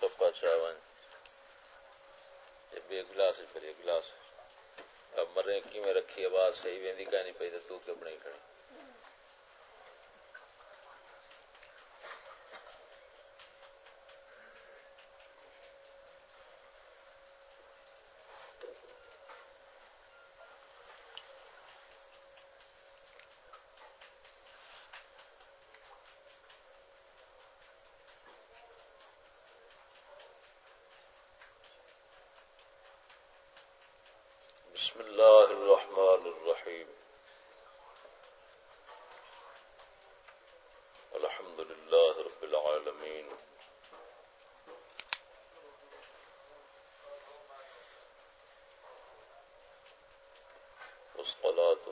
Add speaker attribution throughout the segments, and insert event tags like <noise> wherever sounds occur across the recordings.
Speaker 1: کپا چاون glass پھر glass اب مرے کی میں رکھی آواز صحیح ویندی کہانی پئی تو تو کے بنائی کھڑی؟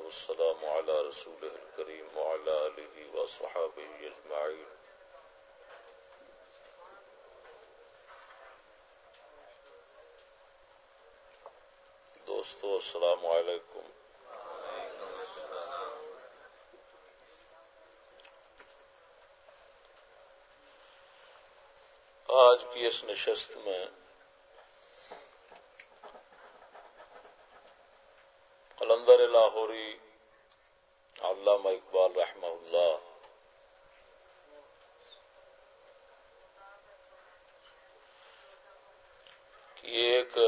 Speaker 1: والسلام على رسوله الكريم وعلى آله وصحابه أجمعين. دوستو، السلام علیکم آج کی اس نشست میں لاہوری علامہ اقبال رحمہ اللہ کی ایک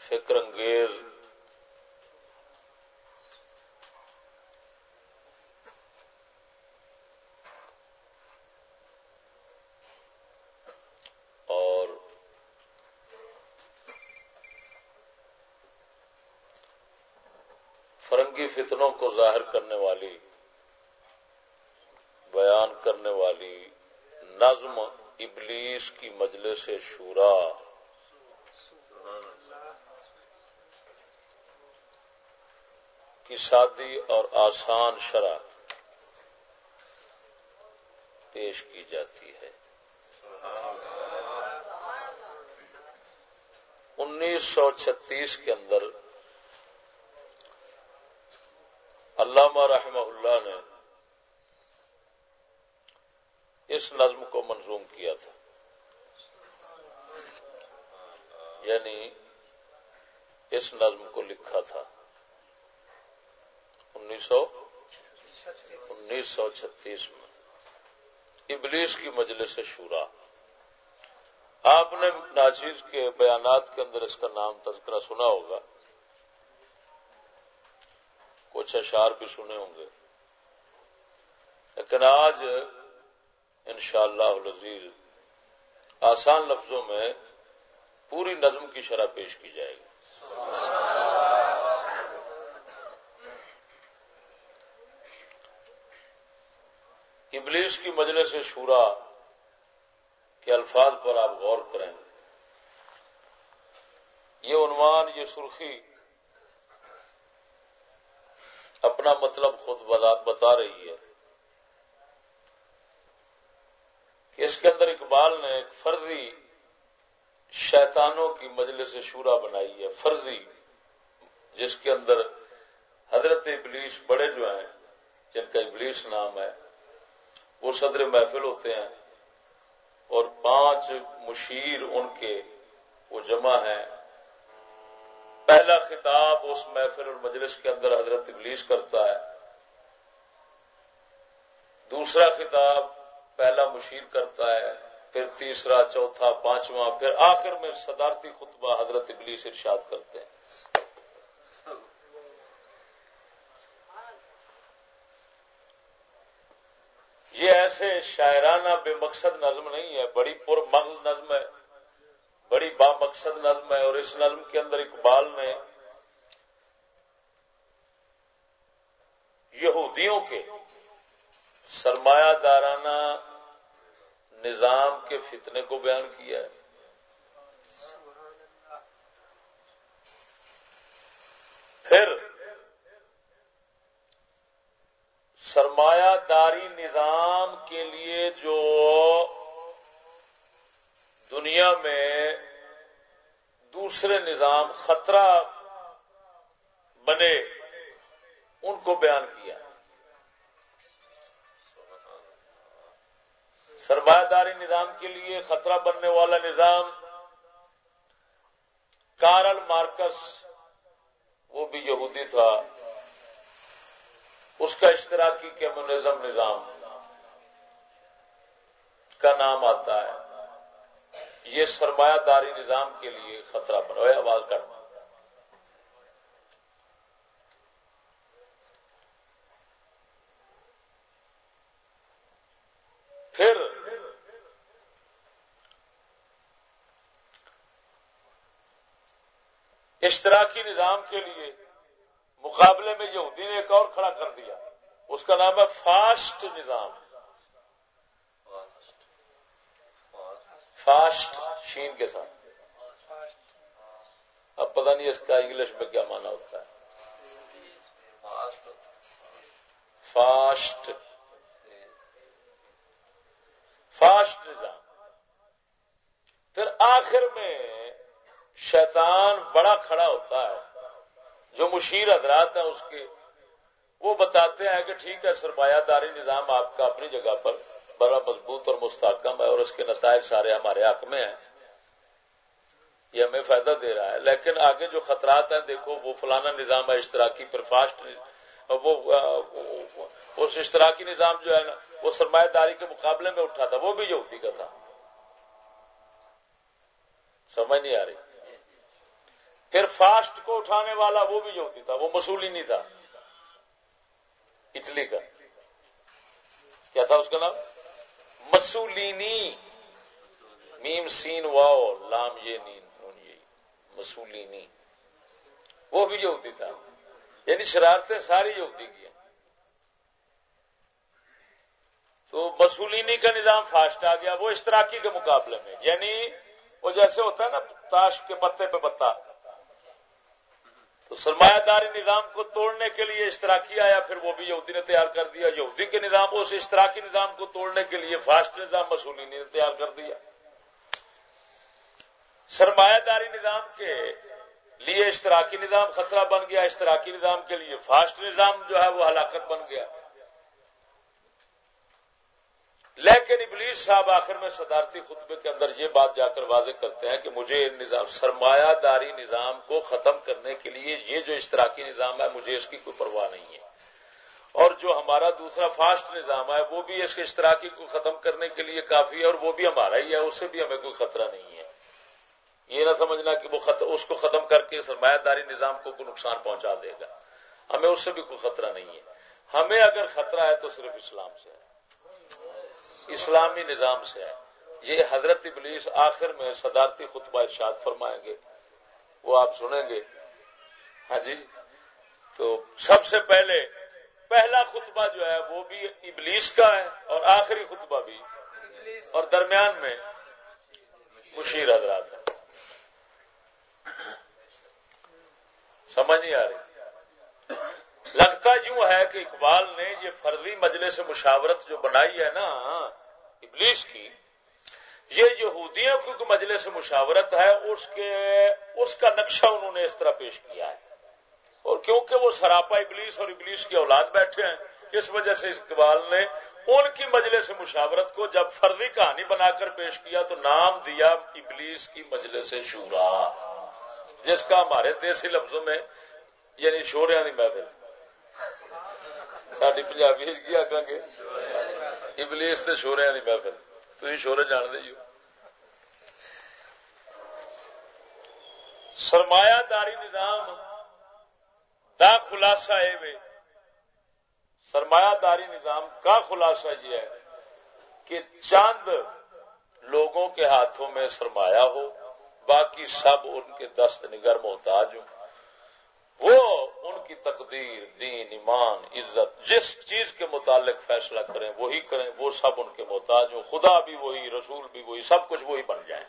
Speaker 1: فکر انگیز فرنگی فتنوں کو ظاہر کرنے والی، بیان کرنے والی نظم ابلیس کی مجلس شورا۔ کی سادی اور آسان شرح پیش کی جاتی ہے۔ انیس سو چھتیس کے اندر علامہ رحمہ اللہ نے اس نظم کو منظوم کیا تھا۔ یعنی اس نظم کو لکھا تھا۔ انیس سو انیس سو چھتیس میں۔ ابلیس کی مجلس شورا۔ آپ نے ناچیز کے بیانات کے اندر اس کا نام تذکرہ سنا ہوگا۔ کچھ اشار بھی سنے ہوں گے۔ لیکن آج انشاءاللہ اللہ آسان لفظوں میں پوری نظم کی شرح پیش کی جائے گی۔ ابلیس کی مجلس شورا کے الفاظ پر آپ غور کریں۔ یہ عنوان، یہ سرخی اپنا مطلب خود بتا رہی ہے کہ اس کے اندر اقبال نے ایک فرضی شیطانوں کی مجلس شورا بنائی ہے، فرضی، جس کے اندر حضرت ابلیس بڑے جو ہیں، جن کا ابلیس نام ہے، وہ صدر محفل ہوتے ہیں اور پانچ مشیر ان کے وہ جمع ہیں۔ پہلا خطاب اس محفل اور مجلس کے اندر حضرت ابلیس کرتا ہے۔ دوسرا خطاب پہلا مشیر کرتا ہے، پھر تیسرا، چوتھا، پانچواں، پھر آخر میں صدارتی خطبہ حضرت ابلیس ارشاد کرتے ہیں۔ یہ ایسے شاعرانہ بے مقصد نظم نہیں ہے، بڑی پر مغز نظم ہے۔ بڑی با مقصد نظم ہے اور اس نظم کے اندر اقبال نے یہودیوں کے سرمایہ دارانہ نظام کے فتنے کو بیان کیا ہے۔ پھر سرمایہ داری نظام کے لیے جو دنیا میں دوسرے نظام خطرہ بنے، ان کو بیان کیا۔ سرمایہ داری نظام کے لیے خطرہ بننے والا نظام، کارل مارکس، وہ بھی یہودی تھا، اس کا اشتراکی کمیونزم نظام کا نام آتا ہے۔ یہ سرمایہ داری نظام کے لیے خطرہ بنا آواز کرنا پھر اشتراکی نظام کے لیے مقابلے میں یہودی نے ایک اور کھڑا کر دیا، اس کا نام ہے فاسٹ نظام۔ فاسٹ شین کے ساتھ۔ اب پتہ نہیں اس کا انگلش میں کیا مانا ہوتا ہے۔ فاسٹ۔ فاسٹ نظام۔ پھر آخر میں شیطان بڑا کھڑا ہوتا ہے۔ جو مشیر حضرات ہیں اس کے، وہ بتاتے ہیں کہ ٹھیک ہے، سرمایہ داری نظام آپ کا اپنی جگہ پر بڑا مضبوط اور مستحکم ہے اور اس کے نتائج سارے ہمارے حق میں ہیں۔ یہ ہمیں فائدہ دے رہا ہے۔ لیکن آگے جو خطرات ہیں، دیکھو، وہ فلانا نظام ہے، اشتراکی پر فاسٹ وہ اس اشتراکی نظام جو ہے نا، وہ سرمایہ داری کے مقابلے میں اٹھا تھا، وہ بھی یہودی کا تھا۔ سمجھ نہیں آ رہی۔ پھر فاسٹ کو اٹھانے والا وہ بھی یہودی تھا، وہ مسولی نہیں تھا۔ اٹلی کا۔ کیا تھا اس کا نام؟ مسولینی۔ میم سین واؤ، لام یہ نین مسولینی۔ وہ بھی یہودی تھا۔ یعنی شرارتیں ساری یہودی کی تو مسولینی کا نظام فاسٹ آ گیا، وہ اشتراکی کے مقابلے میں۔ یعنی وہ جیسے ہوتا ہے نا، تاش کے پتے پہ پتا تو سرمایہ داری نظام کو توڑنے کے لیے اشتراکی آیا، پھر وہ بھی یہودی نے تیار کر دیا۔ یہودی کے نظام، اس اشتراکی نظام کو توڑنے کے لیے فاسٹ نظام مسولی نے تیار کر دیا۔ سرمایہ داری نظام کے لیے اشتراکی نظام خطرہ بن گیا۔ اشتراکی نظام کے لیے فاسٹ نظام جو ہے وہ ہلاکت بن گیا۔ لیکن ابلیس صاحب آخر میں صدارتی خطبے کے اندر یہ بات جا کر واضح کرتے ہیں کہ مجھے نظام، سرمایہ داری نظام کو ختم کرنے کے لیے یہ جو اشتراکی نظام ہے، مجھے اس کی کوئی پرواہ نہیں ہے۔ اور جو ہمارا دوسرا فاسٹ نظام ہے، وہ بھی اس کے اشتراکی کو ختم کرنے کے لیے کافی ہے اور وہ بھی ہمارا ہی ہے، اس سے بھی ہمیں کوئی خطرہ نہیں ہے۔ یہ نہ سمجھنا کہ وہ اس کو ختم کر کے سرمایہ داری نظام کو کوئی نقصان پہنچا دے گا۔ ہمیں اس سے بھی کوئی خطرہ نہیں ہے۔ ہمیں اگر خطرہ ہے تو صرف اسلام سے ہے۔ اسلامی نظام سے ہے۔ یہ حضرت ابلیس آخر میں صدارتی خطبہ ارشاد فرمائیں گے۔ وہ آپ سنیں گے۔ ہاں جی۔ تو سب سے پہلے پہلا خطبہ جو ہے وہ بھی ابلیس کا ہے اور آخری خطبہ بھی اور درمیان میں مشیر حضرات ہے سمجھ نہیں آ رہی۔ لگتا یوں ہے کہ اقبال نے یہ فرضی مجلے سے مشاورت جو بنائی ہے نا ابلیس کی، یہ یہودیوں کی مجلے سے مشاورت ہے، اس کے، اس کا نقشہ انہوں نے اس طرح پیش کیا ہے۔ اور کیونکہ وہ سراپا ابلیس اور ابلیس کی اولاد بیٹھے ہیں، اس وجہ سے اقبال نے ان کی مجلے سے مشاورت کو جب فرضی کہانی بنا کر پیش کیا تو نام دیا ابلیس کی مجلے سے شورا، جس کا ہمارے دیسی لفظوں میں یعنی شوریا نہیں محفل ساری پنجابی کی آگا گے ابلیس تے شوریا نہیں محفل تھی شورے جان دے سرمایہ داری نظام دا خلاصہ ہے سرمایہ داری نظام کا خلاصہ یہ ہے کہ چند لوگوں کے ہاتھوں میں سرمایہ ہو باقی سب ان کے دست نگر محتاج ہوں وہ ان کی تقدیر، دین، ایمان، عزت، جس چیز کے متعلق فیصلہ کریں، وہی کریں، وہ سب ان کے محتاج ہوں، خدا بھی وہی، رسول بھی وہی، سب کچھ وہی بن جائیں۔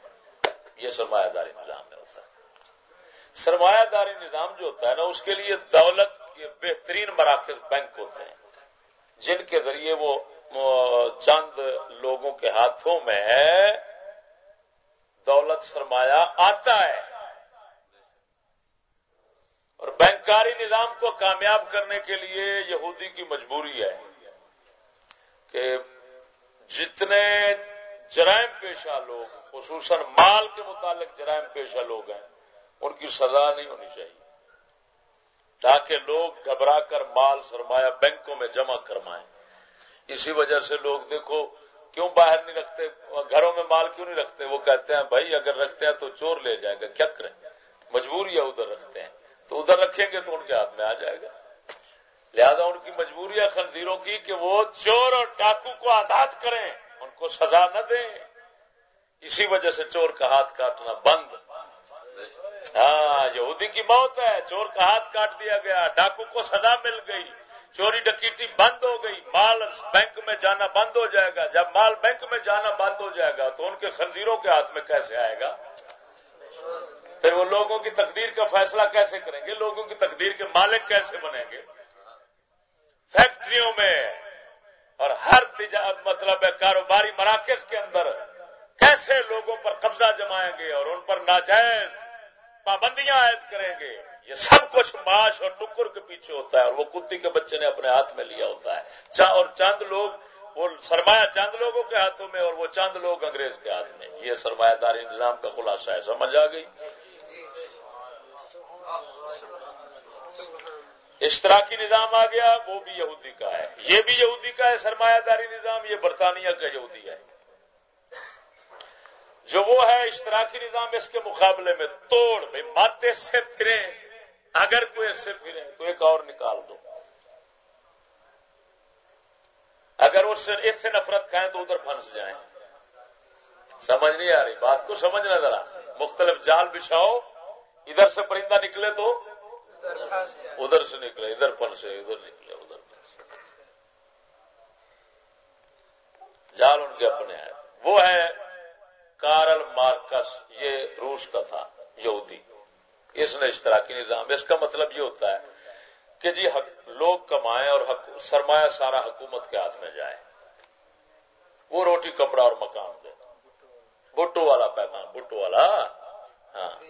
Speaker 1: یہ سرمایہ داری نظام میں ہوتا ہے۔ سرمایہ داری نظام جو ہوتا ہے نا، اس کے لیے دولت کے بہترین مراکز بینک ہوتے ہیں، جن کے ذریعے وہ چند لوگوں کے ہاتھوں میں دولت سرمایہ آتا ہے۔ اور بینک سرکاری نظام کو کامیاب کرنے کے لیے یہودی کی مجبوری ہے کہ جتنے جرائم پیشہ لوگ، خصوصاً مال کے متعلق جرائم پیشہ لوگ ہیں، ان کی سزا نہیں ہونی چاہیے۔ تاکہ لوگ گھبرا کر مال سرمایہ بینکوں میں جمع کروائیں اسی وجہ سے لوگ دیکھو، کیوں باہر نہیں رکھتے؟ گھروں میں مال کیوں نہیں رکھتے؟ وہ کہتے ہیں، بھائی، اگر رکھتے ہیں تو چور لے جائے گا، کیا کریں؟ مجبوری ہے، ادھر رکھتے ہیں۔ تو ادھر رکھیں گے تو ان کے ہاتھ میں آ جائے گا۔ لہذا ان کی مجبوری ہے خنزیروں کی کہ وہ چور اور ڈاکو کو آزاد کریں، ان کو سزا نہ دیں۔ اسی وجہ سے چور کا ہاتھ کاٹنا بند۔ ہاں یہودی کی موت ہے، چور کا ہاتھ کاٹ دیا گیا، ڈاکو کو سزا مل گئی۔ چوری ڈکیٹی بند ہو گئی، مال بینک میں جانا بند ہو جائے گا۔ جب مال بینک میں جانا بند ہو جائے گا تو ان کے خنزیروں کے ہاتھ میں کیسے آئے گا؟ پھر وہ لوگوں کی تقدیر کا فیصلہ کیسے کریں گے؟ لوگوں کی تقدیر کے مالک کیسے بنیں گے؟ فیکٹریوں میں اور ہر مطلب کاروباری مراکز کے اندر کیسے لوگوں پر قبضہ جمائیں گے اور ان پر ناجائز پابندیاں عائد کریں گے؟ یہ سب کچھ معاش اور ٹکر کے پیچھے ہوتا ہے اور وہ کتی کے بچے نے اپنے ہاتھ میں لیا ہوتا ہے۔ اور چاند لوگ وہ سرمایہ چاند لوگوں کے ہاتھوں میں اور وہ چاند لوگ انگریز کے ہاتھ میں۔ یہ سرمایہ داری نظام کا خلاصہ ہے، سمجھ آ گئی؟ اشتراکی نظام آ گیا، وہ بھی یہودی کا ہے۔ یہ بھی یہودی کا ہے، سرمایہ داری نظام، یہ برطانیہ کا یہودی ہے۔ جو وہ ہے، اشتراکی نظام اس کے مقابلے میں توڑ بھائی ماتے سے پھرے۔ اگر کوئی اس سے پھرے، تو ایک اور نکال دو۔ اگر اس سے اس سے نفرت کھائیں تو ادھر پھنس جائیں۔ سمجھ نہیں آ رہی، بات کو سمجھنا ذرا۔ مختلف جال بچھاؤ، ادھر سے پرندہ نکلے تو ادھر سے نکلے، ادھر پھنسے، ادھر نکلے، ادھر پھنسے۔ جال ان کے اپنے ہیں۔ وہ ہے کارل مارکس، یہ روس کا تھا، یہودی۔ اس نے اشتراکی نظام، اس کا مطلب یہ ہوتا ہے کہ جی لوگ کمائیں اور سرمایہ سارا حکومت کے ہاتھ میں جائے۔ وہ روٹی، کپڑا اور مکان دے۔ بٹو والا پیغام بٹو والا۔ ہاں۔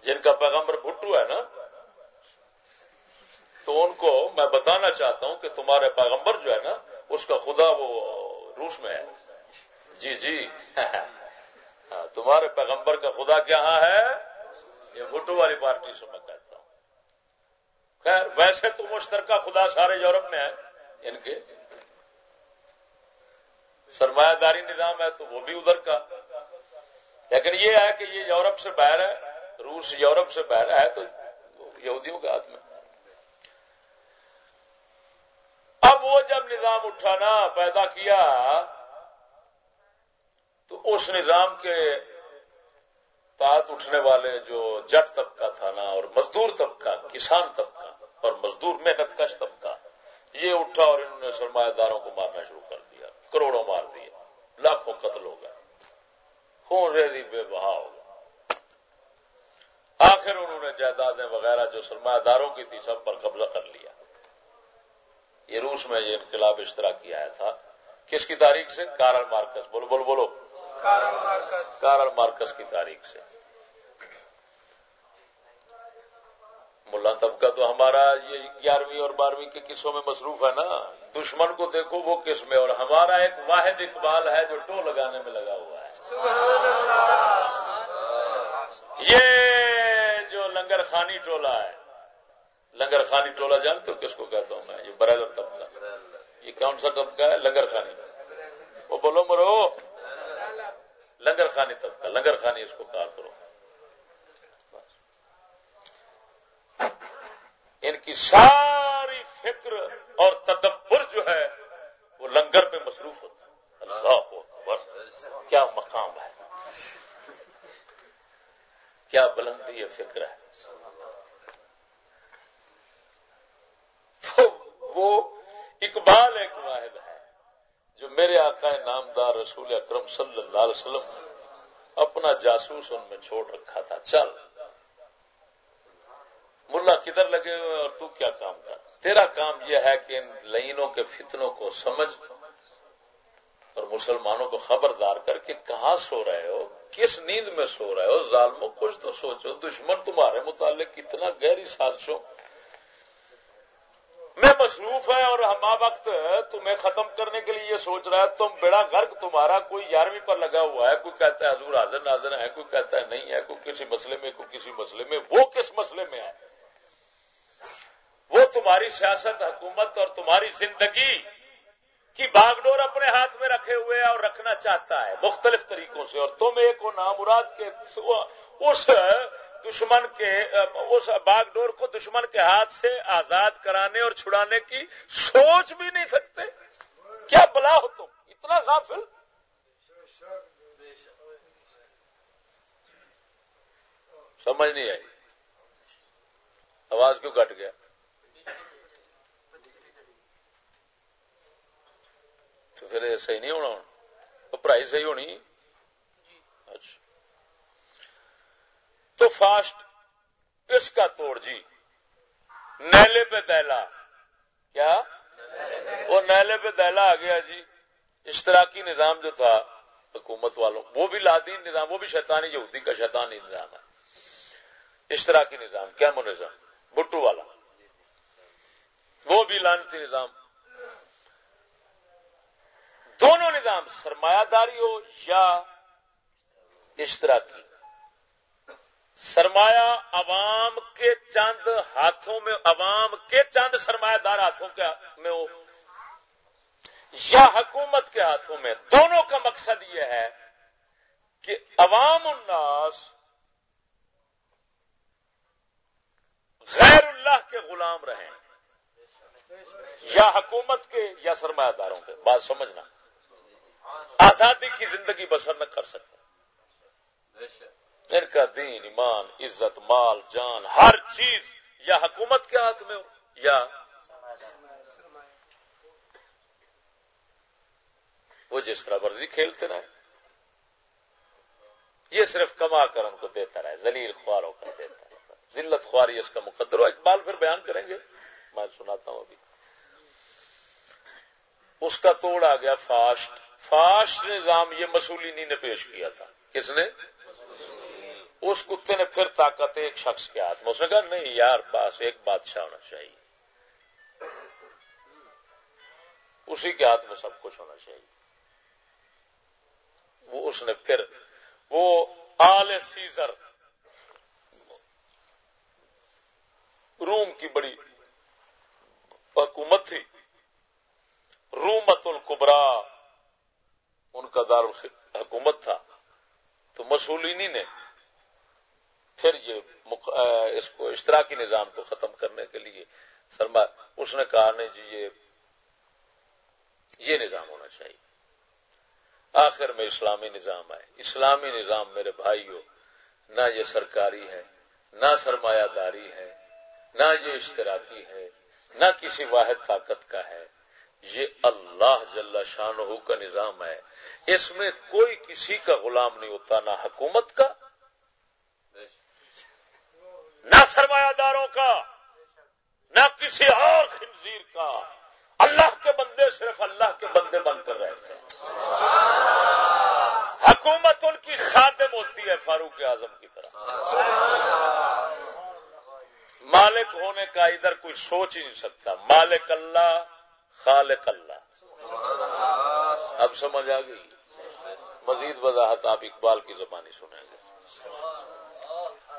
Speaker 1: جن کا پیغمبر بھٹو ہے نا، تو ان کو میں بتانا چاہتا ہوں کہ تمہارے پیغمبر جو ہے نا، اس کا خدا وہ روس میں ہے۔ جی جی۔ <laughs> ہاں، تمہارے پیغمبر کا خدا کیا ہے؟ یہ بھٹو والی پارٹی سے میں کہتا ہوں۔ خیر، ویسے تو مشترکہ خدا سارے یورپ میں ہے ان کے سرمایہ داری نظام ہے تو وہ بھی ادھر کا۔ لیکن یہ ہے کہ یہ یورپ سے باہر ہے۔ روس یورپ سے باہر ہے تو یہودیوں کے ہاتھ میں۔ اب وہ جب نظام اٹھانا پیدا کیا، تو اس نظام کے تحت اٹھنے والے جو جٹ طبقہ تھا نا، اور مزدور طبقہ، کسان طبقہ، اور مزدور محنت کش طبقہ، یہ اٹھا اور انہوں نے سرمایہ داروں کو مارنا شروع کر دیا، کروڑوں مار دیے، لاکھوں قتل ہو گئے خون ریزی بے بہا ہو گیا آخر انہوں نے جائیدادیں وغیرہ جو سرمایہ داروں کی تھی سب پر قبضہ کر لیا۔ یہ روس میں یہ انقلاب اشتراک آیا تھا۔ کس کی تاریخ سے؟ Karl Marx. بولو بولو بولو۔ Karl Marx. کی تاریخ سے۔ ملا طبقہ تو ہمارا یہ گیارہویں اور بارہویں کے قصوں میں مصروف ہے نا۔ دشمن کو دیکھو وہ کس میں۔ اور ہمارا ایک واحد اقبال ہے جو ٹو لگانے میں لگا ہوا ہے۔ یہ لنگر خانی ٹولہ ہے۔ لنگر خانی ٹولہ جانتے ہو کس کو کہتا ہوں میں؟ یہ برادر طبقہ یہ کون سا طبقہ ہے؟ لنگر خانی۔ وہ بولو مرو۔ لنگر خانی طبقہ۔ لنگر خانی اس کو کہا کرو۔ ان کی ساری فکر اور تدبر جو ہے، وہ لنگر پہ مصروف ہوتا ہے۔ اللہ اکبر۔ کیا مقام ہے؟ کیا بلندی فکر ہے تو وہ اقبال ایک واحد ہے جو میرے آقا نامدار رسول اکرم صلی اللہ علیہ وسلم اپنا جاسوس ان میں چھوڑ رکھا تھا۔ چل۔ ملا، کدھر لگے ہوئے اور تو کیا کام کر؟ تیرا کام یہ ہے کہ ان لائنوں کے فتنوں کو سمجھ اور مسلمانوں کو خبردار کر کے کہاں سو رہے ہو؟ کس نیند میں سو رہے ہو؟ ظالموں، کچھ تو سوچو، دشمن تمہارے متعلق کتنا گہری سازشوں میں مصروف ہے اور ہما وقت تمہیں ختم کرنے کے لیے یہ سوچ رہا ہے، تم بیڑا گرگ تمہارا کوئی گیارہویں پر لگا ہوا ہے، کوئی کہتا ہے حضور حاضر ناظر ہے کوئی کہتا ہے نہیں ہے، کوئی کسی مسئلے میں، کوئی کسی مسئلے میں، وہ کس مسئلے میں ہے؟ وہ تمہاری سیاست، حکومت اور تمہاری زندگی کی باغ ڈور اپنے ہاتھ میں رکھے ہوئے اور رکھنا چاہتا ہے مختلف طریقوں سے، اور تم ایک نامراد کے اس دشمن کے، اس باغ ڈور کو دشمن کے ہاتھ سے آزاد کرانے اور چھڑانے کی سوچ بھی نہیں سکتے۔ کیا بلا ہو تم؟ اتنا غافل؟ سمجھ نہیں آئی۔ آواز کیوں کٹ گیا؟ تو پھر صحیح نہیں ہونا۔ تو پڑھائی صحیح ہونی اچھا تو فاسٹ، اس کا توڑ جی۔ نیلے پہ دہلا۔ کیا؟ وہ نیلے پہ دہلا آ گیا جی۔ اشتراکی نظام جو تھا حکومت والوں، وہ بھی لادین نظام، وہ بھی شیطانی یہودی کا شیطانی نظام ہے۔ اشتراکی نظام، کیا نظام؟ بٹو والا۔ وہ بھی لانتی نظام۔ دونوں نظام، سرمایہ داری ہو یا اشتراکی۔ سرمایہ عوام کے چند ہاتھوں میں، عوام کے چند سرمایہ دار ہاتھوں کے میں ہو، یا حکومت کے ہاتھوں میں۔ دونوں کا مقصد یہ ہے کہ عوام الناس غیر اللہ کے غلام رہیں، یا حکومت کے یا سرمایہ داروں کے۔ بات سمجھنا۔ آزادی کی زندگی بسر نہ کر سکتے۔ ان کا دین، ایمان، عزت، مال، جان، ہر چیز یا حکومت کے ہاتھ میں ہو یا وہ جس طرح ورزی کھیلتے رہے۔ یہ صرف کما کر ان کو دیتا رہے زلیل خواروں کا دیتا رہے۔ ذلت خواری اس کا مقدر ہو۔ اقبال پھر بیان کریں گے، میں سناتا ہوں ابھی۔ اس کا توڑ آ گیا فاسٹ۔ فاسٹ نظام یہ مسولینی نے پیش کیا تھا۔ کس نے؟ اس کتے نے پھر طاقت ایک شخص کے ہاتھ میں اس نے کہا، نہیں یار، بس ایک بادشاہ ہونا چاہیے. اسی کے ہاتھ میں سب کچھ ہونا چاہیے۔ وہ اس نے پھر، وہ آل سیزر، روم کی بڑی حکومت تھی، رومت القبرا ان کا دار حکومت تھا۔ تو مسولینی نے پھر یہ اس کو اشتراکی نظام کو ختم کرنے کے لیے سرما اس نے کہا نہیں جی یہ یہ نظام ہونا چاہیے۔ آخر میں اسلامی نظام ہے اسلامی نظام میرے بھائی ہو نہ یہ سرکاری ہے، نہ سرمایہ داری ہے، نہ یہ اشتراکی ہے، نہ کسی واحد طاقت کا ہے۔ یہ اللہ جل شاہ کا نظام ہے۔ اس میں کوئی کسی کا غلام نہیں ہوتا، نہ حکومت کا نہ سرمایہ داروں کا، نہ کسی اور خنزیر کا۔ اللہ کے بندے صرف اللہ کے بندے بن کر رہتے ہیں۔ حکومت ان کی خادم ہوتی ہے فاروق اعظم کی طرح۔ مالک ہونے کا ادھر کوئی سوچ ہی نہیں سکتا۔ مالک اللہ، خالق اللہ۔ اب سمجھ آ گئی۔ مزید وضاحت آپ اقبال کی زبانی سنیں گے۔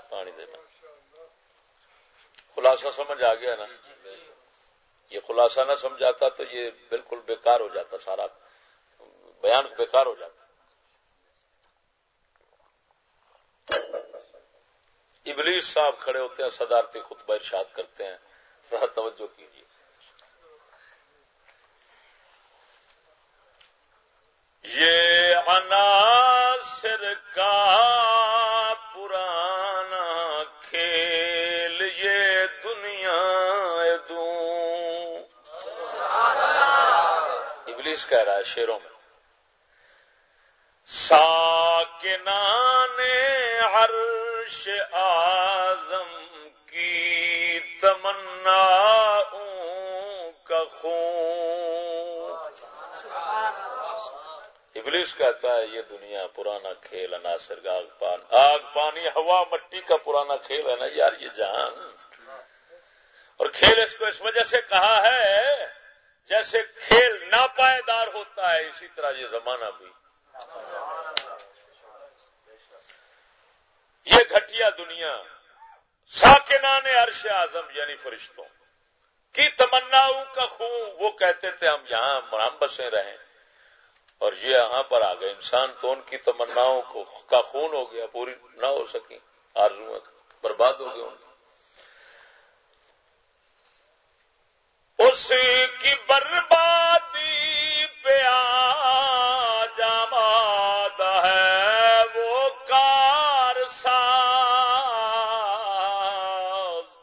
Speaker 1: پانی دینا خلاصہ سمجھ آ گیا نا؟ یہ خلاصہ نہ سمجھاتا تو یہ بالکل بیکار ہو جاتا سارا، بیان بیکار ہو جاتا۔ ابلیس صاحب کھڑے ہوتے ہیں، صدارتی خطبہ ارشاد کرتے ہیں۔ ذرا توجہ کیجیے۔ یہ عناصر کا ابلیس کہہ رہا ہے شیروں میں۔ ساکنان عرش آزم کی تمنا کا خون۔ ابلیس کہتا ہے، یہ دنیا پرانا کھیل عناصر آگ پان۔ آگ پانی، ہوا مٹی کا پرانا کھیل ہے نا یار، یہ جہان اور کھیل اس کو اس وجہ سے کہا ہے جیسے کھیل ناپائیدار ہوتا ہے، اسی طرح یہ زمانہ بھی۔ یہ گھٹیا دنیا، ساکنان عرش اعظم یعنی فرشتوں۔ کی تمنا کا خون، وہ کہتے تھے، ہم یہاں ہم بسے رہیں۔ اور یہ یہاں پر آ گئے۔ انسان تو ان کی تمناؤں کو کا خون ہو گیا، پوری نہ ہو سکی۔ آرزو برباد ہو گئے ان کی اس کی بربادی پہ جاماد ہے وہ کار سا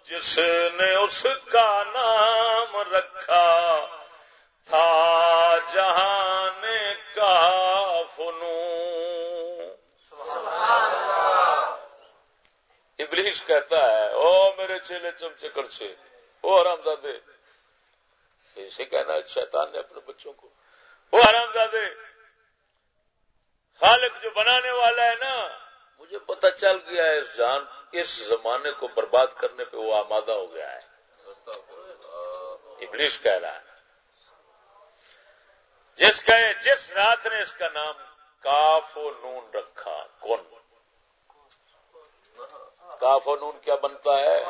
Speaker 1: جس نے اس کا نام رکھا تھا جہان کا فنو ابلیس کہتا ہے، او میرے چیلے چمچے کڑچے او آرام دادے اسے کہنا شیطان نے اپنے بچوں کو۔ وہ آرام زادے خالق جو بنانے والا ہے نا، مجھے پتہ چل گیا ہے اس جان، اس زمانے کو برباد کرنے پہ وہ آمادہ ہو گیا ہے۔ ابلیس کہہ رہا ہے۔ جس کا، جس رات نے اس کا نام کاف و نون رکھا، کون؟ کاف و نون کیا بنتا ہے؟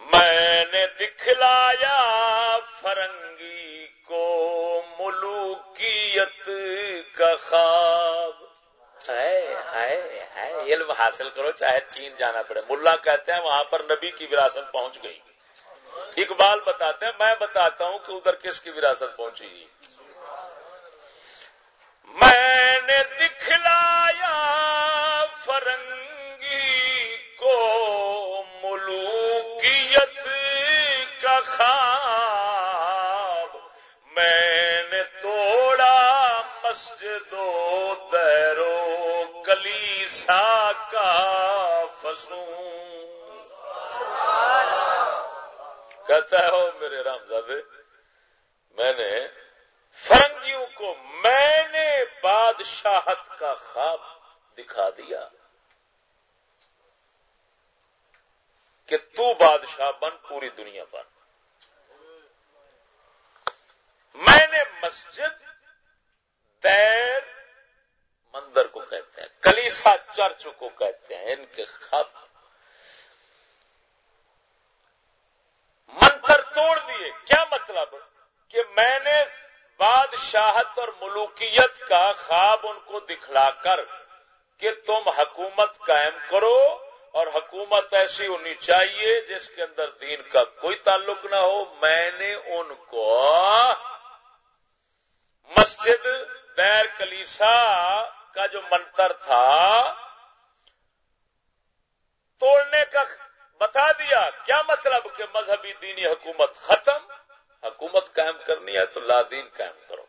Speaker 1: میں نے دکھلایا فرنگی کو ملوکیت کا خواب۔ علم حاصل کرو، چاہے چین جانا پڑے۔ ملا کہتے ہیں وہاں پر نبی کی وراثت پہنچ گئی۔ اقبال بتاتے ہیں، میں بتاتا ہوں کہ ادھر کس کی وراثت پہنچی۔ میں نے دکھلایا مسجد و دیرو کلیسا کا فسوں کہتا ہے ہو میرے رام زادے میں نے فرنگیوں کو میں نے بادشاہت کا خواب دکھا دیا کہ تو بادشاہ بن، پوری دنیا پر میں نے مسجد دیر مندر کو کہتے ہیں، کلیسا چرچ کو کہتے ہیں، ان کے خواب منتر توڑ دیے۔ کیا مطلب؟ کہ میں نے بادشاہت اور ملوکیت کا خواب ان کو دکھلا کر کہ تم حکومت قائم کرو اور حکومت ایسی ہونی چاہیے جس کے اندر دین کا کوئی تعلق نہ ہو۔ میں نے ان کو مسجد دیر کلیسا کا جو منتر تھا، توڑنے کا بتا دیا، کیا مطلب کہ مذہبی دینی حکومت ختم؟ حکومت قائم کرنی ہے تو لادین قائم کرو۔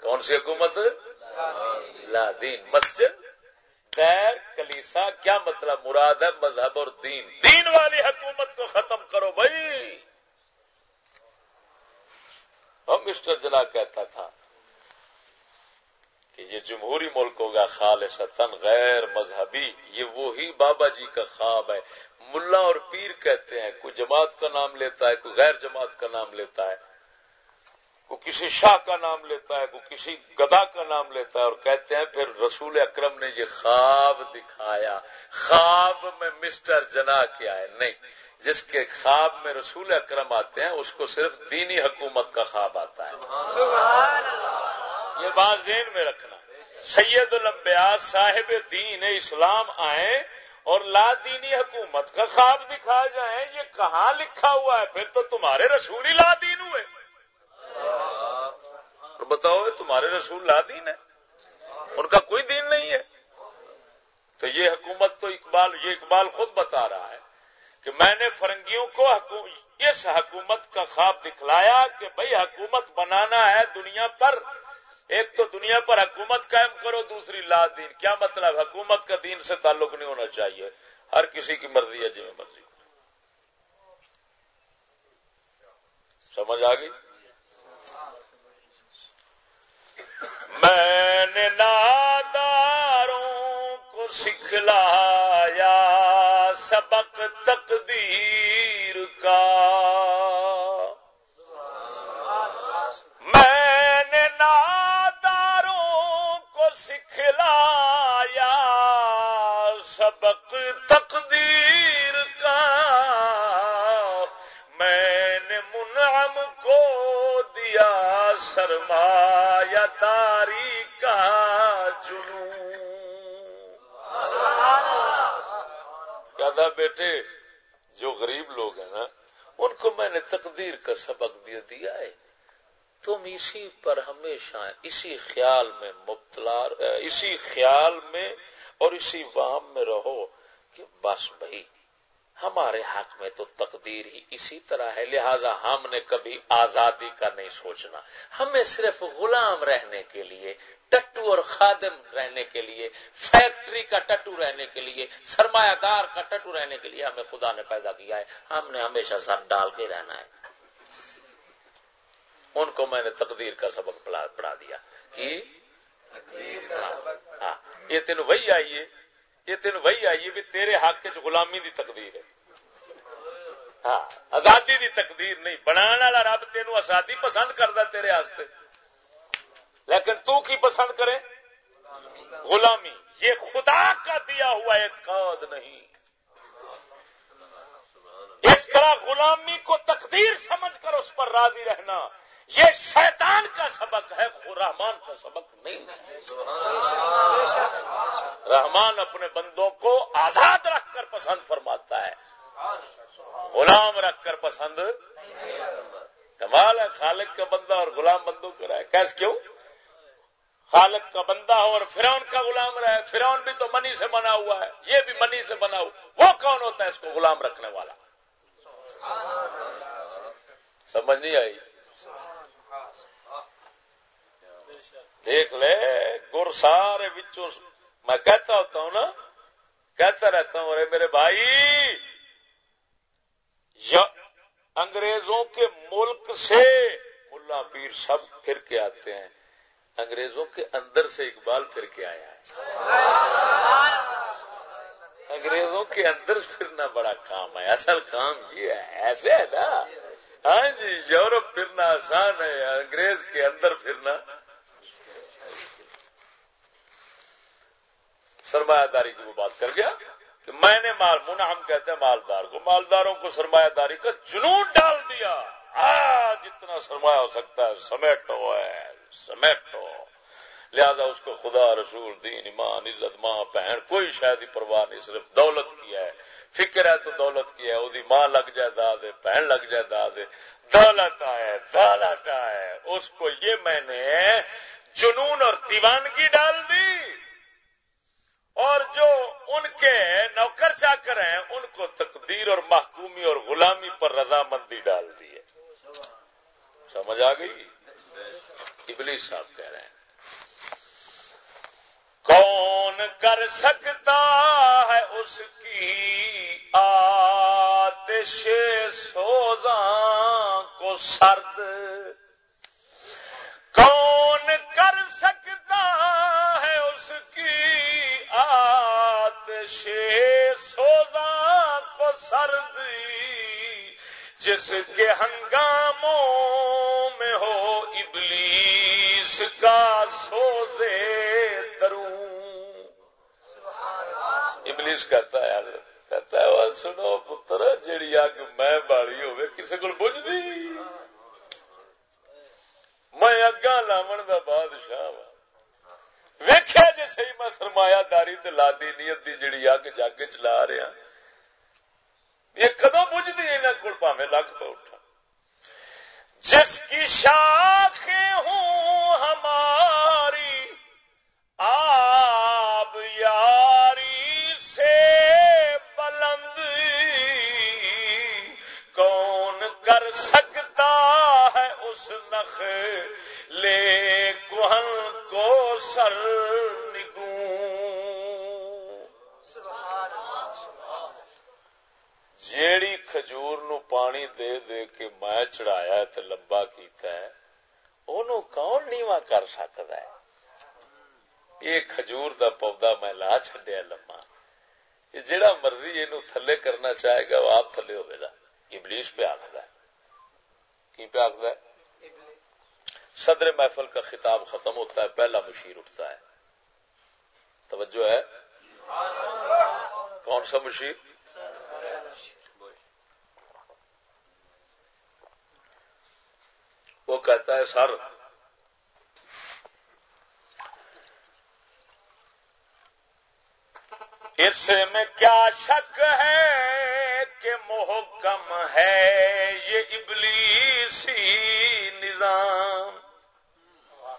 Speaker 1: کون سی حکومت؟ لادین مسجد؟ خیر کلیسا، کیا مطلب؟ مراد ہے مذہب اور دین۔ دین والی حکومت کو ختم کرو بھائی۔ ہم مسٹر جنا کہتا تھا کہ یہ جمہوری ملک ہوگا خالص غیر مذہبی، یہ وہی بابا جی کا خواب ہے۔ ملا اور پیر کہتے ہیں، کوئی جماعت کا نام لیتا ہے، کوئی غیر جماعت کا نام لیتا ہے۔ کوئی کسی شاہ کا نام لیتا ہے، کوئی کسی گدا کا نام لیتا ہے اور کہتے ہیں، پھر رسول اکرم نے یہ خواب دکھایا۔ خواب میں مسٹر جنا کیا ہے؟ نہیں۔ جس کے خواب میں رسول اکرم آتے ہیں، اس کو صرف دینی حکومت کا خواب آتا ہے۔ یہ بات ذہن میں رکھنا۔ سید الانبیاء صاحب دین اسلام آئے اور لا دینی حکومت کا خواب دکھا جائیں، یہ کہاں لکھا ہوا ہے؟ پھر تو تمہارے رسول ہی لا دین ہوئے۔ اور بتاؤ تمہارے رسول لا دین ہے ان کا کوئی دین نہیں ہے؟ تو یہ حکومت تو اقبال، یہ اقبال خود بتا رہا ہے کہ میں نے فرنگیوں کو اس حکومت کا خواب دکھلایا کہ بھائی حکومت بنانا ہے دنیا پر۔ ایک تو دنیا پر حکومت قائم کرو، دوسری لا دین. کیا مطلب؟ حکومت کا دین سے تعلق نہیں ہونا چاہیے۔ ہر کسی کی مرضی ہے جی مرضی۔ سمجھ آ گئی؟ میں نے ناداروں کو سکھلایا سبق تقدیر کا۔ سکھلایا سبق تقدیر کا۔ میں نے منعم کو دیا سرمایہ داری کا کہتا بیٹے، جو غریب لوگ ہیں نا، ان کو میں نے تقدیر کا سبق دیا دیا ہے۔ تم اسی پر ہمیشہ اسی خیال میں مبتلا اسی خیال میں اور اسی وام میں رہو کہ بس بھائی، ہمارے حق میں تو تقدیر ہی اسی طرح ہے، لہذا ہم نے کبھی آزادی کا نہیں سوچنا۔ ہمیں صرف غلام رہنے کے لیے، ٹٹو اور خادم رہنے کے لیے، فیکٹری کا ٹٹو رہنے کے لیے، سرمایہ دار کا ٹٹو رہنے کے لیے ہمیں خدا نے پیدا کیا ہے۔ ہم نے ہمیشہ سر ڈال کے رہنا ہے۔ ان کو میں نے تقدیر کا سبق پڑھا دیا۔ کہ ہاں۔ یہ تین وہی آئیے یہ تین وہی آئیے بھی تیرے حق چ غلامی دی تقدیر ہے۔ ہاں۔ آزادی دی تقدیر نہیں۔ بنا والا رب تین آزادی پسند کرتا تیرے ہاستے لیکن تو کی پسند کرے؟ غلامی۔ یہ خدا کا دیا ہوا اعتقاد نہیں۔ اس طرح غلامی کو تقدیر سمجھ کر اس پر راضی رہنا۔ یہ شیطان کا سبق ہے رحمان کا سبق نہیں رحمان اپنے بندوں کو آزاد رکھ کر پسند فرماتا ہے۔ غلام رکھ کر پسند کمال ہے۔ خالق کا بندہ اور غلام بندوں کو رہا ہے کیس کیوں؟ خالق کا بندہ ہو اور فرون کا غلام رہے۔ فرون بھی تو منی سے بنا ہوا ہے۔ یہ بھی منی سے بنا ہوا۔ وہ کون ہوتا ہے اس کو غلام رکھنے والا؟ سمجھ نہیں آئی۔ دیکھ لے، گر سارے بچوں میں کہتا ہوتا ہوں نا، کہتا رہتا ہوں ارے میرے بھائی، یا انگریزوں کے ملک سے ملا پیر سب پھر کے آتے ہیں۔ انگریزوں کے اندر سے اقبال پھر کے آیا ہے۔ انگریزوں کے اندر پھرنا بڑا کام ہے۔ اصل کام یہ ہے، ایسے ہے نا۔ ہاں جی یورپ پھرنا آسان ہے، انگریز کے اندر پھرنا۔ سرمایہ داری کی وہ بات کر گیا کہ میں نے مال منا ہم کہتے ہیں مالدار کو۔ مالداروں کو سرمایہ داری کا جنون ڈال دیا۔ جتنا سرمایہ ہو سکتا ہے، سمیٹو ہے سمیٹو۔ لہذا اس کو خدا، رسول، دین، ایمان، عزت، ماں، بہن، کوئی شاید ہی پرواہ نہیں، صرف دولت کیا ہے۔ فکر ہے تو دولت کی ہے وہ ماں لگ جائے دا دے، بہن لگ جائے دا دے۔ دولت آئے دولت آئے۔ اس کو یہ میں نے جنون اور دیوانگی ڈال دی۔ اور جو ان کے نوکر چاکر ہیں، ان کو تقدیر اور محکومی اور غلامی پر رضامندی ڈال دی ہے۔ سمجھ آ گئی؟ ابلیس صاحب کہہ رہے ہیں۔ کون کر سکتا ہے اس کی آتش سوزاں کو سرد؟ آتش سوزاں کو سرد جس کے ہنگاموں میں ہو ابلیس کا سوزے دروں۔ ابلیس کہتا ہے یار کہتا ہے وہ سنو پتر، جیڑی آگ میں بالی ہوے کسی کو بج دی۔ میں اگاں لاون دا بادشاہ وا ویخیا جی صحیح میں سرمایہ داری تے لادی نیت دی جڑی اگ جگ چلا رہا ہاں۔ یہ کدو بجتی یہاں کو پاوے لکھ پہ اٹھا جس کی شاخیں ہوں ہماری آب یاری سے بلند کون کر سکتا ہے اس نخ؟ لے کوہن کو سر جیڑی کھجور نو پانی دے دے کے میں چڑھایا تے لمبا کیتا ہے، اونوں کون نیواں کر سکتا ہے؟ یہ کھجور دا پودا میں لا چڈیا لما جہاں مرضی یہ تھلے کرنا چاہے گا، وہ آپ تھلے ہوئے گا۔ ابلیس پہ آخر کی پہ آخر صدر محفل کا خطاب ختم ہوتا ہے، پہلا مشیر اٹھتا ہے۔ توجہ ہے۔ کون سا مشیر؟ وہ کہتا ہے، سر، اس میں کیا شک ہے کہ محکم ہے یہ ابلیسی نظام؟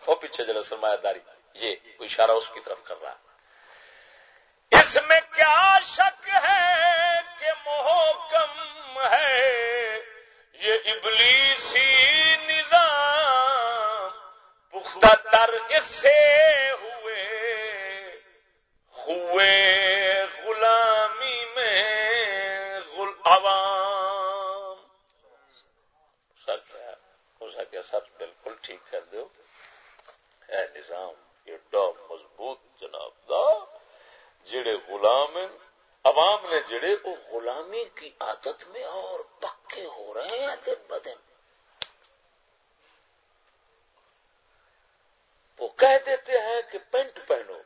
Speaker 1: وہ پیچھے جلا سرمایہ داری، یہ کوئی اشارہ اس کی طرف کر رہا ہے۔ اس میں کیا شک ہے کہ محکم ہے یہ ابلیسی نظام؟ پختہ تر اس سے ہوئے ہوئے غلامی میں غل عوام سر کیا ہو سکے سر بالکل ٹھیک کر دو اے نظام ایڈا مضبوط جناب دا جڑے غلام عوام نے جڑے وہ غلامی کی عادت میں اور پکے ہو رہے ہیں بدن وہ کہہ دیتے ہیں کہ پینٹ پہنو۔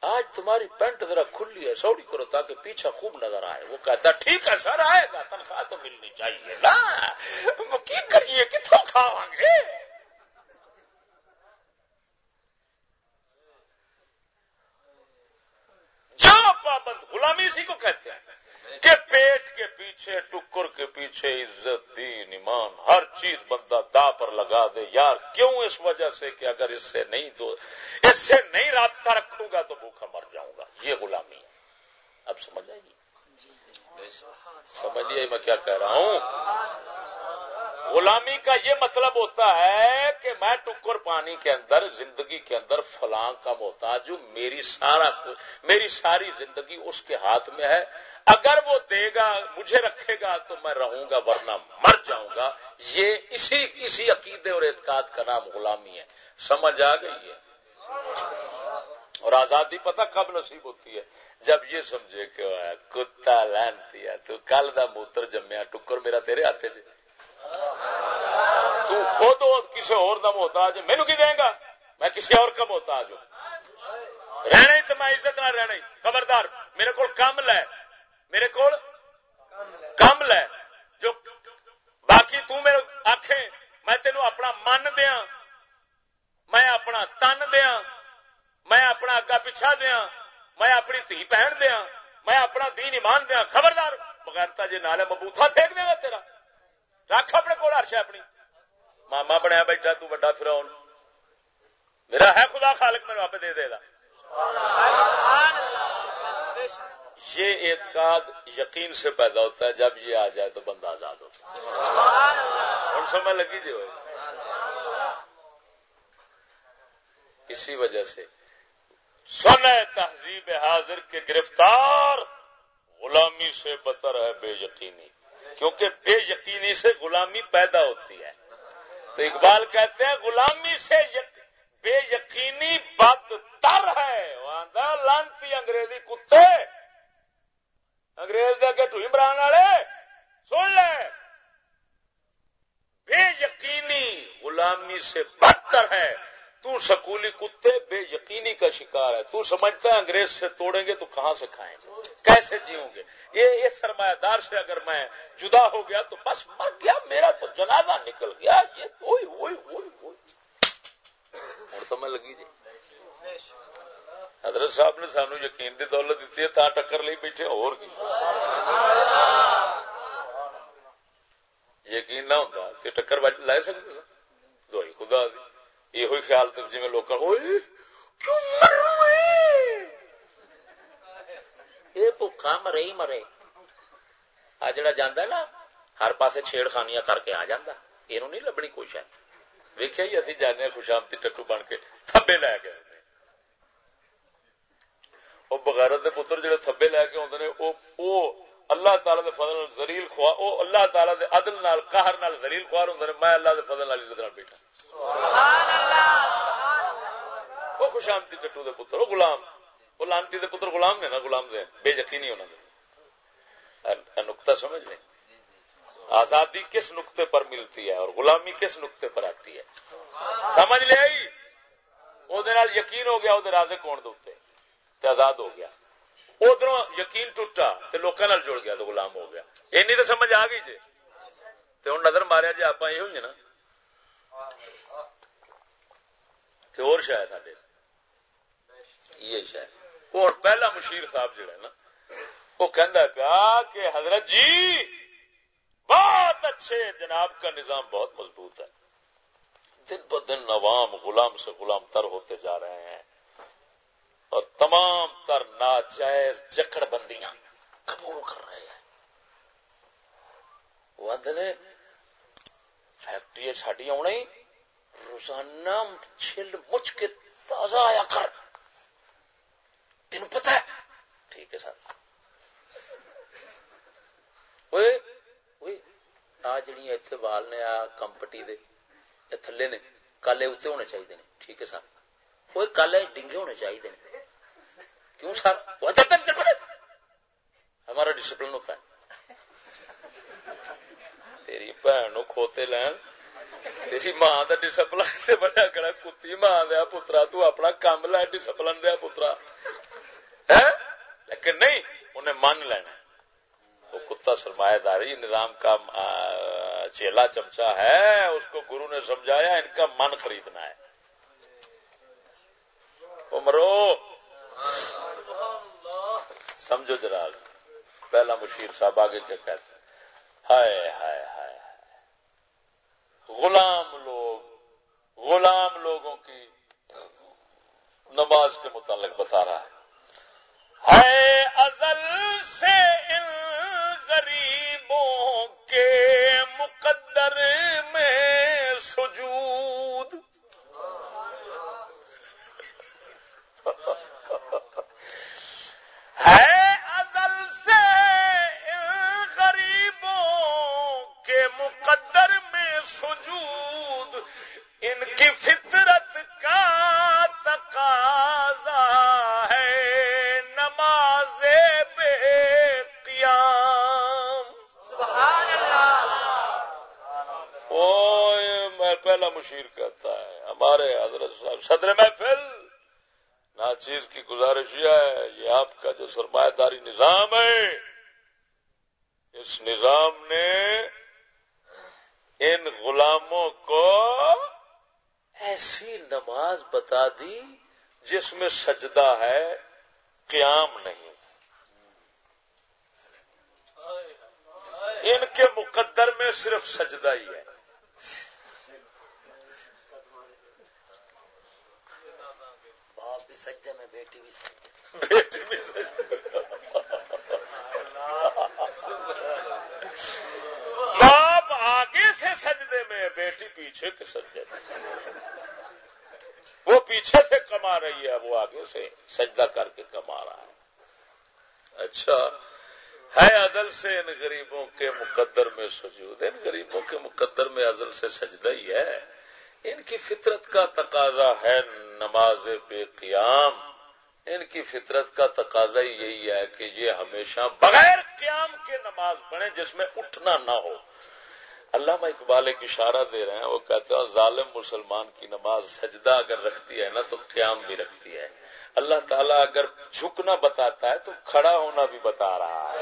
Speaker 1: آج تمہاری پینٹ ذرا کھلی ہے، سوڑی کرو تاکہ پیچھا خوب نظر آئے۔ وہ کہتا ٹھیک ہے، سر آئے گا، تنخواہ تو ملنی چاہیے۔ نا کی کریے کتوں کھاواں گے پابند غلامی اسی کو کہتے ہیں کہ پیٹ کے پیچھے ٹکر کے پیچھے عزت دین ایمان ہر چیز بندہ دا پر لگا دے۔ یار کیوں اس وجہ سے کہ اگر اس سے نہیں تو اس سے نہیں رابطہ رکھوں گا تو بھوکا مر جاؤں گا۔ یہ غلامی ہے۔ اب سمجھ آئیے سمجھ میں کیا کہہ رہا ہوں؟ غلامی کا یہ مطلب ہوتا ہے کہ میں ٹکر پانی کے اندر، زندگی کے اندر فلاں کا محتاج ہوں، میری سارا میری ساری زندگی اس کے ہاتھ میں ہے۔ اگر وہ دے گا، مجھے رکھے گا تو میں رہوں گا، ورنہ مر جاؤں گا۔ یہ اسی اسی عقیدے اور اعتقاد کا نام غلامی ہے۔ سمجھ آ گئی ہے؟ اور آزادی پتہ کب نصیب ہوتی ہے؟ جب یہ سمجھے کہ کتا لینتی ہے تو کل دا موتر جمیا، ٹکر میرا تیرے ہاتھ سے تو خود کسی اور کا محتاج مینو کی دیں گا؟ میں کسی اور کا محتاج ہوں۔ رہنا ہی تو میں عزت نہ رہنا ہی۔ خبردار، میرے کو کم لے۔ میرے کو کم لے۔ جو باقی تو میرے آخ میں تینوں اپنا من دیا میں اپنا تن دیا میں اپنا اگا پچھا دیا میں اپنی تھی پہن دیا میں اپنا دین ایمان دیا خبردار بغیرتا جی نالے مبوتھا پھینک دے گا تیرا۔ رکھ اپنے کو ہرش اپنی۔ ماما بنیا بیٹھا، تو بڑا پھر میرا ہے خدا خالق میرے آپ دے دے گا یہ اعتقاد یقین سے پیدا ہوتا ہے، جب یہ آ جائے تو بندہ آزاد ہوتا ہے۔ اور سمجھ لگی جی ہوئے اسی وجہ سے سن تہذیب حاضر کے گرفتار غلامی سے بتر ہے، بے یقینی۔ کیونکہ بے یقینی سے غلامی پیدا ہوتی ہے۔ تو اقبال کہتے ہیں، غلامی سے بے یقینی بد تر ہے. لانتی انگریزی کتے. انگریز دے ٹوئی بران والے، سن لے. بے یقینی غلامی سے بدتر ہے۔ تو سکولی کتے بے یقینی کا شکار ہے۔ تو سمجھتا ہے انگریز سے توڑیں گے تو کہاں سے کھائیں گے؟ کیسے جیوں گے؟ یہ یہ سرمایہ دار سے اگر میں جدا ہو گیا تو بس مر گیا، میرا تو جنازہ نکل گیا۔ یہ وہی وہی وہی وہی سمجھ لگی جی۔ حضرت صاحب نے سانو یقین دی دولت دیتی ہے، تا ٹکر لی بیٹھے، اور کی؟ یقین نہ ہوتا کہ ٹکر لائے سکتے دوائی خدا دی۔ یہ خیال جی لوگ یہ بھوکا مرے ہی مرے آ جڑا جانا نا ہر پاس چھیڑ خانیاں کر کے آ جا یہ نہیں لبنی کچھ ہے ویکیا ہی ابھی جانے خوشامتی ٹکو بن کے تھبے لے گئے وہ بغیرت کے پتر جڑے تھبے لے کے آدھے وہ اللہ تعالی دے فضل زلیل خوا او اللہ تعالی دے عدل نال، قہر نال زلیل خوار ہوندے میں اللہ دے فضل نال عزت نال بیٹھا۔ سبحان اللہ او وہ خوشامتی چٹو دے پتر، وہ غلام۔ وہ لانتی دے پتر غلام نے نا، غلام دے۔ بے یقینی انہوں نے نقطہ سمجھ لیں؟ آزادی کس نقطے پر ملتی ہے اور غلامی کس نقطے پر آتی ہے؟ سمجھ لے آئی؟ وہ یقین ہو گیا، وہ رازے کون دے آزاد ہو گیا۔ ادھر یقین ٹوٹا تو لوگوں جڑ گیا تو غلام ہو گیا۔ اینی تو سمجھ آ گئی جی؟ تو ہوں نظر ماریا جی آپ یہ ہوئی نا۔ اور شاید سڈے یہ شاید۔ اور پہلا مشیر صاحب جڑا نا، وہ کہہ پیا کہ حضرت جی بہت اچھے جناب کا نظام بہت مضبوط ہے۔ دن ب دن عوام غلام سے غلام تر ہوتے جا رہے ہیں۔ اور تمام تر ناجائز جکڑ بندیاں قبول کر رہے ہیں۔ وہ نے فیکٹری چاڑی آنا روزانہ چھل مچ کے تازہ آیا کر۔ تین پتا ہے؟ ٹھیک ہے سر۔ آ جڑی اتنے وال نے، آ کمپٹی دے تھلے نے، کالے اتنے ہونے چاہیے ٹھیک ہے سر۔ وہ کالے ڈنگے ہونے چاہیے کیوں سر؟ ہمارا ڈسپلن ہوتا ہے۔ تیری بھن کھوتے لین، تیری ماں کا ڈسپلن سے بڑا کڑا کتی ماں دیا پترا، تو اپنا کام لے ڈسپلن دیا پترا۔ لیکن نہیں، انہیں من لینا۔ وہ کتا سرمایہ داری، نظام کا چیلا چمچا ہے، اس کو گرو نے سمجھایا، ان کا من خریدنا ہے۔ مرو سمجھو جناب پہلا مشیر صاحب آگے کیا کہتے ہائے ہائے ہائے غلام لوگ، غلام لوگوں کی نماز کے متعلق بتا رہا ہے۔ ہے ازل سے ان غریبوں مشیر کہتا ہے، ہمارے حضرت صاحب، صدر محفل، ناچیز کی گزارش یہ ہے، یہ آپ کا جو سرمایہ داری نظام ہے، اس نظام نے ان غلاموں کو ایسی نماز بتا دی جس میں سجدہ ہے، قیام نہیں۔ ان کے مقدر میں صرف سجدہ ہی ہے باپ بھی سجدے میں بیٹی بھی سجدے بیٹی بھی سجدے آگے سے سجدے میں بیٹی پیچھے کے سجدے وہ پیچھے سے کما رہی ہے، وہ آگے سے سجدہ کر کے کما رہا ہے۔ اچھا ہے ازل سے ان غریبوں کے مقدر میں سجود۔ ان غریبوں کے مقدر میں ازل سے سجدہ ہی ہے۔ ان کی فطرت کا تقاضا ہے نماز بے قیام۔ ان کی فطرت کا تقاضا ہی یہی ہے کہ یہ ہمیشہ بغیر قیام کے نماز پڑھیں، جس میں اٹھنا نہ ہو۔ علامہ اقبال ایک اشارہ دے رہے ہیں، وہ کہتے ہیں، ظالم مسلمان کی نماز سجدہ اگر رکھتی ہے نا تو قیام بھی رکھتی ہے۔ اللہ تعالیٰ اگر جھکنا بتاتا ہے تو کھڑا ہونا بھی بتا رہا ہے۔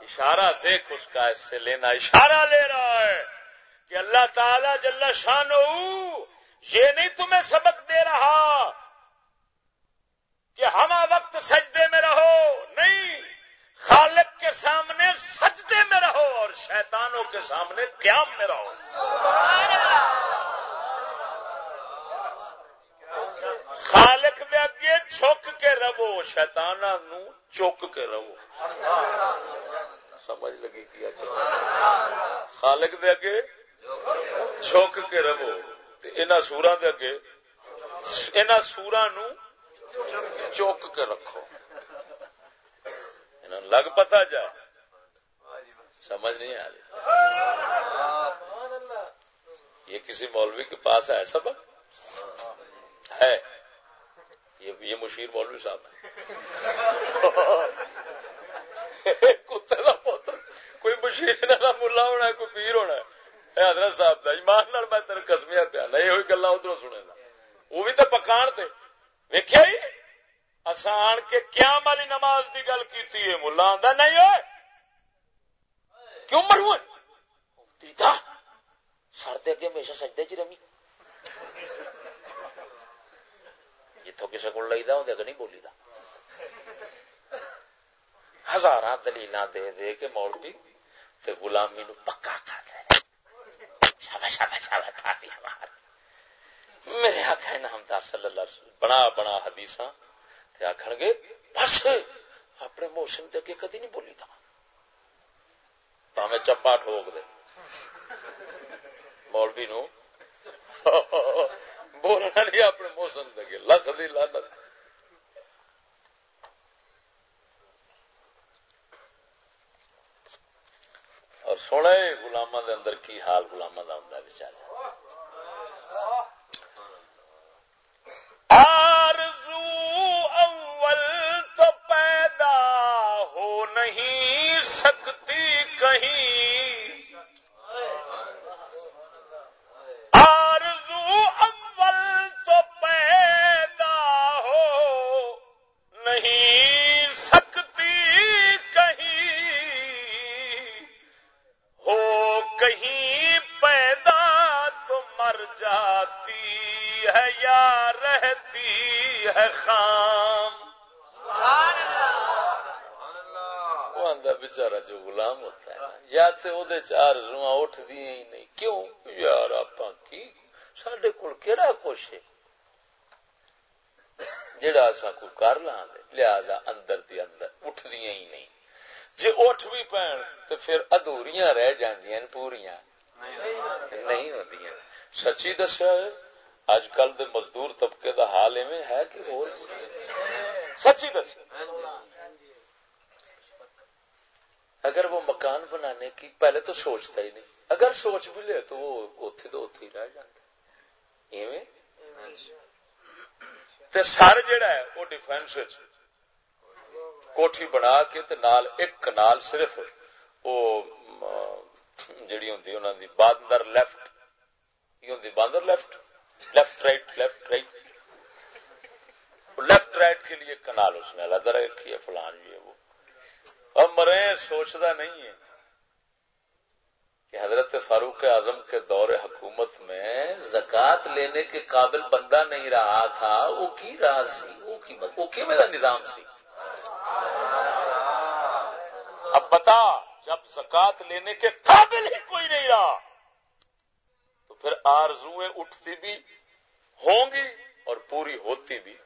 Speaker 1: اشارہ دیکھ اس کا، اس سے لینا اشارہ لے رہا ہے کہ اللہ تعالیٰ جل شان یہ نہیں تمہیں سبق دے رہا کہ ہم وقت سجدے میں رہو، نہیں خالق کے سامنے سجدے میں رہو اور شیطانوں کے سامنے قیام میں رہو۔ خالق میں اگے چوک کے رہو شیتان چوک کے رہو۔ سمجھ لگی کیا خالق دے اگے چوک کے رہو ان سورا دے اگے ان سورا نو چوک کے رکھو۔ لگ پتا جائے۔ سمجھ نہیں آ رہی۔ یہ کسی مولوی کے پاس ہے سبق؟ ہے۔ یہ مشیر مولوی صاحب ہے کتے کا پوتر کوئی مشیر ملا ہونا ہے، کوئی پیر ہونا ہے۔ حضرت صاحب کا ایمان میں تین کسمیا پیا نہیں ہوئی گلا ادھر سنے وہ بھی تو پکان تے۔ ویکیا ہی؟ آسان کے کیا والی نماز کی گل کی ملا آدھا نہیں ہوئے؟ کیوں مرو پیتا، سر اگے ہمیشہ سجدے چ رمی جتوں کسی کو لئی دا اندر نہیں بولی دا۔ ہزار دلیل دے دے کے مولوی تے غلامی نو پکا کر دے شابا شابا شابا کافی ہمار۔ میرے آخر نامدار صلی اللہ علیہ وسلم بنا بنا حدیث تے آخر گے، بس، اپنے موشن دے کے کدی نہیں بولی تھا۔ میں چپا ٹھوک دے۔ مولوی نو۔ بولنا نہیں، اپنے موسم دے لکھ دی لانت اور سونا گلاما دے اندر کی حال گلاما کا ہوں بچارا کہیں یا تو وہ چار رواں اٹھ دیا ہی نہیں۔ کیوں؟ یار آپ کی؟ سڈے کول کہڑا کچھ ہے؟ جڑا اصا کو کر لاں لہذا اندر دی اندر اٹھ دیا ہی نہیں۔ جی اٹھ بھی پین تو پھر ادوریاں رہ جاندیاں پوریاں۔ نہیں ہوتی سچی دسیا ہے اج کل دے مزدور طبقے دا حال ایویں ہے کہ اور سچی دس اگر وہ مکان بنانے کی پہلے تو سوچتا ہی نہیں۔ اگر سوچ بھی لے تو وہ اوتھے تو اوتھے ہی رہ جاتا ایویں؟ تے سر جڑا ہے وہ ڈیفینس کوٹھی بنا کے تے نال ایک کنال صرف وہ، جڑی ہوندی انہاں دی باندر لیفٹ یہ ہوندی باندر left left right left right left right کے لیے کنال اس نے علیحدہ رکھی ہے، فلان جی یہ وہ۔ اب مرے سوچتا نہیں ہے کہ حضرت فاروق اعظم کے دور حکومت میں زکات لینے کے قابل بندہ نہیں رہا تھا، وہ کی راہ سی؟ وہ کی میرا نظام سی؟ اب بتا جب زکات لینے کے قابل ہی کوئی نہیں رہا، تو پھر آرزویں اٹھتی بھی ہوں گی اور پوری ہوتی بھی۔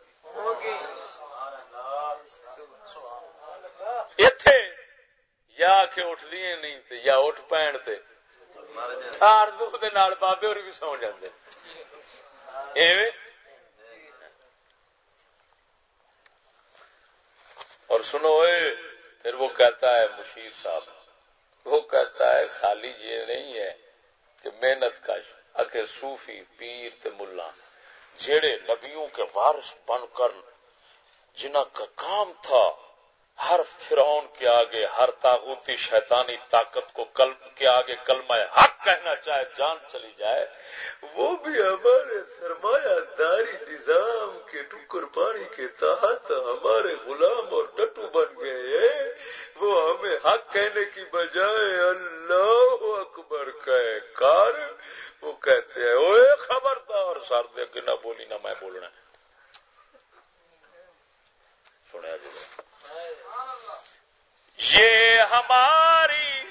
Speaker 1: اتے یا کہ اٹھ دیے نہیں تے یا اٹھ پہن تے آرزو دے نال بابے اور بھی سو جاندے ایویں اور سنو اے پھر وہ کہتا ہے مشیر صاحب وہ کہتا ہے خالی یہ نہیں ہے کہ محنت کا اکے صوفی پیر تے ملا جڑے نبیوں کے وارث بن کر جنہ کا کام تھا ہر فرعون کے آگے، ہر تاغوتی شیطانی طاقت کو قلب کے آگے کلمہ حق کہنا چاہے، جان چلی جائے، وہ بھی ہمارے سرمایہ داری نظام کے ٹکر پانی کے تحت ہمارے غلام اور ٹٹو بن گئے۔ وہ ہمیں حق کہنے کی بجائے اللہ اکبر کہے، کار۔ وہ کہتے ہیں وہ خبردار، سر دے نہ بولی نہ میں بولنا۔ سنیا جی۔ یہ ہماری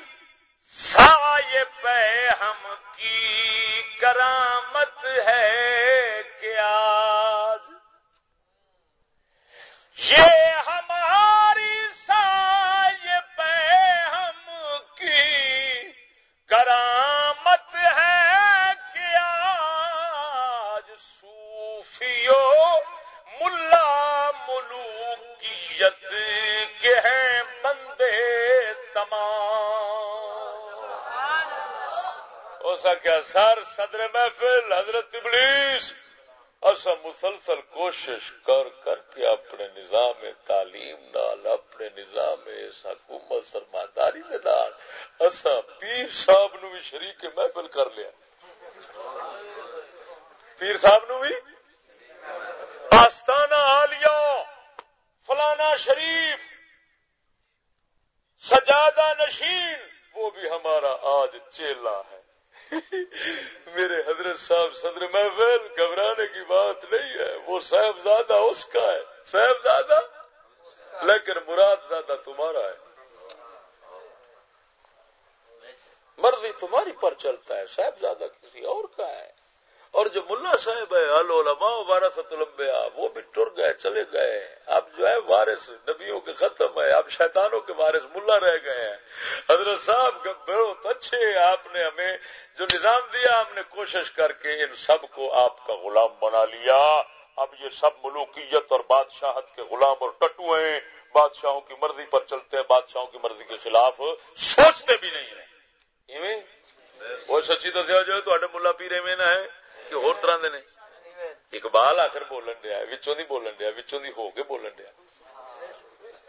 Speaker 1: سائے پہ ہم کی کرامت ہے کیا یہ ہماری سائے پہ ہم کی کرامت ہے کیا صوفیو ملا ملوکیت کے ہیں بندے اس کیا سر صدر محفل، حضرت ابلیس اصا مسلسل کوشش کر کر کے اپنے نظام تعلیم نال، اپنے نظام حکومت سرمایہ نال اصا پیر صاحب نو بھی شریک محفل کر لیا۔ پیر صاحب نو بھی آستانہ آلیا فلانا شریف سجادہ نشین، وہ بھی ہمارا آج چیلا ہے۔ <laughs> میرے حضرت صاحب صدر محفل، گھبرانے کی بات نہیں ہے، وہ صاحب زیادہ اس کا ہے۔ صاحب زیادہ لیکن مراد زیادہ تمہارا ہے۔ مرضی تمہاری پر چلتا ہے صاحب زیادہ کسی اور کا ہے۔ اور جو ملا صاحب ہے العلماء وارثت الانبیاء، وہ بھی ٹر گئے، چلے گئے۔ اب جو ہے، وارث نبیوں کے ختم ہے۔ اب شیطانوں کے وارث ملا رہ گئے ہیں۔ حضرت صاحب بہت اچھے آپ نے ہمیں جو نظام دیا، ہم نے کوشش کر کے ان سب کو آپ کا غلام بنا لیا۔ اب یہ سب ملوکیت اور بادشاہت کے غلام اور ٹٹو ہیں۔ بادشاہوں کی مرضی پر چلتے ہیں، بادشاہوں کی مرضی کے خلاف سوچتے بھی نہیں ہیں۔ وہ سچی دسیا جو ہے ملا پیرے میں نہ ہے کہ ہو طرح دے اقبال آخر بولن دیا وچوں دی بولن دیا وچوں دی ہو کے بولن دیا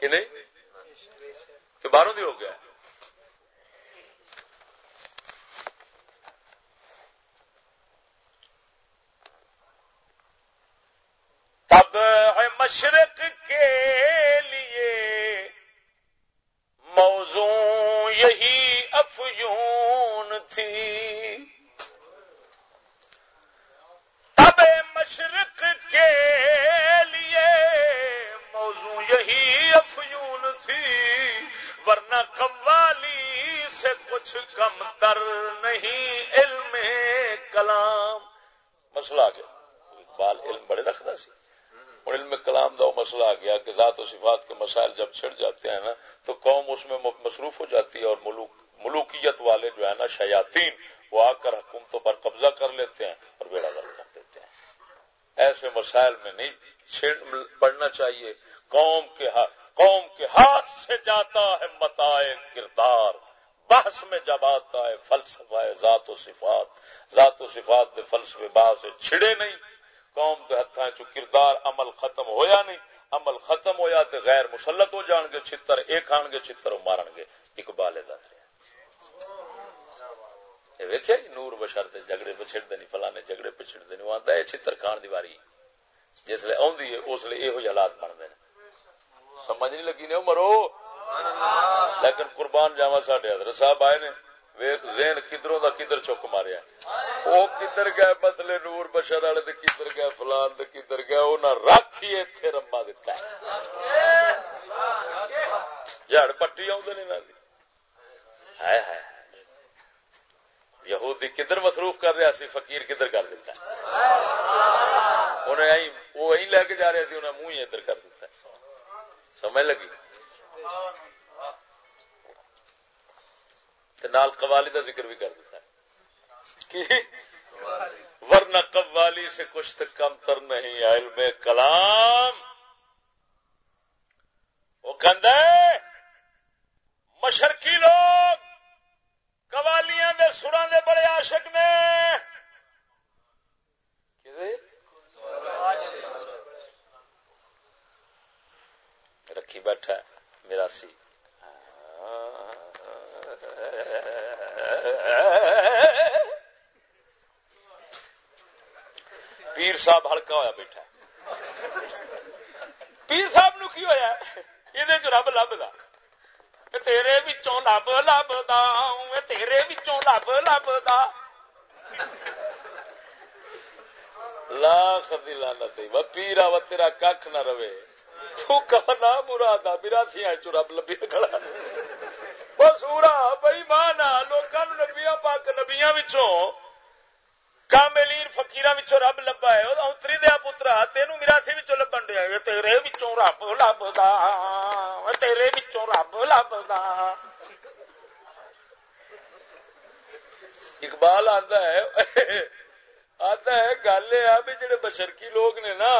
Speaker 1: کہ نہیں کہ باہروں دی ہو گیا تب ہے مشرق کے لیے موضوع یہی افیون تھی مسئلہ آ گیا کہ ذات و صفات کے مسائل جب چھڑ جاتے ہیں نا، تو قوم اس میں مصروف ہو جاتی ہے اور ملوک ملوکیت والے جو ہے نا، شیاطین، وہ آ کر حکومتوں پر قبضہ کر لیتے ہیں اور بیڑا گھر کر دیتے ہیں۔ ایسے مسائل میں نہیں پڑھنا چاہیے۔ قوم کے قوم کے ہاتھ سے جاتا ہے متائے کردار۔ بحث میں جب آتا ہے فلسفہ ذات و صفات، ذات و صفات کے فلسفے بحث سے چھڑے نہیں۔ قوم کے ہاتھ کردار عمل ختم ہویا نہیں عمل ختم ہویا تو غیر مسلط ہو جان گے چھتر ایک آن گے چھتر مارن گے اقبال دس ویکیا جی نور بشر جگڑے پچھڑ دے فلانے جگڑے پچھڑ دے وہ آتا ہے، چھتر کھان دی واری۔ جس لیے آدھی ہے، اس لیے یہ جی حالات بنتے ہیں۔ سمجھ نہیں لگی نے مرو لیکن قربان جاوا سڈے حضرت صاحب آئے نے۔ ویخ زین کدروں دا کدھر چک ماریا وہ کدھر گئے مسلے نور بشر والے کدھر گئے فلان کدھر گئے انہیں رکھ ہی اتنے رما دتا جڑ پٹی آدھے ہے ہے یہودی کدھر مصروف کر رہا سی، فقیر کدھر کر دیتا انہیں وہ لے کے جا رہے تھے انہیں منہ ہی ادھر کر دیتا سمجھ لگی؟ نال قوالی کا ذکر بھی کر دیتا ورنہ قوالی سے کچھ تک کم تر نہیں علم کلام۔ وہ کہہ مشرقی لوگ قوالیاں دے سران دے بڑے عاشق نے۔ رکھی بیٹھا میرا سی پیر صاحب ہلکا ہوا بیٹھا پیر صاحب نو کی ہوا یہ رب لبا تیرے بچوں لب لبا تیرے بچوں لب لبا لاکھ دلانا پیرا و تیرا کھ نہ رہے۔ تو کہنا مراد براسیا چ رب لبی کھڑا سورا بئی مانا لوگوں نبیا پاک نبیا کاملین فکیر رب لبا ہے اتری دیا پترا تین مراسی لبن دیا تیرے رب لبدا تیرے رب لبدا اقبال آتا ہے آتا ہے گل یہ بھی جڑے بشرکی لوگ نے نا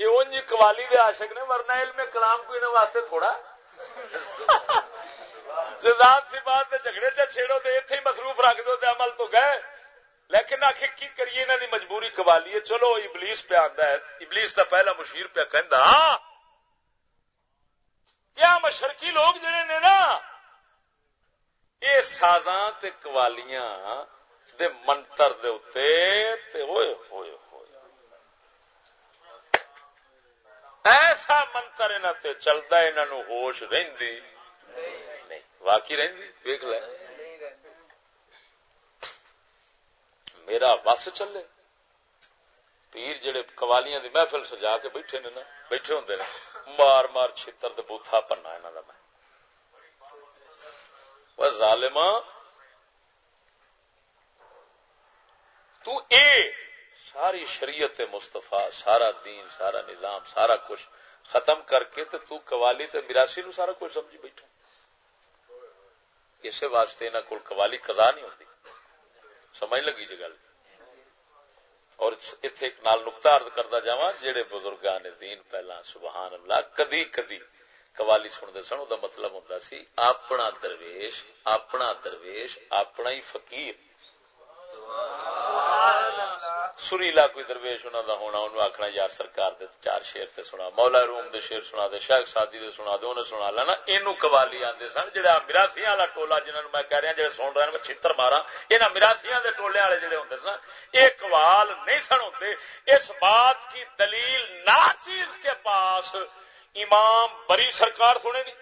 Speaker 1: یہ اونج قوالی دے عاشق نے ورنہ علم کلام کو انہوں واسطے تھوڑا ذات سی بات جھگڑے چ چھیڑو تو اتنے ہی مصروف رکھ دو عمل تو گئے لیکن آخر کی کریے انہوں دی مجبوری قوالی ہے؟ چلو، ابلیس پہ آتا ہے۔ ابلیس کا پہلا مشیر پہ کہ ہاں۔ کیا مشرقی لوگ جڑے نے نا یہ سازاں قوالیاں دے منتر دے تے ہوئے ہوئے ایسا منتر تے چلتا انہوں ہوش رہی نہیں، واقعی رہی ویک لے۔ میرا بس چلے۔ پیر جڑے قوالیاں دی محفل سجا کے بیٹھے نے نا، بیٹھے ہوں مار مار چھتر بوتھا پنا یہاں کا میں۔ ظالما تو اے ساری شریعت مستفا سارا دین، سارا نظام، سارا کچھ ختم کر کے تو تو قوالی تے میراسی نو سارا کچھ سمجھی بیٹھا۔ اسے واسطے انہوں کو قوالی قضا نہیں ہوتی سمجھ لگی جی گل۔ اور اتنے ایک نال نقطہ ارد کرتا جا جہے بزرگان نے دین پہلا، سبحان اللہ، کدی کدی قوالی سنتے سن وہ مطلب ہوں سی، اپنا درویش اپنا درویش، اپنا ہی فقیر۔ سریلا کوئی درویش انہوں دا ہونا، انہوں آخنا یار سرکار دے چار شیر تے سنا، مولا روم دے شیر سنا دے شیخ سادی دے سنا دے انہیں سنا لینا اینو قوالی آندے سن جڑا مراسیاں والا ٹولا جنہوں میں کہہ رہا جڑے سن رہے ہیں، میں چھتر مارا انہاں مراسیاں دے ٹولے والے جڑے ہوندے سن یہ قوال نہیں سن ہوندے، اس بات کی دلیل نا چیز کے پاس امام بری سرکار سنے گی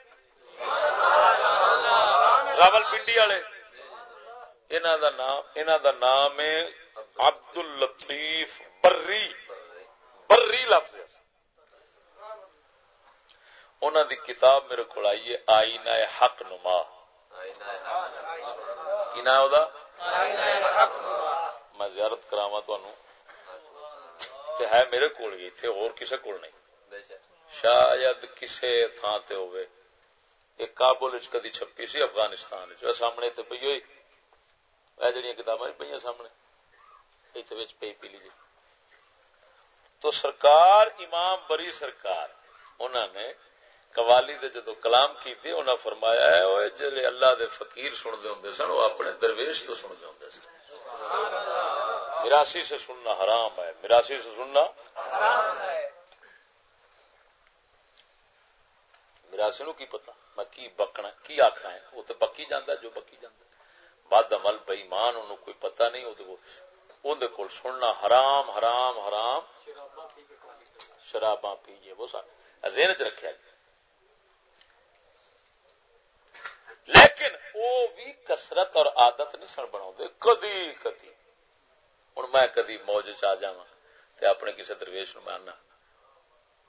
Speaker 1: راول پنڈی والے انہاں دا نام انہاں دا نام ہے عبد الطیف بری بری لفظ انہوں دی کتاب میرے کو آئی ہے حق نما۔ کی نام میں زیارت کراوا تے ہے میرے کو اتنے اور کسی کو نہیں۔ شاید کسی تھان سے ہوئے ایک کابل کدی چھپی سی، افغانستان سامنے تو پی ہوئی۔ جہاں کتابیں پہ سامنے۔ پی پی لیجیے تو سرکار، امام بری سرکار انہوں نے قوالی دے جدو کلام کیتے انہوں فرمایا ہے وہ جلے اللہ دے فقیر سنتے ہوں سن، وہ اپنے درویش تو سنتے ہوں سن۔ مراسی سے سننا حرام ہے۔ مراسی سے سننا مراسی نو کی پتا میں کی بکنا کی آخنا ہے؟ وہ تو بکی جانا جو بکی جانا بد عمل بےمان انہوں کوئی پتہ نہیں وہ اندر کول سننا حرام حرام حرام۔ شراباں پیجیے وہ ذہن چ رکھا جی۔ لیکن وہ بھی کسرت اور عادت نہیں سن بنا کدی کدی۔ ہوں میں کدی موج چ جا اپنے کسی درویش نو میں آنا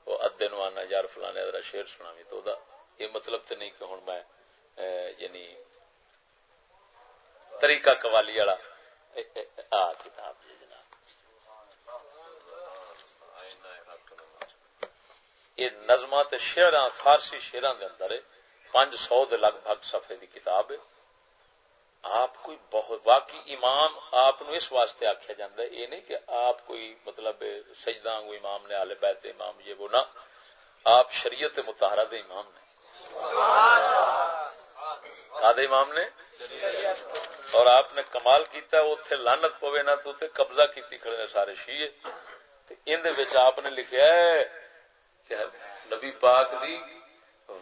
Speaker 1: وہ ادے نو آنا یار فلانے ادھر شیر سنا بھی تو یہ مطلب تو نہیں کہ ہوں میں یعنی طریقہ قوالی والا کتاب جی جناب۔ یہ نظم شیر فارسی شیران دے اندر پانچ سو دے لگ بھگ صفحے دی کتاب ہے۔ آپ کوئی بہت واقعی امام آپ نو اس واسطے آخیا جاتا ہے یہ نہیں کہ آپ کوئی مطلب سجدہ کو امام نے آلے بیت امام یہ وہ نہ۔ آپ شریعت متحرہ دے امام نے۔ آدھے امام نے؟ اور آپ نے کمال کیتا ہے اتنے لانت پوے نہ تو تے قبضہ کیتی کھڑے نے سارے شیعے ان آپ نے لکھا ہے کہ نبی پاک دی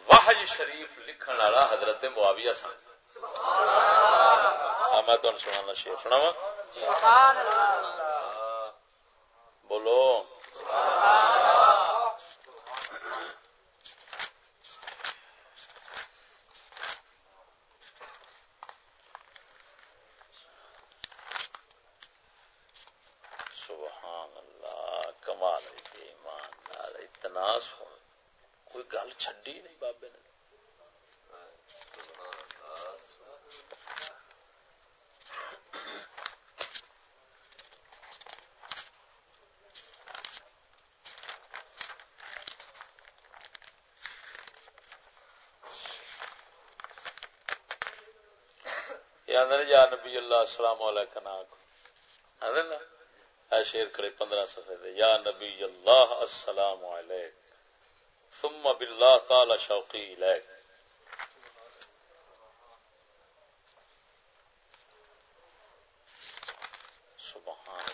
Speaker 1: واہج شریف لکھن والا حضرت معاویہ سن۔ میں تمہیں سنانا شیر سنا بولو۔ چڈی نہیں بابے نے یا نبی اللہ، السلام علیکم نا؟ شیر کھڑے پندرہ سفے یا نبی اللہ، السلام علیکم ثم بالله تعالى شوقي إليك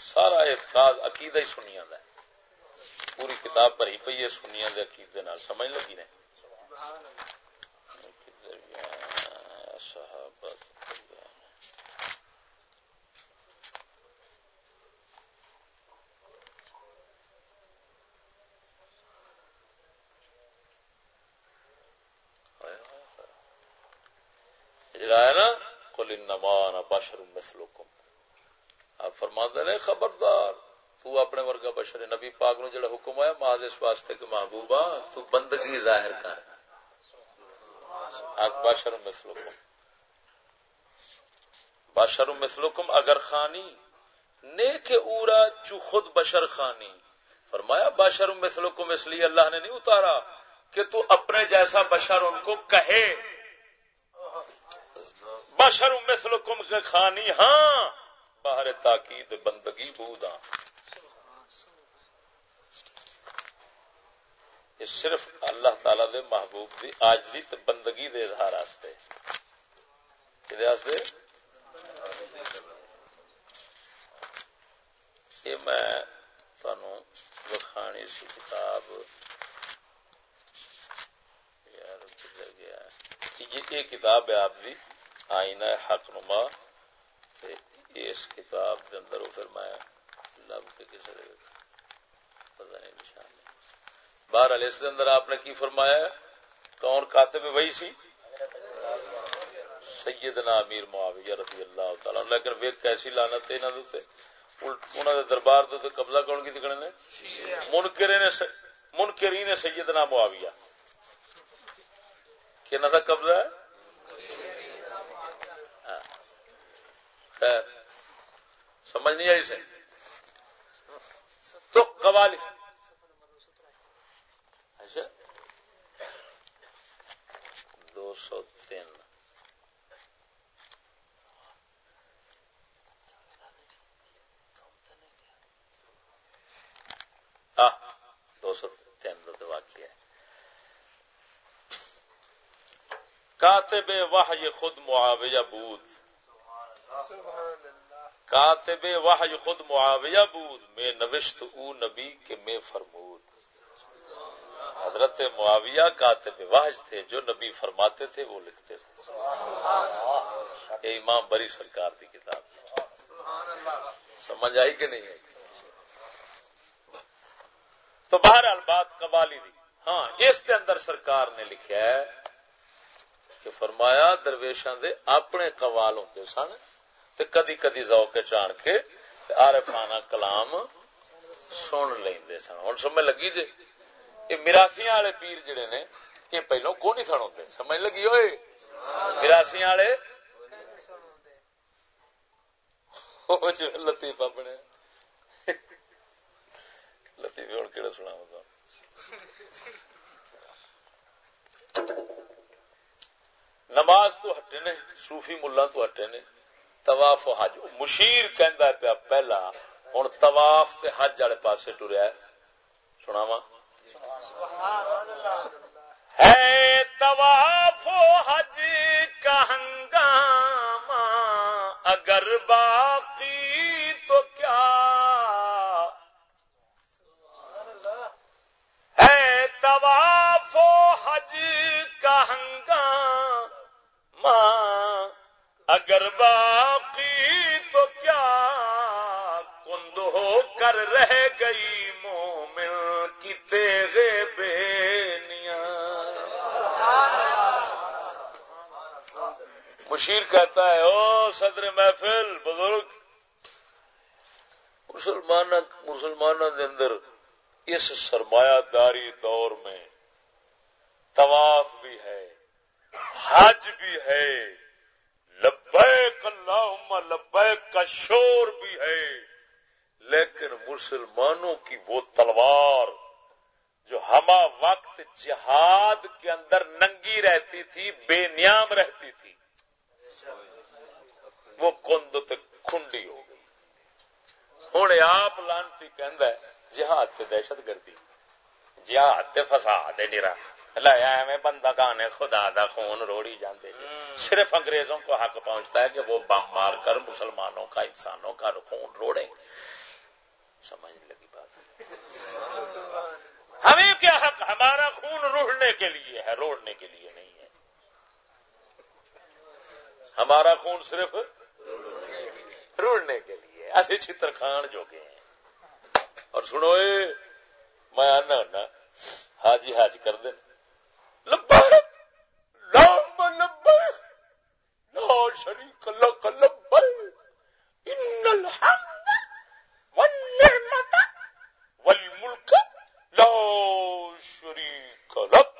Speaker 1: سارا اعتقاد عقیدہ ہی سنیا دا پوری کتاب بھری پی ہے سنیا دے عقیدے نال سمجھ لگی نے صحابت جڑا ہے نا کل انمان بشر مثلکم آپ فرما نے خبردار تو اپنے ورگا بشر نبی پاک نو جڑا حکم آیا ماض اس واسطے کہ محبوبہ، تو بندگی ظاہر کر۔ بشر مثلکم۔ بشر مثلکم اگر خانی، نیک اورا چو خود بشر خانی۔ فرمایا، بشر مثلکم اس لیے اللہ نے نہیں اتارا کہ تو اپنے جیسا بشر ان کو کہے۔ بشر مثلکم خانی ہاں باہر تاکید بندگی بودا یہ صرف اللہ تعالی دے محبوب دی آجری تے بندگی دے اظہار واسطے کدے واسطے یہ میں تھانوں وکھانی سی کتاب۔ یار، کدھر گیا؟ یہ کتاب ہے آپ کی آئینہ حق نما۔ اس کتاب کے اندر پھر میں لب کے کسی پتہ نہیں باہر اس اندر آپ نے کی فرمایا کون کاتب وہی سی؟ سیدنا امیر معاویہ رضی اللہ تعالی لیکن ویک کیسی لعنت ہے انہاں دے انہاں دے دربار دے قبضہ کون کی دکھنے نے منکرین نے منکرین سیدنا معاویہ۔ کہ نہ قبضہ ہے؟ ہاں۔ خیر۔ سمجھ نہیں آئی سے تو قوالی اچھا دو سو تین دو سو تین تو واقعہ ہے کاتب واہ خود معاویہ بود کاتب وحی خود معاویہ بود میں نوشت او نبی کے میں فرمود حضرت معاویہ کاتب وحج تھے جو نبی فرماتے تھے وہ لکھتے تھے۔ یہ امام بری سرکار کی کتاب سمجھ آئی کہ نہیں آئی؟ تو بہرحال بات قبالی دی۔ ہاں اس کے اندر سرکار نے لکھا ہے کہ فرمایا درویشاں دے اپنے قوال ہوتے سن تے کدی کدی ذوق چان کے عارفانہ کلام سن لیندے سن۔ ہن سمجھ لگی جی؟ یہ مراسیاں والے پیر جڑے نے یہ پہلو کو نہیں سن ہوندے سمجھ لگی ہوئے مراسیاں والے لطیفہ بنے لطیفے ہوں کہڑا سنا ہوگا نماز تو ہٹے نے صوفی ملا تو ہٹے نے طواف و حج مشیر کہندا پیا پہلا ہن طواف تے حج والے پاسے ٹریا سناواں ہے طواف و حج کا ہنگامہ، اگر باقی تو کیا؟ ہے طواف و حج کا ہنگامہ، اگر باقی تو کیا؟ کند ہو کر رہ گئی مشیر کہتا ہے، او صدر محفل بزرگ مسلمان مسلمانوں کے اندر اس سرمایہ داری دور میں طواف بھی ہے، حج بھی ہے، لبیک اللہم، لبیک کا شور بھی ہے، لیکن مسلمانوں کی وہ تلوار جو ہما وقت جہاد کے اندر ننگی رہتی تھی بے نیام رہتی تھی وہ کند کھنڈی ہو گئی۔ ہوں آپ لانتی کہ جہاد تے دہشت گردی جہاد تے فساد نرا۔ لایا بندہ گانے خدا دا خون روڑی جاندے صرف انگریزوں کو حق پہنچتا ہے کہ وہ بم مار کر مسلمانوں کا انسانوں کا خون روڑے۔ سمجھ لگی بات۔ ہمیں کیا حق؟ ہمارا خون روڑنے کے لیے ہے، روڑنے کے لیے نہیں ہے۔ ہمارا خون صرف روڑنے کے لیے ایسے چتر خان جو گئے ہیں۔ اور سنو میں آنا ہونا، حاجی حاج کر دیں۔ شریک لک لبیک ان الحمد والنعمت والملک لا شریک لک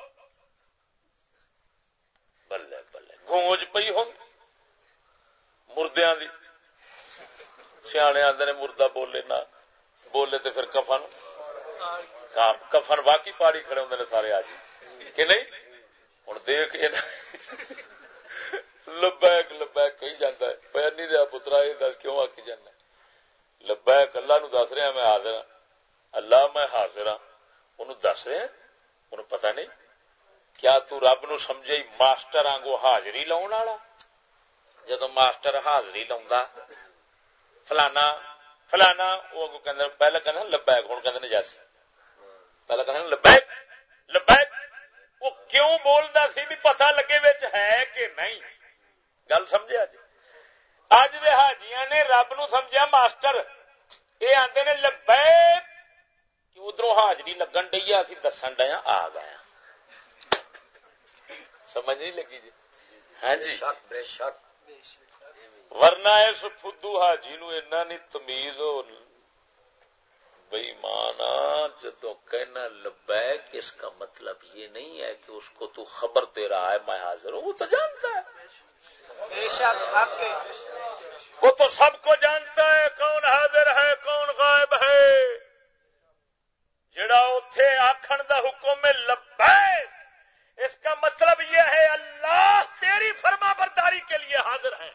Speaker 1: بلے بلے گونج پئی ہوں مردیاں دی سیانے آدھے نے مردہ بولے نہ بولے تو پھر کفن کفن واقعی پاڑی کھڑے ہوں سارے آج کہ نہیں ہوں دیکھ لبیک لبیک کہی جانا ہے پہنی دیا پترا یہ دس کیوں آکی جانا لبیک اللہ نو دس رہا میں حاضر ہاں اللہ میں حاضر ہاں انہوں دس رہے انہوں پتہ نہیں کیا تو رب نو سمجھے ماسٹر آنگو حاضری لاؤن والا جدو ماسٹر حاضری لا فلانا فلانا وہ پہلے کہ لبیک ہوں کہ جس پہلے کہ لبیک لبیک وہ کیوں بولتا سی بھی پتہ لگے ہے کہ نہیں؟ گل سمجھا جی اج دے حاجیاں نے رب نو سمجھا ماسٹر یہ آتے نے لبے کہ ادھر حاجری لگن ڈی اسی دسن ڈیا آ گیا سمجھ نہیں لگی جی؟ ہاں جی؟ بے شک۔ ورنہ اس فدو حاجی نو اینا نہیں تمیز ہو بئی مانا جدو کہنا لبیک اس کا مطلب یہ نہیں ہے کہ اس کو تو خبر دے رہا ہے میں حاضر ہوں وہ تو جانتا ہے۔ وہ تو سب کو جانتا ہے کون حاضر ہے کون غائب ہے۔ جڑا اتے آخر دا حکم میں لبے اس کا مطلب یہ ہے اللہ تیری فرما برداری کے لیے حاضر ہے۔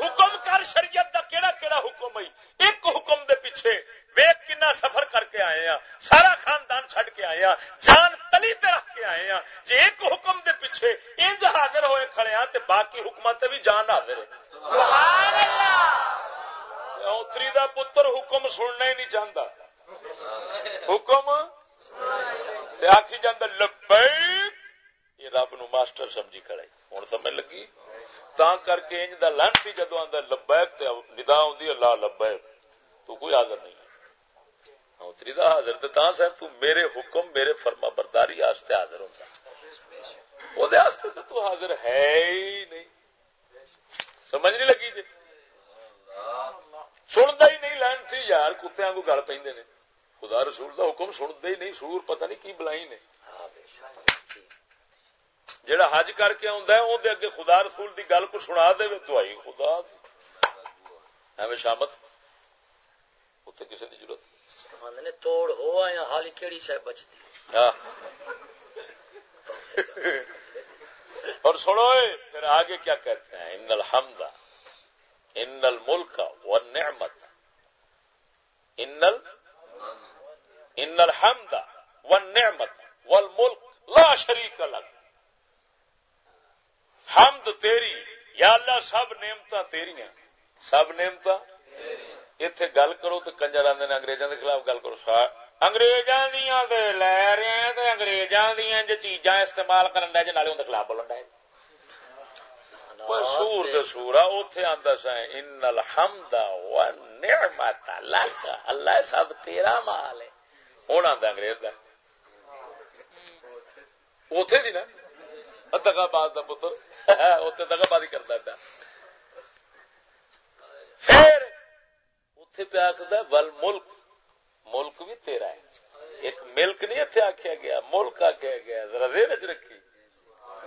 Speaker 1: حکم کر شریعت دا کیڑا کیڑا حکم ہے؟ ایک حکم دے پیچھے ویک کنا سفر کر کے آئے ہیں سارا خاندان چھڈ کے آئے ہیں جان تلی تے رکھ کے آئے ہیں جی ایک حکم دے پیچھے انج حاضر ہوئے کھڑے ہیں تے باقی حکمت بھی جان حاضر ہے۔ سبحان اللہ! اوتری دا پتر حکم سننا ہی نہیں چاہتا حکم؟ تے آکھی جاندا، لبیک! یہ رب نو ماسٹر سمجھی کھڑے۔ ہن سمجھ لگی؟ تا کر کے انج دا لانسی جدو آندا لبیک تے ندا ہوندی ہے، لا لبیک۔ تو کوئی حاضر نہیں ہاں، اتری دا حاضر تے تاں سے تو میرے حکم، میرے فرما برداری واسطے حاضر ہوندا۔ او دے واسطے تے تو حاضر ہے ہی نہیں۔ سمجھ نہیں لگی جی؟ سندا ہی نہیں لین تھی یار کتےاں کو گل پیندے نے۔ خدا رسول دا حکم سندا ہی نہیں، سور پتہ نہیں کی بلائی نے۔ جڑا حج کر کے آندا ہے اون دے اگے خدا رسول دی گل کو سنا دے دعائی خدا ایویں شامت۔ اتنے کسی کی ضرورت نے توڑ ہو آیا حالی کیڑی ہاں۔ اور سنو پھر آگے کیا کہتے ہیں؟ ان الحمد ان الملک والنعمت۔ ان ال ان الحمد والنعمت والملک لا شریک لگ حمد تیری یا اللہ سب نعمت تیری سب نعمت اتنے گل کرو تو کنجر آدھے اگریزوں کے خلاف گل کرو۔ اگریزاں دیا لے رہے ہیں اگریزاں دیا جو چیزاں استعمال کرن ڈے نالے اندر خلاف بولن ڈے سور دے سورا اتے آتا سا ان الحمد و نعمت لک اللہ سب تیرا مال ہے۔ ہوں آتا انگریز اتے دی نا؟ دگا باز کا پتر. اتنے دگا بازی کرتا پیا. پھر اتنے پہ آخر ول ملک. ملک بھی تیرا ہے۔ ایک ملک نہیں اتنے آخیا گیا، ملک آخیا گیا، ذرا دیر چ رکھی۔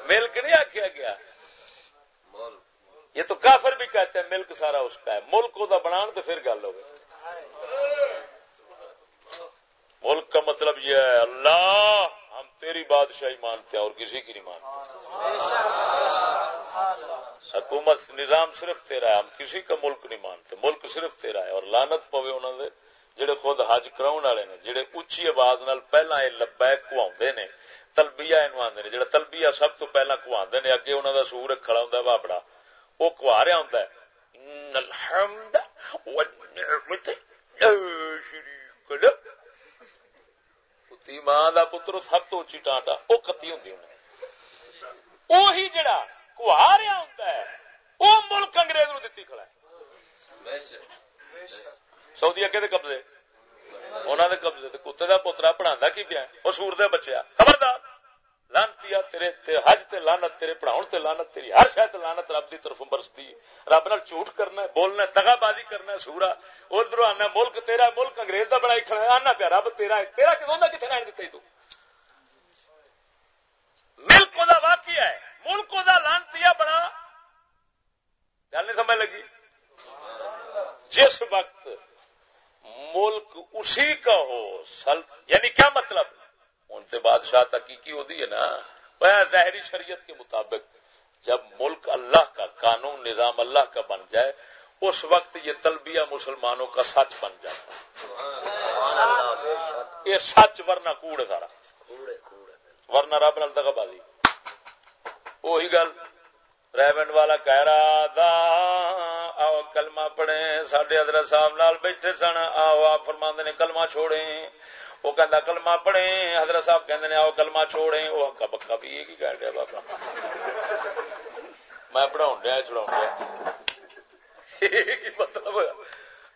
Speaker 1: ملک نہیں آخیا گیا۔ یہ تو کافر بھی کہتے ہیں، ملک سارا اس کا ہے۔ ملک وہ بنا تو پھر گل ہو ملک کا مطلب یہ ہے، اللہ ہم تیری بادشاہی مانتے ہیں اور کسی کی نہیں مانتے۔ حکومت نظام صرف تیرا ہے، ہم کسی کا ملک نہیں مانتے۔ ملک صرف تیرا ہے اور لانت پوے انہوں نے جڑے خود حج کراؤن والے نے، جڑے اچھی آواز نال پہلا یہ لبیک کواندے نے، تلبیہ اینو آندے نے، جڑا تلبیہ سب تو پہلا کواندے نے، اگے انہاں دا سور کھڑا ہوندا ہے بابڑا او کوا رہا ہوندا ہے۔ ان الحمد ماں کا پتر سب تو اچھی ٹانٹا وہ کتی ہوں وہی جڑا کہاریا ہوں وہ ملک انگریز نو دتی کھڑا ہے سعودی اگے دے قبضے انہوں نے قبضے کتے کا پوترا پڑھا کی پیا وہ سور دے بچیا خبردار لانتی تیرے تے، حج تے لانت تیرے پڑھاؤ تے لانت تیری ہر شاید لانت رب کی طرف برستی رب نال جھوٹ کرنا ہے، بولنا ہے دگا بازی کرنا ہے، سورا۔ ادھر آنا ملک تیرا ملک انگریز کا بڑا کھڑا آنا پیا، رب تیرا ہے۔ تیرا کتوں کا کتنے رہن دیتا تو؟ ملک وہ واقعہ ہے ملک وہ لانتی بڑا۔ گل نہیں سمجھ لگی؟ جس وقت ملک اسی کا ہو، سلط یعنی کیا مطلب؟ ان سے بادشاہ تحقیقی ہوتی ہے نا۔ ظاہری شریعت کے مطابق جب ملک اللہ کا قانون نظام اللہ کا بن جائے اس وقت یہ تلبیہ مسلمانوں کا سچ بن جاتا ہے۔ یہ سچ ورنہ کوڑ سارا۔ ورنہ رب نال دگا بازی وہی گل ریونڈ والا کہہ رہا دا آؤ کلمہ پڑھے سڈے حضرت صاحب نال بیٹھے سن آؤ آپ فرما نے کلمہ چھوڑے وہ کہہ کلمہ پڑھے حضرت صاحب کہتے آؤ کلمہ چھوڑے وہ ہکا پکا بھی یہ کہہ دیا بابا میں پڑھاؤ دیا چڑھاؤ دیا مطلب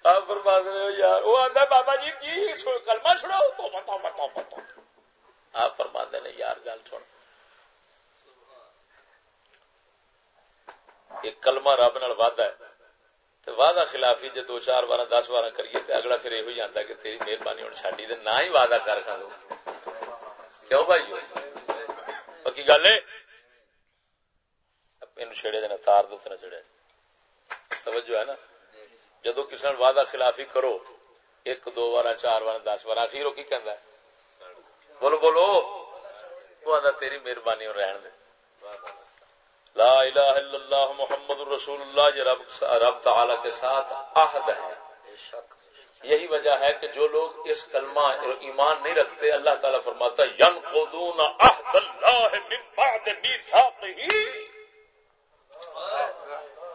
Speaker 1: آپ فرما دے یار وہ آتا بابا جی کی کلمہ چھڑاؤ تو بتاؤ بتاؤ بتاؤ آپ فرما دے یار گل سن ایک کلمہ رب نال وعدہ ہے تو وعدہ خلافی جی دو چار بار دس بار کریے تو اگلا پھر یہ جانا کہ تیری مہربانی ہوں چاڑی دے، نہ ہی وعدہ کر کھا دو۔ کیوں بھائی پکی گل ہے؟ چڑے دینا تار دے نہ چڑھے توجہ ہے نا؟ جدو کسی نے وعدہ خلافی کرو، ایک، دو بار چار بار دس بار آخر وہ کی کہہ بولو بولو۔ وہ تیری مہربانی رہن دے۔ لا الہ الا اللہ محمد رسول اللہ، یہ رب رب تعالی کے ساتھ عہد ہے۔ یہی وجہ ہے کہ جو لوگ اس کلمہ ایمان نہیں رکھتے، اللہ تعالیٰ فرماتا ینقضون عہد اللہ من بعد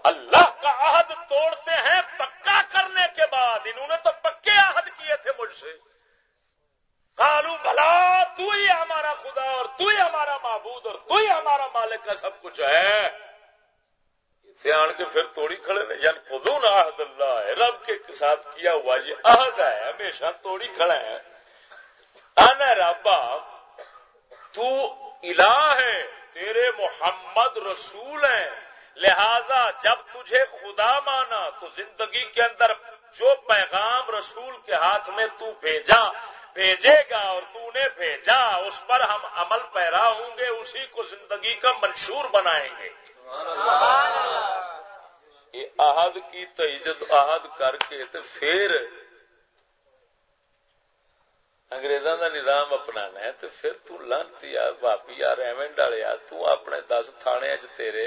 Speaker 1: اللہ کا عہد توڑتے ہیں پکا کرنے کے بعد، انہوں نے تو پکے عہد کیے تھے مجھ سے۔ کالو بھلا تو ہی ہمارا خدا اور تو ہی ہمارا معبود اور تو ہی ہمارا مالک کا سب کچھ ہے۔ آن کے پھر توڑی کھڑے نے یعنی خود عہد اللہ ہے، رب کے ساتھ کیا ہوا، یہ عہد ہے، ہمیشہ توڑی کھڑے ہیں۔ آنا ربا، تو الہ ہے، تیرے محمد رسول ہیں۔ لہذا جب تجھے خدا مانا، تو زندگی کے اندر جو پیغام رسول کے ہاتھ میں تو بھیجا بھیجے گا اور تو نے بھیجا، اس پر ہم عمل پیرا ہوں گے، اسی کو زندگی کا منشور بنائیں گے۔ یہ عہد کی تجت عہد کر کے تو پھر انگریزوں کا نظام اپنانا ہے تو پھر تو لانتی یا باپی یا ریمنڈ والے تو اپنے دس تھانے چ تیرے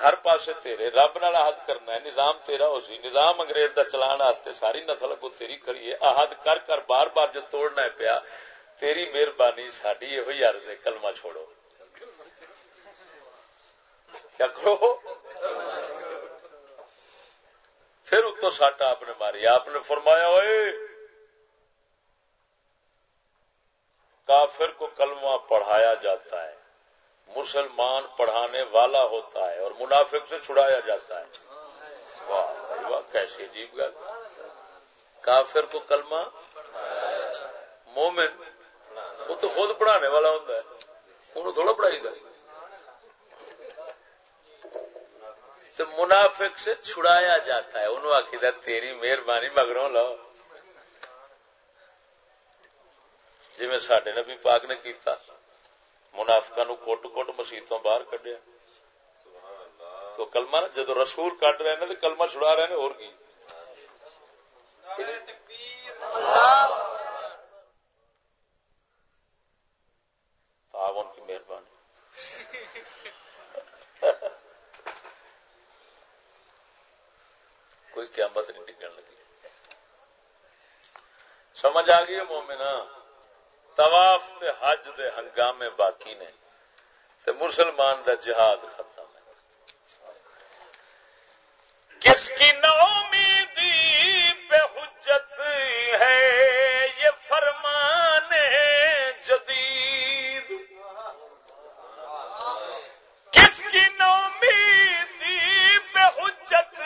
Speaker 1: ہر پاسے تیرے، رب نال عہد کرنا ہے، نظام تیرا ہو سی نظام انگریز دا چلان واسطے ساری نسل کو تیری کری ہے۔ عہد کر کر بار بار جو توڑنا ہے پیا، تیری مہربانی ساری یہ عرض ہے، کلمہ چھوڑو۔ کیا کرو پھر اتو ساٹا آپ نے ماری۔ آپ نے فرمایا ہوئے کافر کو کلمہ پڑھایا جاتا ہے۔ مسلمان پڑھانے والا ہوتا ہے اور منافق سے چھڑایا جاتا ہے۔ واہ واہ، کیسی عجیب گل۔ کافر کو کلمہ مومن، وہ تو خود پڑھانے والا ہوتا ہے، انہوں تھوڑا پڑھائی گا تو منافق سے چھڑایا جاتا ہے، انہوں آخر تیری مہربانی مگروں لو جی میں سڈے نبی پاک نے کیتا۔ منافقا نو کوٹ کوٹ مسیتوں باہر کڈیا تو کلمہ جدو رسول کٹ رہے ہیں تو کلمہ چھڑا رہے ہیں اور کی تعاون کی مہربانی کوئی قیامت نہیں ٹکن لگی سمجھ آ گئی ہے مومنا طواف تے حج دے ہنگامے باقی نے تے مسلمان دا جہاد ختم ہے۔ کس کی نومیدی پہ حجت ہے یہ فرمان جدید؟ کس کی نومیدی پہ حجت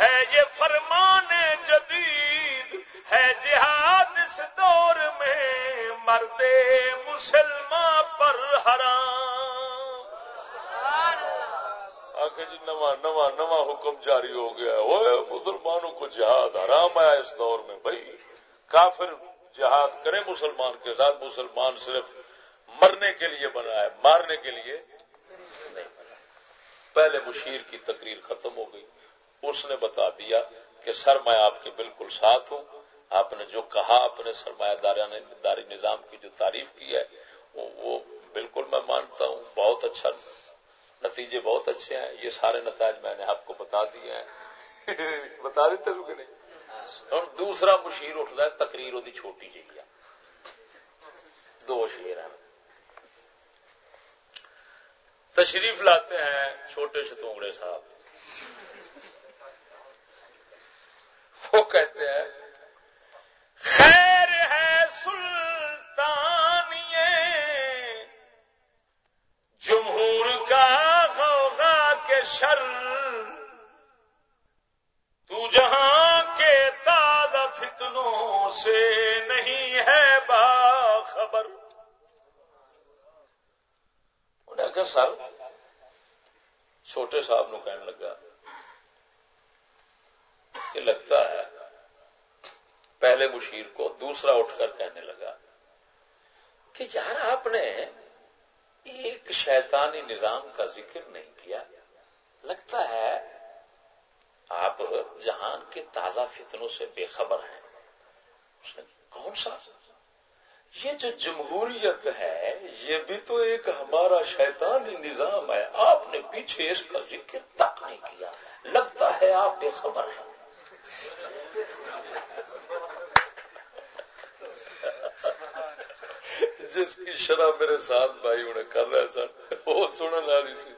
Speaker 1: ہے یہ فرمان جدید؟ ہے جہاد اس دور میں، مرد مسلمان پر حرام۔ آخر جی نواں نواں نواں حکم جاری ہو گیا مسلمانوں کو جہاد حرام آیا اس دور میں بھائی۔ کافر جہاد کرے مسلمان کے ساتھ، مسلمان صرف مرنے کے لیے بنا ہے، مارنے کے لیے نہیں بنا۔ پہلے مشیر کی تقریر ختم ہو گئی۔ اس نے بتا دیا کہ سر میں آپ کے بالکل ساتھ ہوں۔ آپ نے جو کہا اپنے سرمایہ داری نظام کی جو تعریف کی ہے، وہ بالکل میں مانتا ہوں۔ بہت اچھا نتیجے بہت اچھے ہیں۔ یہ سارے نتائج میں نے آپ کو بتا دیے ہیں۔ <laughs> بتا دیتے کہ نہیں؟ ہوں دوسرا مشیر اٹھتا ہے، تقریر وہ چھوٹی جی ہے۔ دو شیر ہیں۔ تشریف لاتے ہیں چھوٹے شتونگڑے صاحب۔ وہ کہتے ہیں خیر ہے سلطان جمہور کا ہوگا کے شر۔ تو جہاں کے تازہ فتنوں سے نہیں ہے باخبر۔ انہیں کہا، سر، چھوٹے صاحب نو کہنے لگا کہ لگتا ہے پہلے مشیر کو، دوسرا اٹھ کر کہنے لگا کہ یار آپ نے ایک شیطانی نظام کا ذکر نہیں کیا۔ لگتا ہے آپ جہان کے تازہ فتنوں سے بے خبر ہیں۔ کون سا؟ یہ جو جمہوریت ہے، یہ بھی تو ایک ہمارا شیطانی نظام ہے۔ آپ نے پیچھے اس کا ذکر تک نہیں کیا۔ لگتا ہے آپ بے خبر ہیں۔ جس کی شرح میرے ساتھ بھائی انہیں کر رہے سن، وہ سننے والی سی۔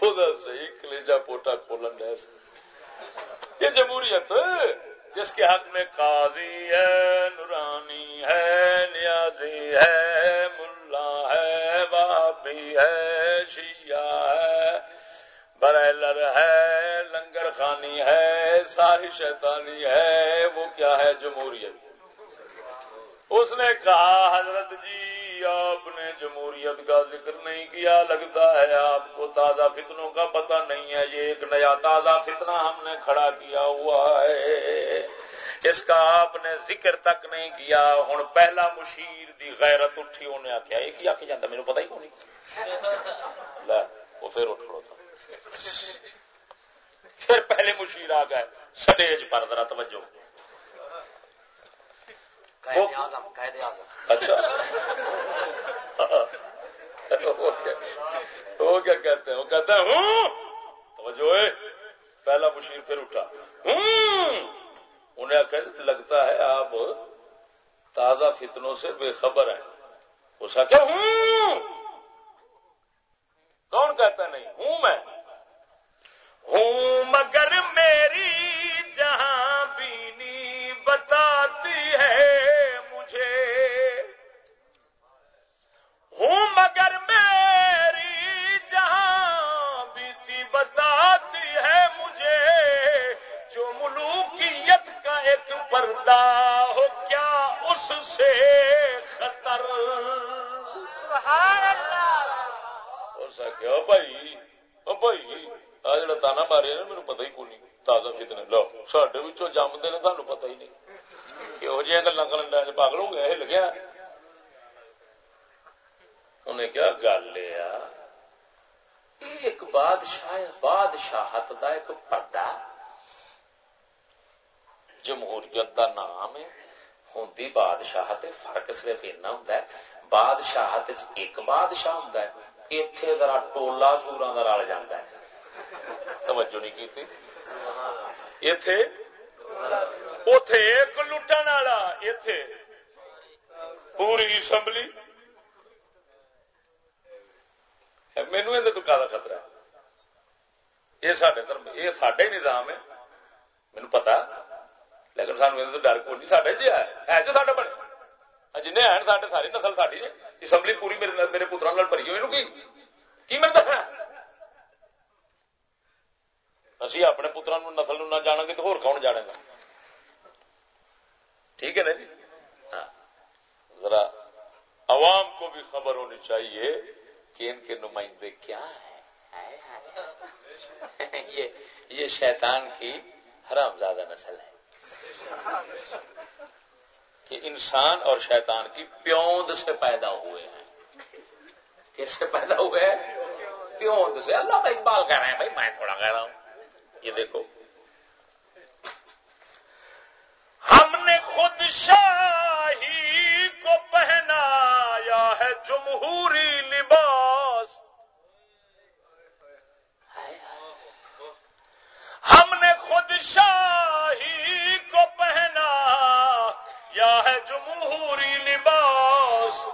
Speaker 1: وہ صحیح کلیجا پوٹا کھولن رہے سن۔ یہ جمہوریت، جس کے حق میں قاضی ہے، نورانی ہے، نیازی ہے، ملا ہے بابی ہے، شیعہ ہے، برائلر ہے، لنگر خانی ہے ساری شیطانی ہے، وہ کیا ہے جمہوریت؟ اس نے کہا، حضرت جی آپ نے جمہوریت کا ذکر نہیں کیا، لگتا ہے آپ کو تازہ فتنوں کا پتہ نہیں ہے، یہ ایک نیا تازہ فتنہ ہم نے کھڑا کیا ہوا ہے اس کا آپ نے ذکر تک نہیں کیا۔ ہوں پہلا مشیر دی غیرت اٹھی انہیں آخیا یہ کیا کہ جانا میرے پتا ہی کون وہ پھر اٹھ کھڑوتا پھر پہلے مشیر آ گئے، سٹیج پر، ذرا توجہ۔ اچھا. <laughs> وہ کیا کہتے ہیں. وہ کہتے ہیں ہوں! توجہ پہلا مشیر پھر اٹھا. ہوں! انہیں لگتا ہے آپ تازہ فتنوں سے بے خبر ہیں. کا کیا ہوں! کون کہتا نہیں؟ ہوں میں. ہوں مگر میری جہاں ایک پردہ ہو کیا اس سے خطر؟ کیا بھائی بھائی آ جڑا تانا مارے نا میرے پتا ہی نہیں تازہ فتنے لو نے ہی نہیں۔ یہو جہاں گلا کرن پاگل ہو گیا انہیں کیا گل لیا ایک بادشاہ بادشاہت دا ایک پردہ جمہوریت دا نام ہے ہوں بادشاہت فرق صرف ایسا ہوں بادشاہت ایک بادشاہ ہوں اتے ذرا ٹولا سورا کا رل جا توجہ نہیں کی اتے اتے ایک لٹن والا اتے پوری اسمبلی مینو یہ تو کا خطرہ یہ سارے دھرم یہ ساڈا نظام ہے مینو پتا لیکن سانو ڈر کو نہیں سڈے جی ہے جو سارے بڑے جن ہیں سارے ساری نسل ساری اسمبلی پوری میرے میرے پترا بھری ہوئی کی میں دسنا اسی اپنے پترا نسل نہ جانا گے تو ہو کون جانے گا ٹھیک ہے نا جی ہاں ذرا عوام کو بھی خبر ہونی چاہیے کہ ان کے نمائندے کیا ہیں? <laughs> یہ شیطان کی حرام زیادہ نسل ہے۔ کہ انسان اور شیطان کی پیوند سے پیدا ہوئے ہیں۔ کس سے پیدا ہوئے ہیں؟ پیوند سے۔ اللہ کا اقبال کہہ رہے ہیں، بھائی میں تھوڑا کہہ رہا ہوں۔ یہ دیکھو۔ ہم نے خود شاہی کو پہنایا ہے جمہوری لباس۔ ہم نے خود شاہی یا ہے جمہوری لباس،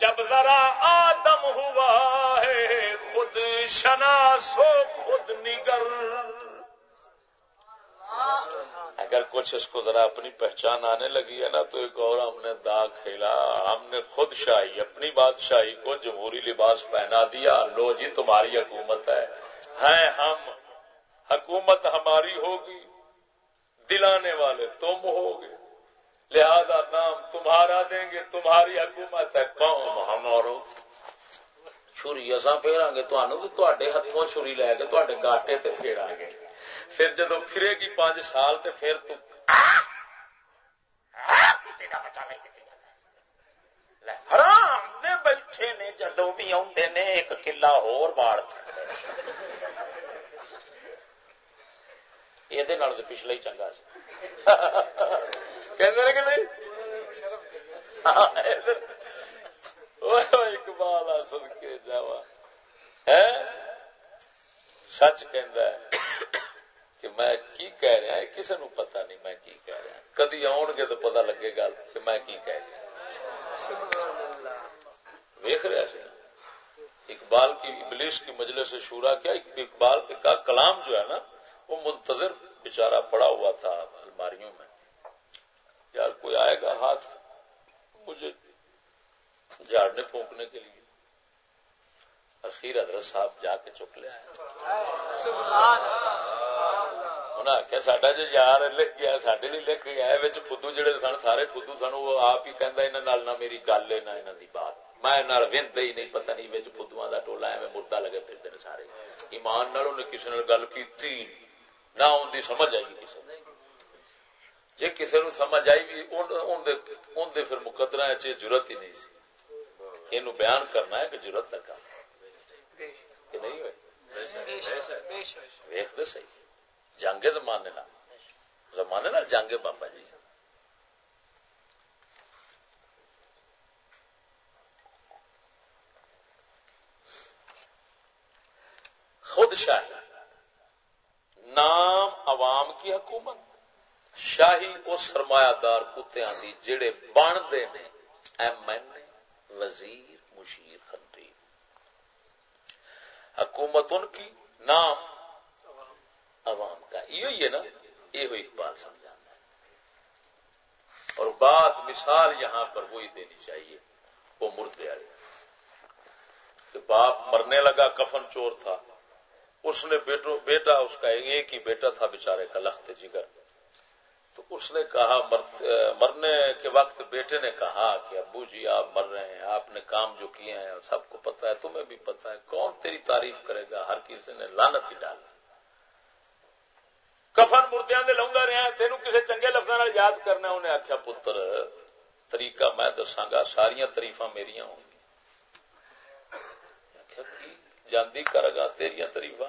Speaker 1: جب ذرا آدم ہوا ہے، خود شناسو خود نگر۔ اگر کچھ اس کو ذرا اپنی پہچان آنے لگی ہے نا، تو ایک اور ہم نے دا کھیلا۔ ہم نے خود شاہی، اپنی بادشاہی کو جمہوری لباس پہنا دیا۔ لو جی تمہاری حکومت ہے۔ ہیں ہم، حکومت ہماری ہوگی، دلانے والے تم ہوگے۔ لہذا نام تمہارا دیں گے تمہاری حکومت ہے قوم ہمارو چھری اصا پھیرا گے تو ہاتھوں چھری لے کے گاٹے تے پھیرا گے۔ پھر جدو پھرے گی پانچ سال تے پھر تو حرام دے بیٹھے نے جدو بھی آتے نے ایک کلا ہور یہ پچھلے ہی چنگا کہ نہیں؟ اقبال سد کے جا سچ کہ کہ میں کی کہہ رہا ہے کسی نو پتا نہیں میں کی کہہ رہا کدی آن گے تو پتا لگے گا کہ میں کی کہہ رہا ویخ رہا سی؟ اقبال کی ابلیس کی مجلس سے شورا کیا؟ اقبال کا کلام جو ہے نا، وہ منتظر بےچارا پڑا ہوا تھا، الماریوں میں۔ یار کوئی آئے گا ہاتھ مجھے جھاڑنے پھونکنے کے لیے۔ اخیر حضرت صاحب جا کے چک لیا انہیں آخیا ساڈا جو یار لکھ گیا سڈے لیے لکھ گیا فدو جڑے سن، سارے فدو سن، وہ آپ ہی کہہ نہ میری گل ہے، نہ دی بات۔ میں وند ہی نہیں، پتہ نہیں بچ فدو کا ٹولا ہے مردہ لگے پھرتے ہیں سارے۔ ایمان نال انہیں کسی گل کی نہ ان کی سمجھ آئی کسی نے جی کسی نو سمجھ آئی بھی ان پھر مقدرہ ضرورت ہی نہیں سی۔ یہ بیان کرنا ہے کہ ضرورت کا کام کہ نہیں ہوئے؟ ویخ صحیح۔ جنگ زمانے زمانے جنگ بابا جی۔ خود شاہی۔ نام عوام کی حکومت۔ شاہی وہ سرمایہ دار کتیا جڑے بنتے ہیں ایم این اے وزیر مشیر خطیب حکومت ان کی نام عوام کا یہ ہے نا یہ اقبال سمجھانا اور بات مثال یہاں پر وہی دینی چاہیے، وہ مردے والے۔ کہ باپ مرنے لگا، کفن چور تھا، اس نے بیٹو، بیٹا اس کا ایک ہی بیٹا تھا بےچارے کا لخت جگر۔ تو اس نے کہا مرنے کے وقت بیٹے نے کہا کہ ابو جی آپ مر رہے ہیں، آپ نے کام جو کیے ہیں سب کو پتا ہے، تمہیں بھی پتا ہے، کون تیری تعریف کرے گا؟ ہر کسی نے لانت ہی ڈالا کفن مردیا دے لاؤں رہا تینوں کسی چنگے لفظوں یاد کرنا انہیں آخیا پتر، طریقہ میں دساگا ساریا تریفا میرا ہو جاندی کرے گا تیریا تریفا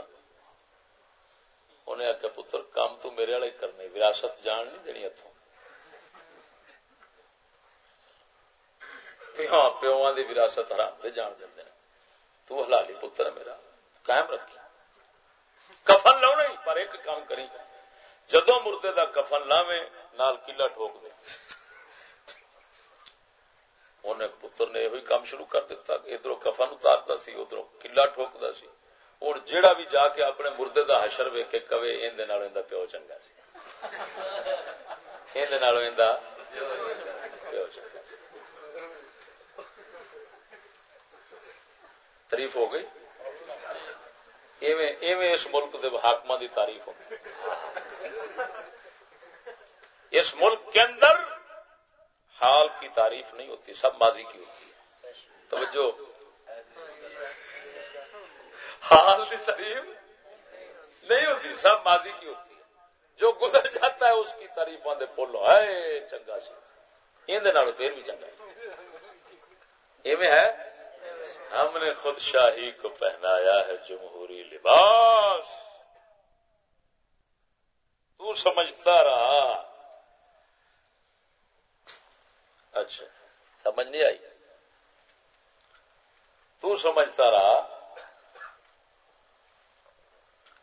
Speaker 1: انہیں آخیا پتر کام تو میرے والے کرنے، وراثت جان نہیں دینی اتوں ہاں پیو کی وراثت حرام دے جان دیں تو حلالی پتر ہے میرا، قائم رکھی۔ کفن لاؤ نہیں پر ایک کام کری۔ جدو مردے دا کفن لاوے نال کلا ٹھوک دے۔ انہیں پتر نے یہ کام شروع کر دیتا ادھر کفن اتارتا سی ادھر کلا ٹھوکتا سی۔ ہوں جیڑا بھی جا کے اپنے مردے دا حشر وے کے کبے ان پیو چنگا سی۔ پیو چنگا سی۔ تعریف ہو گئی؟ ایویں اس ملک دے حاقم دی تعریف ہو گئی۔ اس ملک کے اندر حال کی تعریف نہیں ہوتی، سب ماضی کی ہوتی ہے۔ توجہ۔ حال کی تعریف نہیں ہوتی، سب ماضی کی ہوتی ہے۔ جو گزر جاتا ہے، اس کی تعریف آدھے بولو ہے چنگا سی یہ پھر بھی چنگا ایویں ہے؟ ہم نے خود شاہی کو پہنایا ہے جمہوری لباس۔ تو سمجھتا رہا۔ اچھا سمجھ نہیں آئی۔ تو سمجھتا رہا۔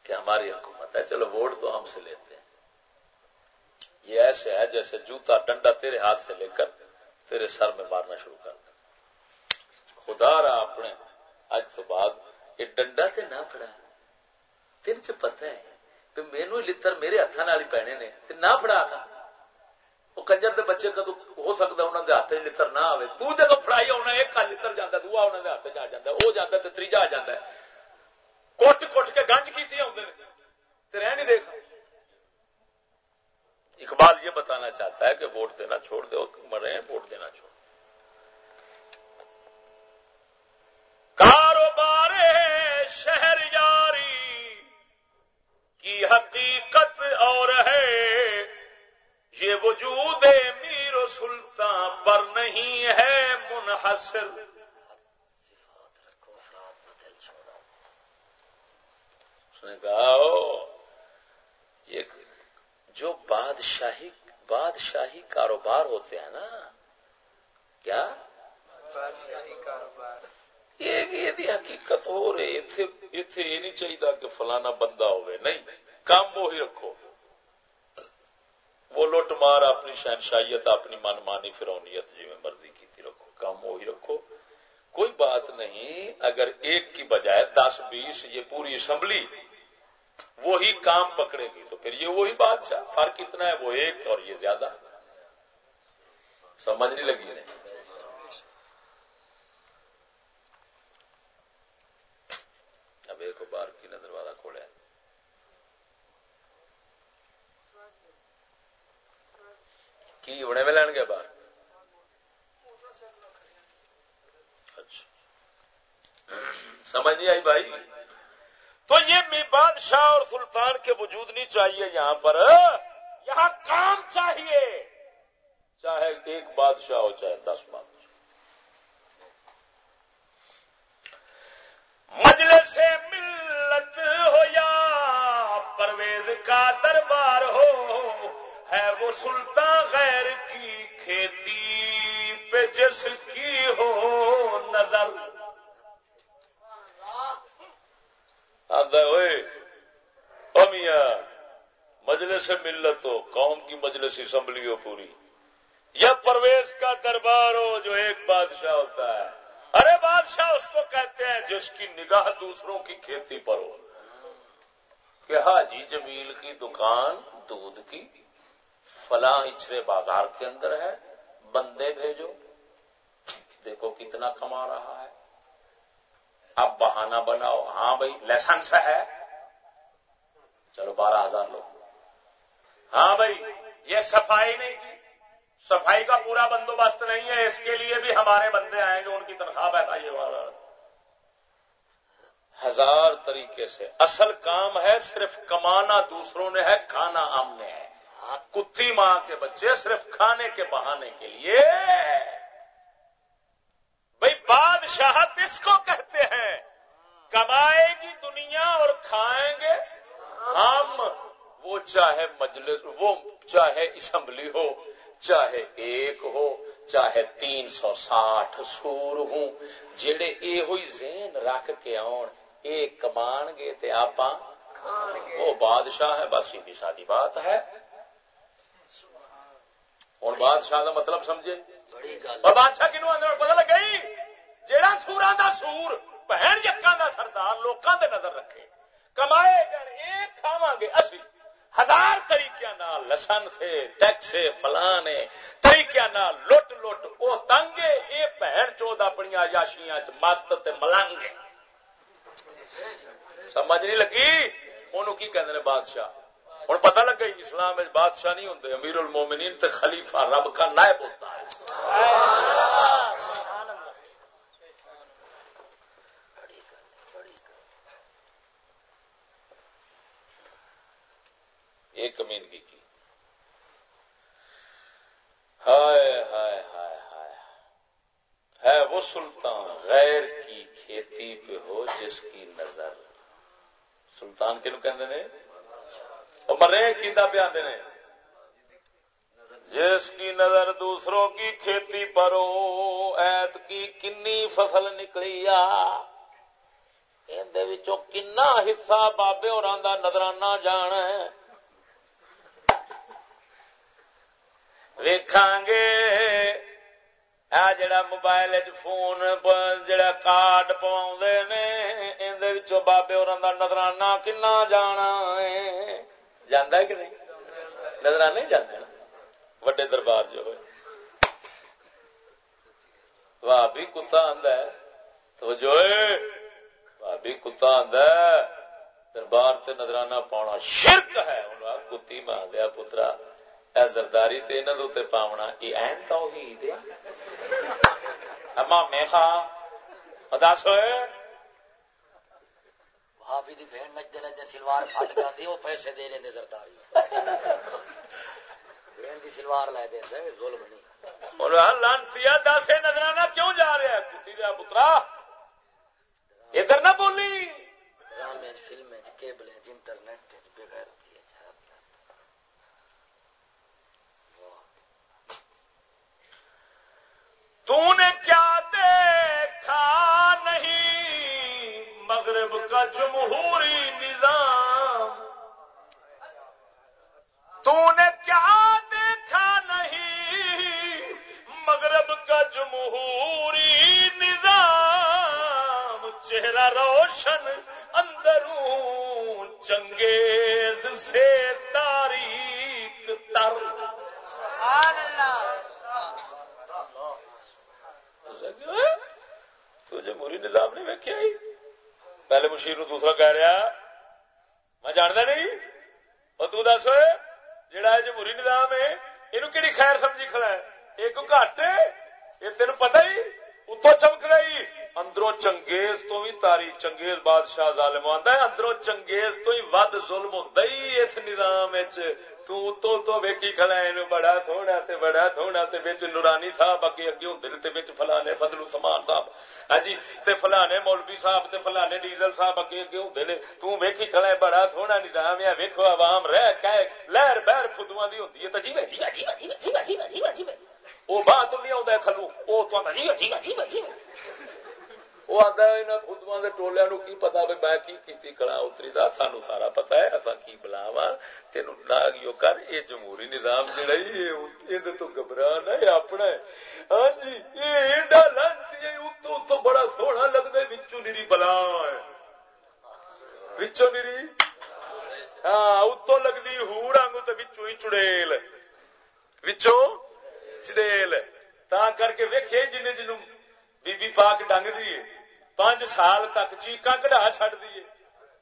Speaker 1: کہ ہماری حکومت ہے۔ چلو ووٹ تو ہم سے لیتے ہیں۔ یہ ایسے ہے جیسے جوتا ڈنڈا تیرے ہاتھ سے لے کر تیرے سر میں مارنا شروع کر دیں خدا رہا اپنے۔ اج تو بعد یہ ڈنڈا تے نہ پڑا تین چ پتا ہے کہ مینو لتر میرے ہاتھ پینے نے تے نہ پڑا کھا وہ کنجر دے بچے کا تو ہو سکتا انہوں نے ہاتھ لتر نہ آئے تو جب فڑائی آنا ایک لتر جانا دوا انہوں نے ہاتھ آ جاتا وہ جانا تو تیجا آ جاتا ہے۔ کٹ کٹ کے گنج کی آدھے رہ نہیں دیکھا۔ اقبال یہ بتانا چاہتا ہے کہ ووٹ دینا چھوڑ دو مرے ہیں، ووٹ دینا چھوڑ کاروبار شہر یاری کی حقیقت اور ہے، یہ وجود میر و سلطان پر نہیں ہے منحصر۔ یہ جو بادشاہی بادشاہی کاروبار ہوتے ہیں نا کیا؟ بادشاہی کاروبار۔ یہ حقیقت ہو رہی اتنے یہ نہیں چاہیے کہ فلانا بندہ ہوئے نہیں کام وہی رکھو۔ وہ لٹ مار اپنی شہنشاہیت اپنی من مانی فرونیت جی میں مرضی کی رکھو کام وہی رکھو۔ کوئی بات نہیں اگر ایک کی بجائے دس بیس یہ پوری اسمبلی وہی کام پکڑے گی تو پھر یہ وہی بادشاہ۔ فرق اتنا ہے، وہ ایک اور یہ زیادہ۔ سمجھنے لگی نہیں اب ایک بار کی نے دروازہ کھولیا کی ہونے میں لین گیا باہر اچھا سمجھ نہیں آئی بھائی تو یہ بادشاہ اور سلطان کے وجود نہیں چاہیے یہاں پر۔ یہاں کام چاہیے۔ چاہے ایک بادشاہ ہو، چاہے دس بادشاہ۔ مجلس ملت ہو یا پرویز کا دربار ہو، ہے وہ سلطان غیر کی کھیتی پہ جس کی ہو نظر ہوئے میاں مجلس ملت ہو قوم کی مجلس اسمبلی ہو پوری۔ یا پرویز کا دربار ہو، جو ایک بادشاہ ہوتا ہے۔ ارے بادشاہ، اس کو کہتے ہیں، جس کی نگاہ دوسروں کی کھیتی پر ہو۔ کہ حاجی جمیل کی دکان دودھ کی، فلاں اچھرے بازار کے اندر ہے، بندے بھیجو۔ دیکھو کتنا کما رہا ہے۔ اب بہانہ بناؤ۔ ہاں بھائی لائسنس ہے۔ چلو بارہ ہزار لوگ ہاں بھائی، یہ صفائی نہیں کی۔ صفائی کا پورا بندوبست نہیں ہے، اس کے لیے بھی ہمارے بندے آئیں گے، ان کی تنخواہ بتائیے والا ہزار طریقے سے۔ اصل کام ہے صرف کمانا دوسروں نے ہے، کھانا ہم نے ہے۔ کتی ماں کے بچے صرف کھانے کے بہانے کے لیے۔ بھائی، بادشاہت اس کو کہتے ہیں۔ کمائے گی دنیا اور کھائیں گے ہم۔ وہ چاہے مجلس، وہ چاہے اسمبلی ہو، چاہے ایک ہو، چاہے تین سو ساٹھ سور ہوں جڑے اے ہوئی رکھ کے آن، اے کمان گے تے آپ وہ بادشاہ ہے، بس سیدھی سادی بات ہے۔ ہوں بادشاہ کا مطلب سمجھے؟ اور بادشاہ کنو اندر پتا لگ گئی جہاں سورا دا سور، بہن یقا دا سردار لوگوں دے نظر رکھے۔ کمائے جان، ایک کھاوا گے، اسی۔ ہزار طریقے لسن سے، ٹیکس فلان طریقے لٹ لٹ وہ تنگے یہ بھن چود اپنی یاشیاں چ مست ملنگ سمجھ نہیں لگی؟ انہوں کی کہتے ہیں بادشاہ؟ ہوں پتہ لگا جی اسلام بادشاہ نہیں ہوتے امیر المومنین تے خلیفہ رب کا نائب ہوتا ہے۔ ایک کمینگی کی۔ ہائے ہائے ہائے ہائے۔ ہے وہ سلطان غیر کی کھیتی پہ ہو جس کی نظر۔ سلطان کنو کہ مرے کی پہ آتے ہیں جس کی نظر دوسروں کی کھیتی پر ہو ایت کی کنی فصل نکلی آ۔ کنا حصہ بابے اور نظرانہ جان۔ ہے گے جڑا موبائل فون جڑا کارڈ نے بابے اور نظرانہ کنا جانا جانا کہ نہیں نظرانہ ہی جانا وڈے دربار جو ہوئے بھابی کتا آدھا سمجھو بھابی کتا آدھا دربار تے نظرانہ پاؤنا شرک ہے انہاں کتی ماں دیا پترا زرداری پاونا یہ این تو مامے خا دس بھابی دی بہن نچتے نچتے سلوار پھٹ جاتی وہ پیسے دے لیں زرداری۔ بہن دی سلوار لے دیں ظلم نہیں۔ لانسی دس نظرانہ کیوں جا رہا ہے؟ کتی دیا پترا ادھر نہ بولی۔ فلم کیبل انٹرنیٹ بغیر تو نے کیا دیکھا نہیں؟ مغرب کا جمہوری نظام۔ تو نے کیا دیکھا نہیں؟ مغرب کا جمہوری نظام۔ چہرہ روشن اندروں چنگیز سے تاریخ تر۔ اللہ۔ تو جمہوری نظام نہیں ویکیا ہی؟ پہلے مشیر نو دوسرا کہہ رہا، میں جانتا نہیں۔ اور تو دس جہا جمہوری نظام ہے یہ کہڑی خیر سمجھی کھڑا ہے؟ ایک گھٹ یہ تین پتہ ہی اتو چمک رہی اندروں چنگیز تو بھی تاری چنگیز بادشاہ ظالم آتا ہے، اندروں چنگیز تو ہی ود ظلم ہوتا ہی اس نظام تو تو ویکھی کھڑا ہے بڑا تھوڑا تے بڑا تھوڑا تے وچ نورانی صاحب اگے اگے ہوندے تے وچ فلانے فضل سمان صاحب ہاں جی تے فلانے مولوی صاحب تے فلانے ڈیزل صاحب اگے اگے ہوندے نے تو ویکھی کھڑا ہے بڑا تھوڑا نظام ہے ویکھو عوام رہ کہ لہر بہر فدواں دی ہوندی ہے تے جی جی جی جی جی جی جی وہ بات نہیں آوندا تھلو او تو جی جی جی جی وہ آتا ہے یہاں خدوا کے ٹولیا نو کی پتا بھی میں کی کیتی کڑا اتری دا سانو سارا پتا ہے اصا کی بلاوا تین نہ کر یہ جمہوری نظام جڑا یہ تو گھبرا نہ اپنا ہے ہاں جی یہ ایڈا لنچ اتو اتو بڑا سونا لگتا ہے بچوں نیری بلا ہے بچوں نیری ہاں اتو لگتی ہور آگو تو بچوں ہی چڑیل بچوں چڑیل تا کر کے ویکھے جن جنوں بی بی پاک ڈنگ دیے پانچ سال تک چیقا کٹا چڈ دیے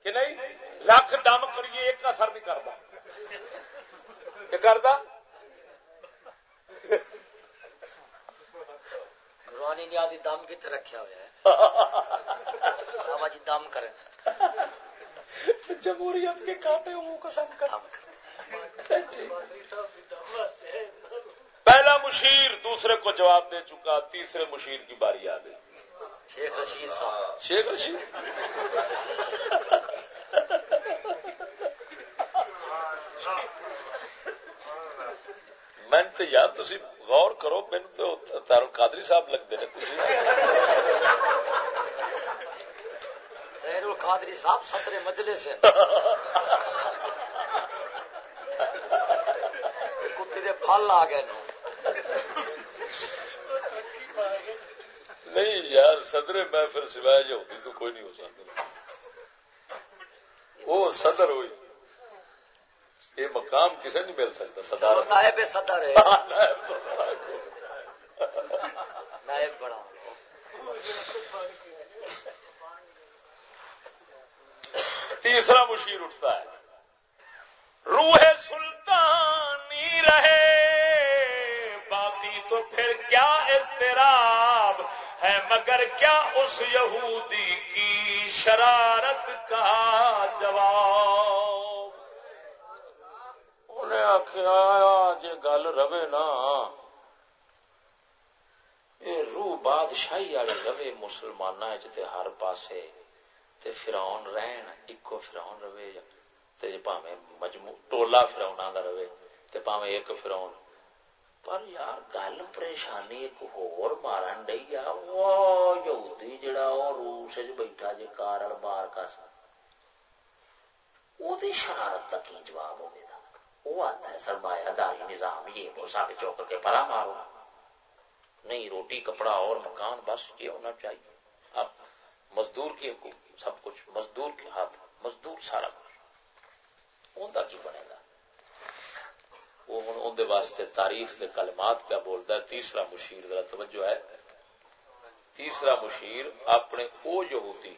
Speaker 1: کہ نہیں؟ لکھ دم کریے ایک اثر نہیں کرتا کرتا روحانی نیادی دم کتنے رکھا ہوا ہے؟ بابا جی دم کرے۔ جمہوریت کے کاٹے کا دم کر پہلا مشیر دوسرے کو جواب دے چکا تیسرے مشیر کی باری آ گئی۔ شیخ رشید صاحب. شیخ رشید؟ میں تو یار تھی غور کرو مین تو تارو قادری صاحب لگتے ہیں قادری صاحب سترے مجلے سے کتے دے پھل آ گئے نہیں یار صدر محفل سوائے جو ہوتی تو کوئی نہیں ہو سکتا۔ وہ صدر ہوئی۔ یہ مقام کسی نہیں مل سکتا
Speaker 2: صدر نائب صدر ہے۔ ہاں، نائب بڑا۔
Speaker 1: تیسرا مشیر اٹھتا ہے۔ روح سلطانی رہے باقی تو پھر کیا اضطراب؟ ہے مگر کیا اس یہودی کی شرارت کا جواب؟ انہیں آخیا جی گل رہے نا یہ روح بادشاہی والے رہے مسلمان ہر پاسے تے فراؤن رہن ایکو فراؤن رہے مجموع، ٹولا فراؤنا کا رہے، تے پاوے ایک فراؤن پر یار گل پریشانی ایک ہور مارن ڈی آ یہودی جڑا روس بیٹھا جی کارل بار کا شرارت کا کی جواب ہوگا وہ آتا ہے سرمایہ داری نظام یہ وہ سب چوک کے پرا مارو نہیں روٹی کپڑا اور مکان بس یہ ہونا چاہیے اب مزدور کی حکومت سب کچھ مزدور کے ہاتھ مزدور سارا کچھ ان کا کی بنے گا وہ ہوں اندر واسطے تعریف کے کلمات پہ بولتا ہے۔ تیسرا مشیر ذرا توجہ ہے۔ تیسرا مشیر اپنے او یہودی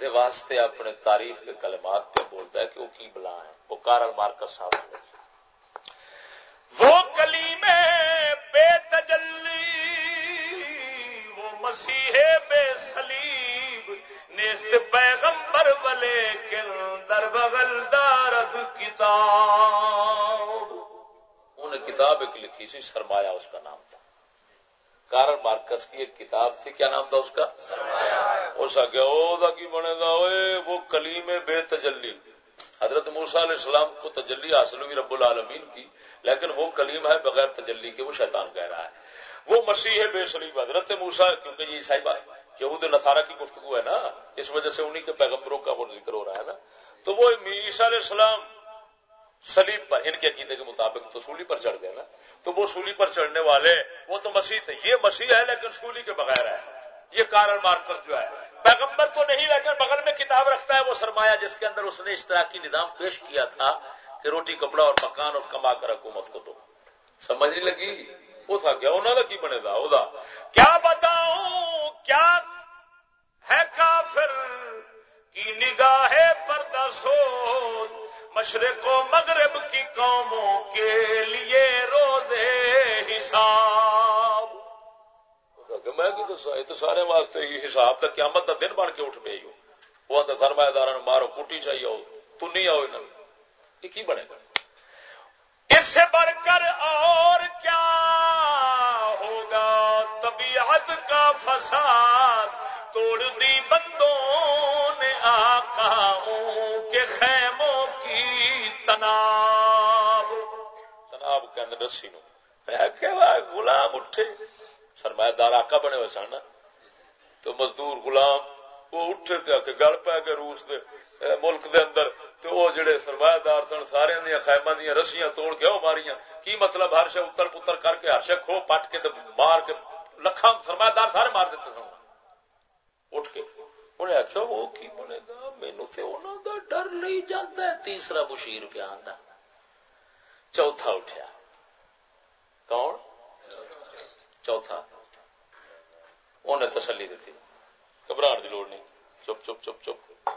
Speaker 1: دے واسطے اپنے تعریف کے کلمات پہ بولتا ہے کہ وہ کی بلا ہے۔ وہ کارل مارکس صاحب وہ کلی میں بے تجلی، وہ مسیح بے سلیب نیست پیغمبر بلے کن در بغل دارد کتاب۔ انہیں کتاب ایک لکھی سی سرمایہ اس کا نام تھا۔ کارل مارکس کی ایک کتاب تھی کیا نام تھا اس کا؟ اس کا کی بنے گا وہ کلیم بے تجلی۔ حضرت موسا علیہ السلام کو تجلی حاصل ہوئی رب العالمین کی لیکن وہ کلیم ہے بغیر تجلی کے وہ شیطان کہہ رہا ہے۔ وہ مسیح ہے بے سلیم حضرت موسا کیونکہ یہ عیسائی بات یہود نصارہ کی گفتگو ہے نا، اس وجہ سے انہی کے پیغمبروں کا وہ ذکر ہو رہا ہے نا۔ تو وہ عیسیٰ علیہ السلام سلیب پر، ان کے عقیدے کے مطابق تو سولی پر چڑھ گئے نا۔ تو وہ سولی پر چڑھنے والے، وہ تو مسیح تھے۔ یہ مسیح ہے، لیکن سولی کے بغیر ہے۔ یہ کارل مارکر جو ہے۔ پیغمبر تو نہیں، لیکن بغل میں کتاب رکھتا ہے وہ سرمایہ، جس کے اندر اس نے اس طرح کی نظام پیش کیا تھا کہ روٹی، کپڑا اور مکان اور کما کر حکومت کو تو سمجھ نہیں لگی؟ وہ تھا کیا؟ انہوں نے کی بنے گا؟ وہ کیا بتاؤں؟ کیا ہے کافر کی نگاہ پردہ سوچ مشرق و مغرب کی قوموں کے لیے روزے حساب۔ میں یہ تو سارے واسطے ہی حساب تک قیامت کا دن بن کے اٹھ پی وہ آتا سرمایہ دار مارو کٹی چاہیے تو نہیں آؤ یہ کی بنے گا؟ اس سے بڑھ کر اور کیا طبیعت کا فساد توڑ دی بندوں نے آقاؤں کے خیموں کی تناب۔ تناب کے اندر رسی نو۔ غلام اٹھے۔ سرمایہ دار آقا بنے ہوئے سن تو مزدور غلام، وہ اٹھے تھے کہ گل پہ گئے روس دے ملک دے اندر۔ تو وہ جڑے سرمایہ دار سن، سارے دیا خیمہ دیا رسیاں توڑ کے وہ ماریاں۔ کی مطلب ہر شے اتر پتر کر کے، ہر شے کھو پٹ کے مار کے لکھاں سرمایہ دار سارے مار دیتے سن۔ اٹھ کے انہیں آخیا وہ کی بنے گا؟ مینو تو انہوں کا ڈر نہیں جاتا ہے۔ تیسرا مشیر پہ آتا چوتھا اٹھیا۔ کون؟ چوتھا۔ انہیں تسلی دیتی۔ گھبراہٹ کی لوڑ نہیں۔ چپ چپ چپ چپ۔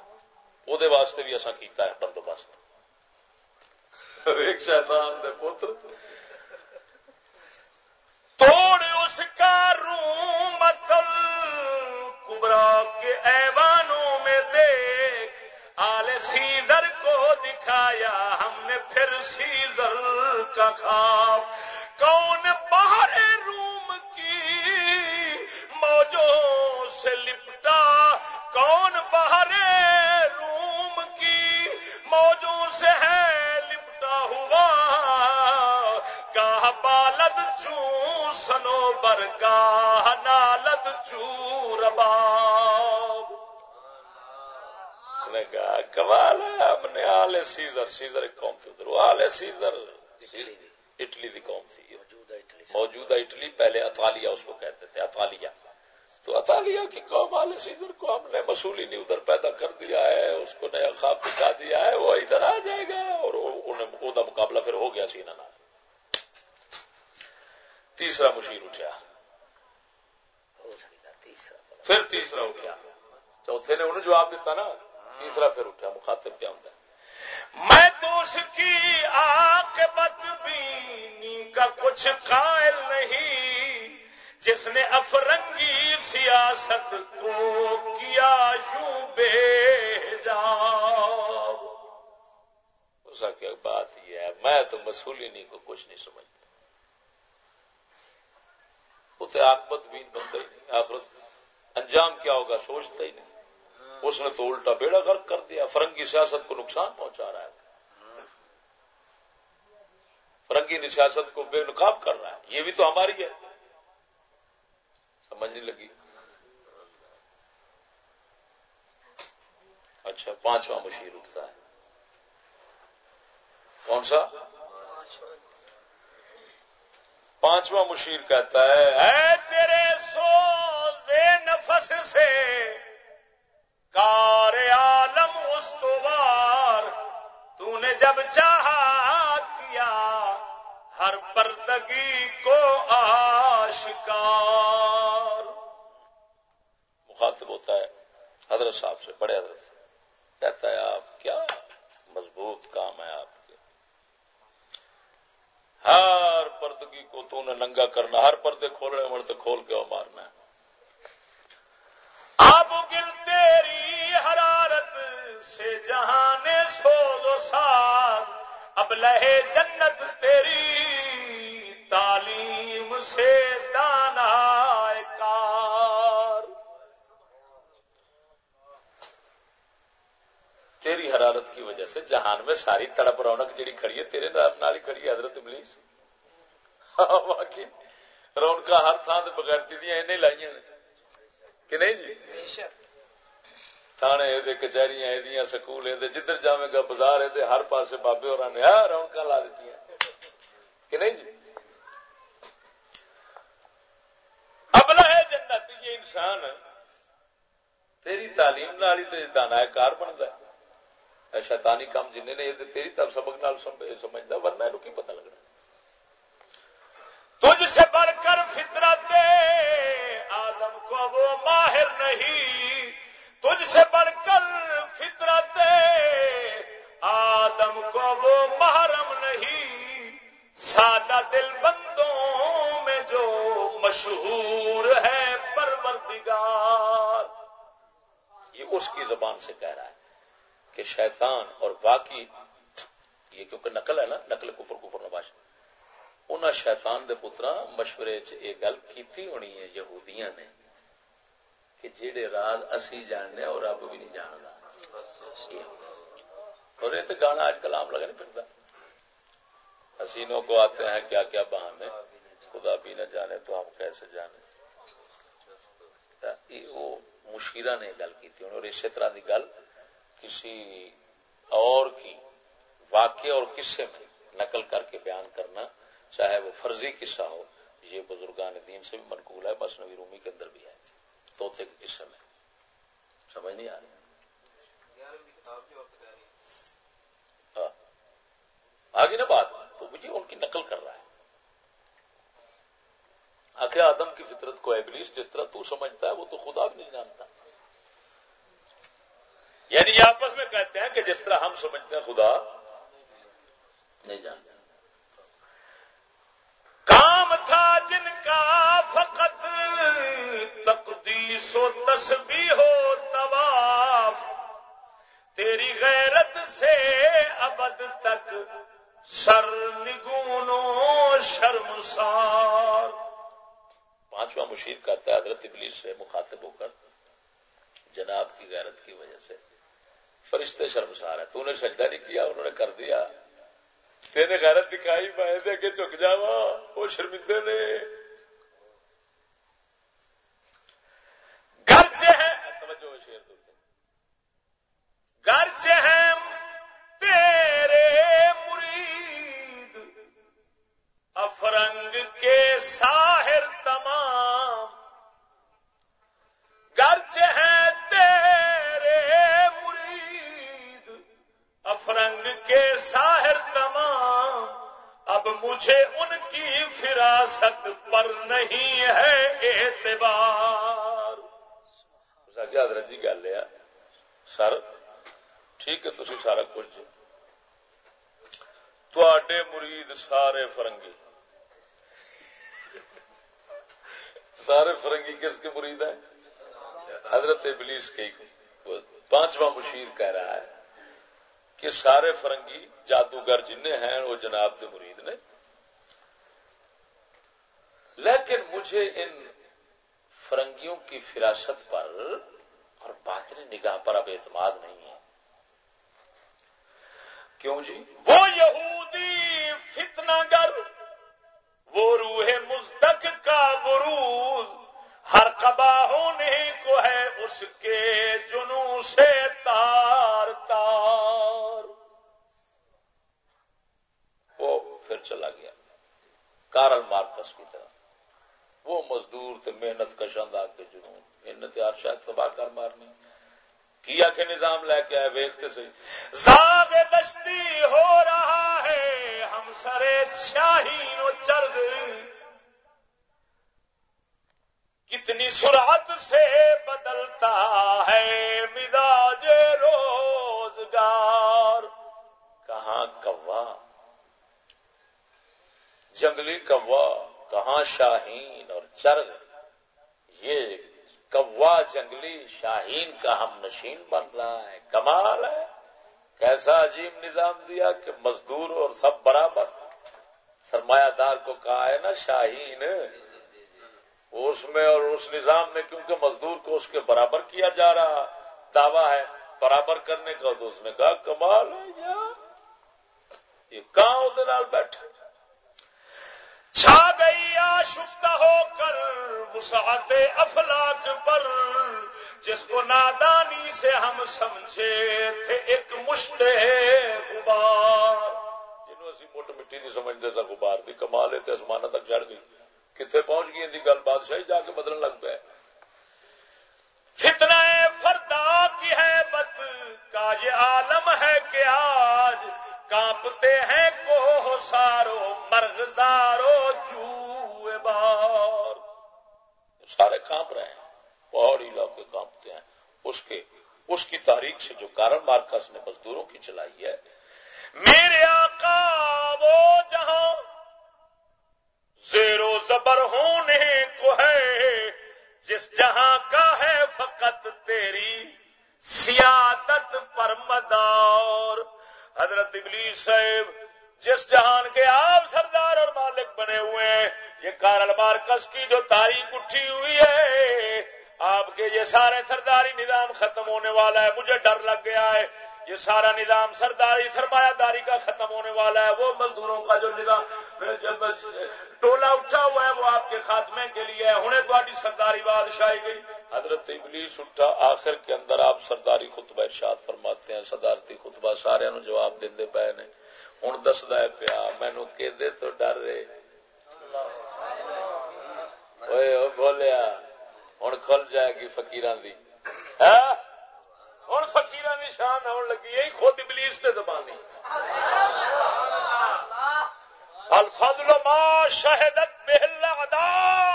Speaker 1: وہ واسطے بھی اصا کیتا ہے بندوبست۔ ایک شیطان دے پتر۔ توڑ اس ایوانوں میں دیکھ، آل سیزر کو دکھایا ہم نے پھر سیزر کا خواب۔ کون باہر روم کی موجوں سے لپٹا؟ کون باہر روم کی موجوں سے ہے لپٹا ہوا؟ گاہ بالد چوں سنو برگاہ نالد چور باب نے کہا کمال ہے ہم نے آل سیزر. سیزر ایک قوم تھی ادھر آل سیزر اٹلی کی قوم تھی۔ موجودہ اٹلی پہلے اطالیہ اس کو کہتے تھے اطالیہ۔ تو اطالیہ کی قوم عال سیزر کو ہم نے مصولی نہیں ادھر پیدا کر دیا ہے اس کو نیا خواب دکھا دیا ہے وہ ادھر آ جائے گا اور انہیں مقابلہ پھر ہو گیا سینا نہ تیسرا مشیر اٹھا پھر تیسرا اٹھا چوتھے نے انہیں جواب دیتا نا تیسرا پھر اٹھا، مخاطب کیا ہوتا ہے؟ میں تو اس کی آقبت بینی کا کچھ قائل نہیں، جس نے افرنگی سیاست کو کیا یوں بے جا کیا بات یہ ہے؟ میں تو مسولینی کو کچھ نہیں سمجھتا۔ اسے آکبت بھی بنتا ہی نہیں، آخرت انجام کیا ہوگا؟ سوچتا ہی نہیں۔ اس نے تو الٹا بیڑا غرق کر دیا، فرنگی سیاست کو نقصان پہنچا رہا ہے۔ فرنگی سیاست کو بے نقاب کر رہا ہے۔ یہ بھی تو ہماری ہے۔ سمجھنے لگی۔ اچھا پانچواں مشیر اٹھتا ہے۔ کون سا؟ پانچواں مشیر کہتا ہے، اے تیرے سو نفس سے کار عالم استوار تو نے جب چاہا کیا، ہر پردگی کو آشکار۔ مخاطب ہوتا ہے حضرت صاحب سے، بڑے حضرت سے۔ کہتا ہے آپ، کیا مضبوط کام ہے آپ کے۔ ہر پردگی کو تو نے ننگا کرنا، ہر پردے کھولنے والے کھول کے وہ مارنا ہے۔ اب تیری حرارت سے جہان سو دو سال، اب لہے جنت تیری تعلیم سے دانا کار۔ تیری حرارت کی وجہ سے جہان میں ساری تڑپ رونق جیڑی کھڑی ہے، تیرے نام نالی کھڑی ہے حضرت ابلیس۔ ہاں، باقی رونق ہر تھان سے بغیر دیا انہیں لائیاں کہ نہیں جی؟ تھانے کچہری یہ سکول جدھر جائے گا بازار ہر پاسے بابے اور نے لا دیتی کہ نہیں جی؟ ابلا ہے جنت یہ انسان تیری تعلیم نال دانا کار بنتا ہے۔ شیطانی کام جن نے تیری طرف سبق نال سمجھتا ورنہ یہ پتہ لگنا؟ تجھ سے بڑھ کر فطرت آدم کو وہ ماہر نہیں، تجھ سے بڑھ کر فطرت آدم کو وہ محرم نہیں، سادہ دل بندوں میں جو مشہور ہے پروردگار۔ یہ اس کی زبان سے کہہ رہا ہے کہ شیطان اور باقی یہ کیونکہ نقل ہے نا، نقل کفر کفر نباش۔ انہوں شیطان دے پترا مشورے چ یہ گل کی ہونی ہے یہودیاں نے کہ جہے راز اسی جاننے اور رب بھی نہیں جانتا اور یہ تو گانا آج کلام لگا نہیں پھرتا حسینوں کو آتے ہیں کیا کیا بہانے۔ خدا بھی نہ جانے تو ہم کیسے جانے۔ وہ مشیرہ نے گل کی تھی اور اسی طرح کی گل کسی اور کی واقع اور قصے میں نقل کر کے بیان کرنا۔ چاہے وہ فرضی قصہ ہو، یہ بزرگان دین سے بھی منقول ہے، بس نبی رومی کے اندر بھی ہے۔ توتے کے قصے میں۔ سمجھ نہیں آ رہی؟ ہاں۔ آگے نا بات، تو مجھے ان کی نقل کر رہا ہے۔ آخر آدم کی فطرت کو ابلیس جس طرح تو سمجھتا ہے، وہ تو خدا بھی نہیں جانتا۔ یعنی یہ آپس میں کہتے ہیں کہ جس طرح ہم سمجھتے ہیں خدا نہیں جانتا کام تھا جن کا فقط تقدیس و تسبیح ہو طواف، تیری غیرت سے ابد تک سر نگونو شرمسار۔ پانچواں مشیر کا حضرت ابلیس سے مخاطب ہو کر، جناب کی غیرت کی وجہ سے، فرشتے شرمسار ہے تو نے سجدہ نہیں کیا، انہوں نے کر دیا۔ تین غیرت دکھائی، میں اگے چک جا وہ شرمندے نے۔ گرچہ ہے توجہ شیر گرچہ ہے تیرے مرید، افرنگ کے ساتھ مجھے ان کی فراست پر نہیں ہے اعتبار۔ کیا حضرت جی گل ہے۔ سر، ٹھیک ہے تھی سارا کچھ جی۔ تے مرید سارے فرنگی۔ سارے فرنگی کس کے مرید ہیں؟ حضرت ابلیس کے پانچواں مشیر کہہ رہا ہے کہ سارے فرنگی جادوگر جن ہیں، وہ جناب کے مرید نے۔ لیکن مجھے ان فرنگیوں کی فراست پر اور باطنی نگاہ پر اب اعتماد نہیں ہے۔ کیوں جی؟ وہ یہودی فتنہ گر وہ روح مزدک کا بروز، ہر قبا ہونے کو ہے اس کے جنو سے تار تار۔ وہ پھر چلا گیا، کارل مارکس کی طرح وہ مزدور تھے محنت کشند آ کے جنون ان تیار شاید تباہ کر مارنی کیا کہ نظام لے کے آئے؟ ویختے سے زاغ دشتی ہو رہا ہے، ہم سرے شاہین و چرد۔ کتنی سرعت سے بدلتا ہے مزاج روزگار۔ کہاں کوا؟ جنگلی کوا۔ کہاں شاہین اور چرگ یہ کوا جنگلی شاہین کا ہم نشین بن رہا ہے، کمال ہے۔ کیسا عجیب نظام دیا کہ مزدور اور سب برابر۔ سرمایہ دار کو کہا ہے نا شاہین، اس میں اور اس نظام میں کیونکہ مزدور کو اس کے برابر کیا جا رہا، دعویٰ ہے برابر کرنے کا، تو اس نے کہا کمال ہے یہ کہاں بیٹھے؟ چھا گئی آشفتہ ہو کر وسعت افلاق پر، جس کو نادانی سے ہم سمجھے تھے ایک مشت غبار۔ جنہوں اسی موٹ مٹی نہیں سمجھتے تھا غبار بھی کما لیتے آسمان تک چڑھ گئی۔ کتنے پہنچ گئی تھی گل؟ بادشاہی جا کے بدلنے لگ پہ فتنہ فردا کی ہے بت، کا یہ عالم ہے کہ آج کانپتے ہیں کو سارو مرغزارو چوئے بار۔ سارے کانپ رہے ہیں، پہاڑی علاقے کانپتے ہیں۔ اس کے، اس کی تاریخ سے جو کارن مارکس نے مزدوروں کی چلائی ہے، میرے آقا وہ جہاں زیرو زبر ہونے کو ہے، جس جہاں کا ہے فقط تیری سیادت پر مدار۔ حضرت ابلیس صاحب، جس جہان کے آپ سردار اور مالک بنے ہوئے ہیں، یہ کارل مارکس کی جو تاریخ اٹھی ہوئی ہے، آپ کے یہ سارے سرداری نظام ختم ہونے والا ہے، مجھے ڈر لگ گیا ہے۔ یہ سارا نظام سرداری سرمایہ داری کا ختم ہونے والا ہے، وہ مزدوروں کا جو نظام ٹولا اٹھا ہوا ہے، وہ آپ کے خاتمے کے لیے ہے۔ ہوں تاری سرداری بادشاہی گئی۔ حضرت ابلیس اٹھا آخر کے اندر آپ سرداری خطبہ ارشاد فرماتے ہیں، صدارتی خطبہ سارے نو جواب دے پے نے۔ ہوں دستا ہے پیا مینو کہ تو ڈر رہے۔ بولیا ہوں کھل جائے گی فکیران دی۔ ہوں فکیر کی شان آن لگی، یہی خود ابلیس نے زبانی الفضل ما شہدت بہل ادا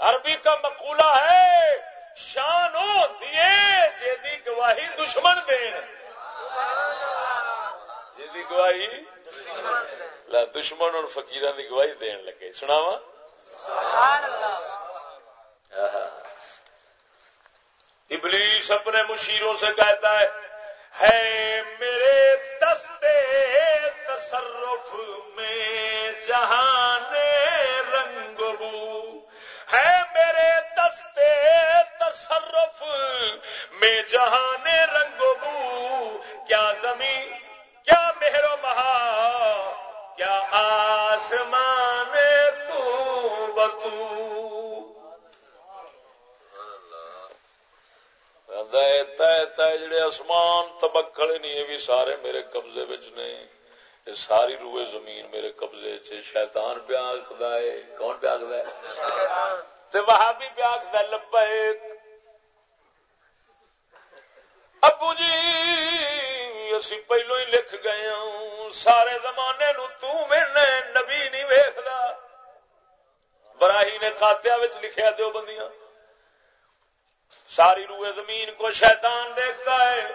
Speaker 1: عربی کا مقولہ ہے، شانو دیے جی گواہی دشمن دین۔ جی گواہی؟ دشمن اور فقیران کی گواہی دین لگے۔ سناوا ابلیس اپنے مشیروں سے کہتا ہے ہے میرے دستے تصرف میں جہان میں جہان رنگ بو کیا زمین کیا مہر و بہا کیا آسمان تو بتو۔ جڑے آسمان تبکڑے نہیں یہ بھی سارے میرے قبضے نے۔ یہ ساری روئے زمین میرے قبضے چ شیطان پیا آخد ہے کون پیا آخد وہاں بھی پیا آخد لبے ابو جی اسی پہلو ہی لکھ گئے ہوں۔ سارے زمانے نو تو نبی نہیں ویخلا براہی نے خاتیا لکھیا دو بندیاں۔ ساری روئے زمین کو شیطان دیکھتا ہے۔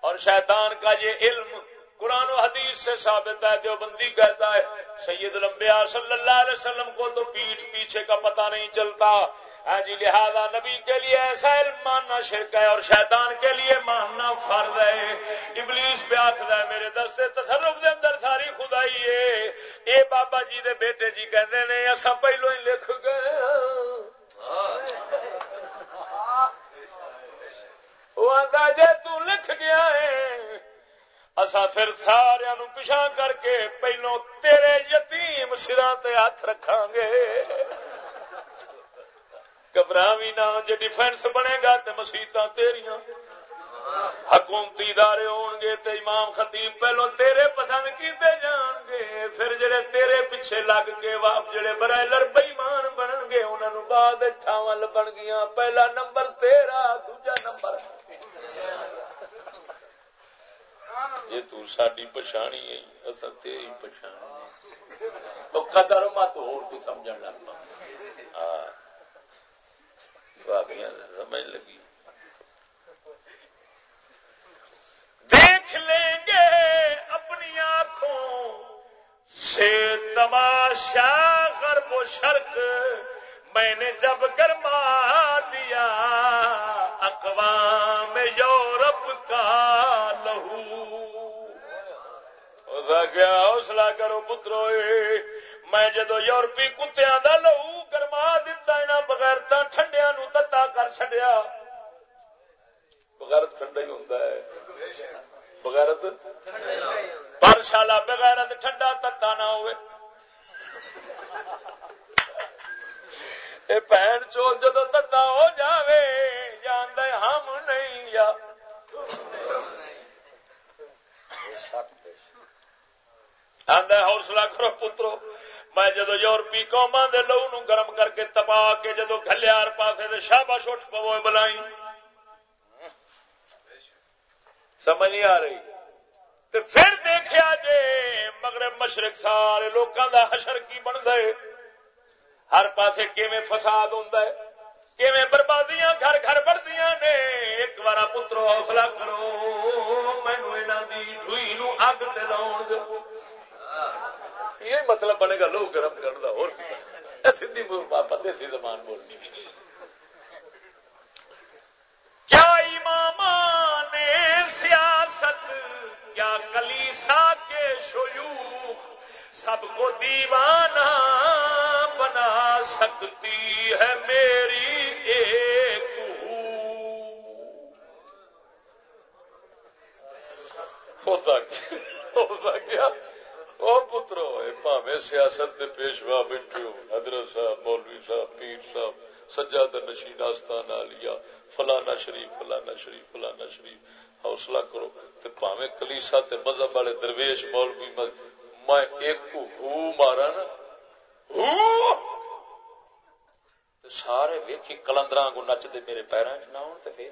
Speaker 1: اور شیطان کا یہ علم قرآن و حدیث سے ثابت ہے دیوبندی کہتا ہے، سید لمبیا صلی اللہ علیہ وسلم کو تو پیٹھ پیچھے کا پتہ نہیں چلتا۔ ہاں جی لہذا نبی کے لیے ایسا علم ماننا شرک ہے اور شیطان کے لیے ماننا فرض ہے۔ ابلیس پہ آخر ہے میرے دستے تصرف دے اندر ساری خدائی ہے۔ اے بابا جی دے بیٹے جی کہتے ہیں اصا پہلو ہی لکھ گئے وہ آتا جی تکھ گیا ہے اصا پھر سارا پچھا کر کے پہلو تیرے یتیم سرا ہاتھ رکھا گے۔ گبرا بھی نہ جی ڈیفینس بنے گا تو مسیت تیریاں۔ حکومتی ادارے ہون گے تے امام خطیب پہلو تیرے پسند کیتے جان گے، پھر جڑے تیرے پیچھے لگ کے واپ جڑے برائلر بئیمان بنن گے انہوں بعد تھاواں لبن گیا پہلا نمبر تیرا، دوجا نمبر۔ جی تاری پچھانی ہے اصل تیری پچھانی تو قدر مت ہو سمجھ لگ پا ہاں سمجھ لگی۔ دیکھ لیں گے اپنی آنکھوں سے تماشا غرب و شرق۔ میں نے جب گرما دیا اقوام یورپ کا لہو۔ گیا حوصلہ کرو پترو میں جدو یورپی کتیا کا لہو گرما دتا یہاں بغیر ٹھنڈیا تتا کر چڈیا بغیر ٹھنڈا ہی ہوں بغیر پر شالا بغیر ٹھنڈا تتا نہ ہوئے بہن چو جدو تتا ہو جاوے جان ہم نہیں یا آدھا حوصلہ کرو پترو میں جدو یورپی قوما دے لو نو گرم کر کے تبا کے جدو گلیار پاسے شاباش اٹھ پو بلائی سمجھ نہیں آ رہی؟ تو پھر دیکھا جے مغرب مشرق سارے لوگوں دا حشر کی بن گئے ہر پاسے کیویں فساد ہوتا ہے؟ کیویں بربادیاں گھر گھر بڑھدیاں نے؟ ایک بار پترو حوصلہ کرو مینو یہاں کی ڈوئی نو اگ لاؤ دو یہ مطلب بنے گا لوگ گرم کرنا اور سی پتے سی زمان بولنی۔ کیا امام سیاست، کیا کلیسا کے شیوخ سب کو دیوانہ بنا سکتی ہے میری ایک ہوتا کیا وہ پترو پاوے سیاست کے پیشوا بیٹھے ہو حضرت صاحب، مولوی صاحب، پیر صاحب، سجاد نشین آستان لیا فلانا شریف فلانا شریف فلانا شریف، حوصلہ کرو۔ تے پاوے کلیسا تے مذہب والے درویش مولوی میں ایک ہو مارا نا۔ ہو! تے سارے ویکھی کلندر کو نچتے میرے پیروں چ نہ ہو پھر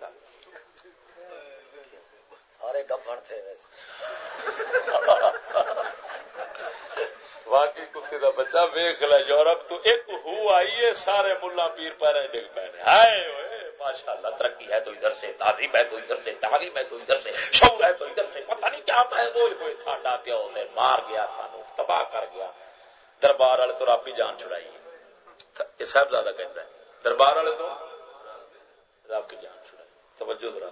Speaker 1: سارے گبن تھے۔ واقعی کتے دا بچہ ویخ لا یورپ تو ایک ہو آئیے سارے ملا پیر پیرے ڈگ پے ہائے ماشاء اللہ ترقی ہے تو ادھر سے، تعظیم ہے تو ادھر سے، تعلیم ہے تو ادھر سے، شعور ہے تو ادھر سے، پتہ نہیں کیا ہے وہ کوئی تھاڈا پیا ہوتے مار گیا سانو تباہ کر گیا۔ دربار والے تو رب ہی جان چھڑائی یہ صاحب زیادہ کہتا ہے، دربار والے تو رب کی جان چھڑائی توجہ ذرا۔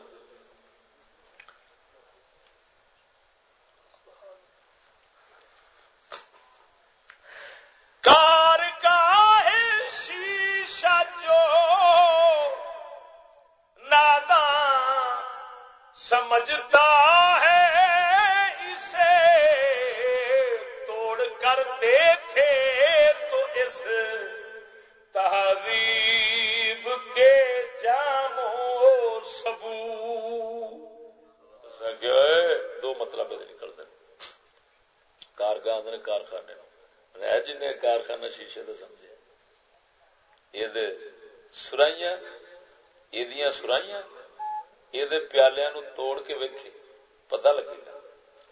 Speaker 1: سمجھتا ہے اسے، توڑ کر دیکھے تو اس تہذیب کے جامو سبو۔ دو مطلب نکلتے۔ کارگاہ نے کارخانے رہ جن کارخانہ شیشے کا سمجھے۔ یہ سرائیاں یہ سرائیاں۔ یہ پیالیا نو توڑ کے ویکھے پتہ لگے گا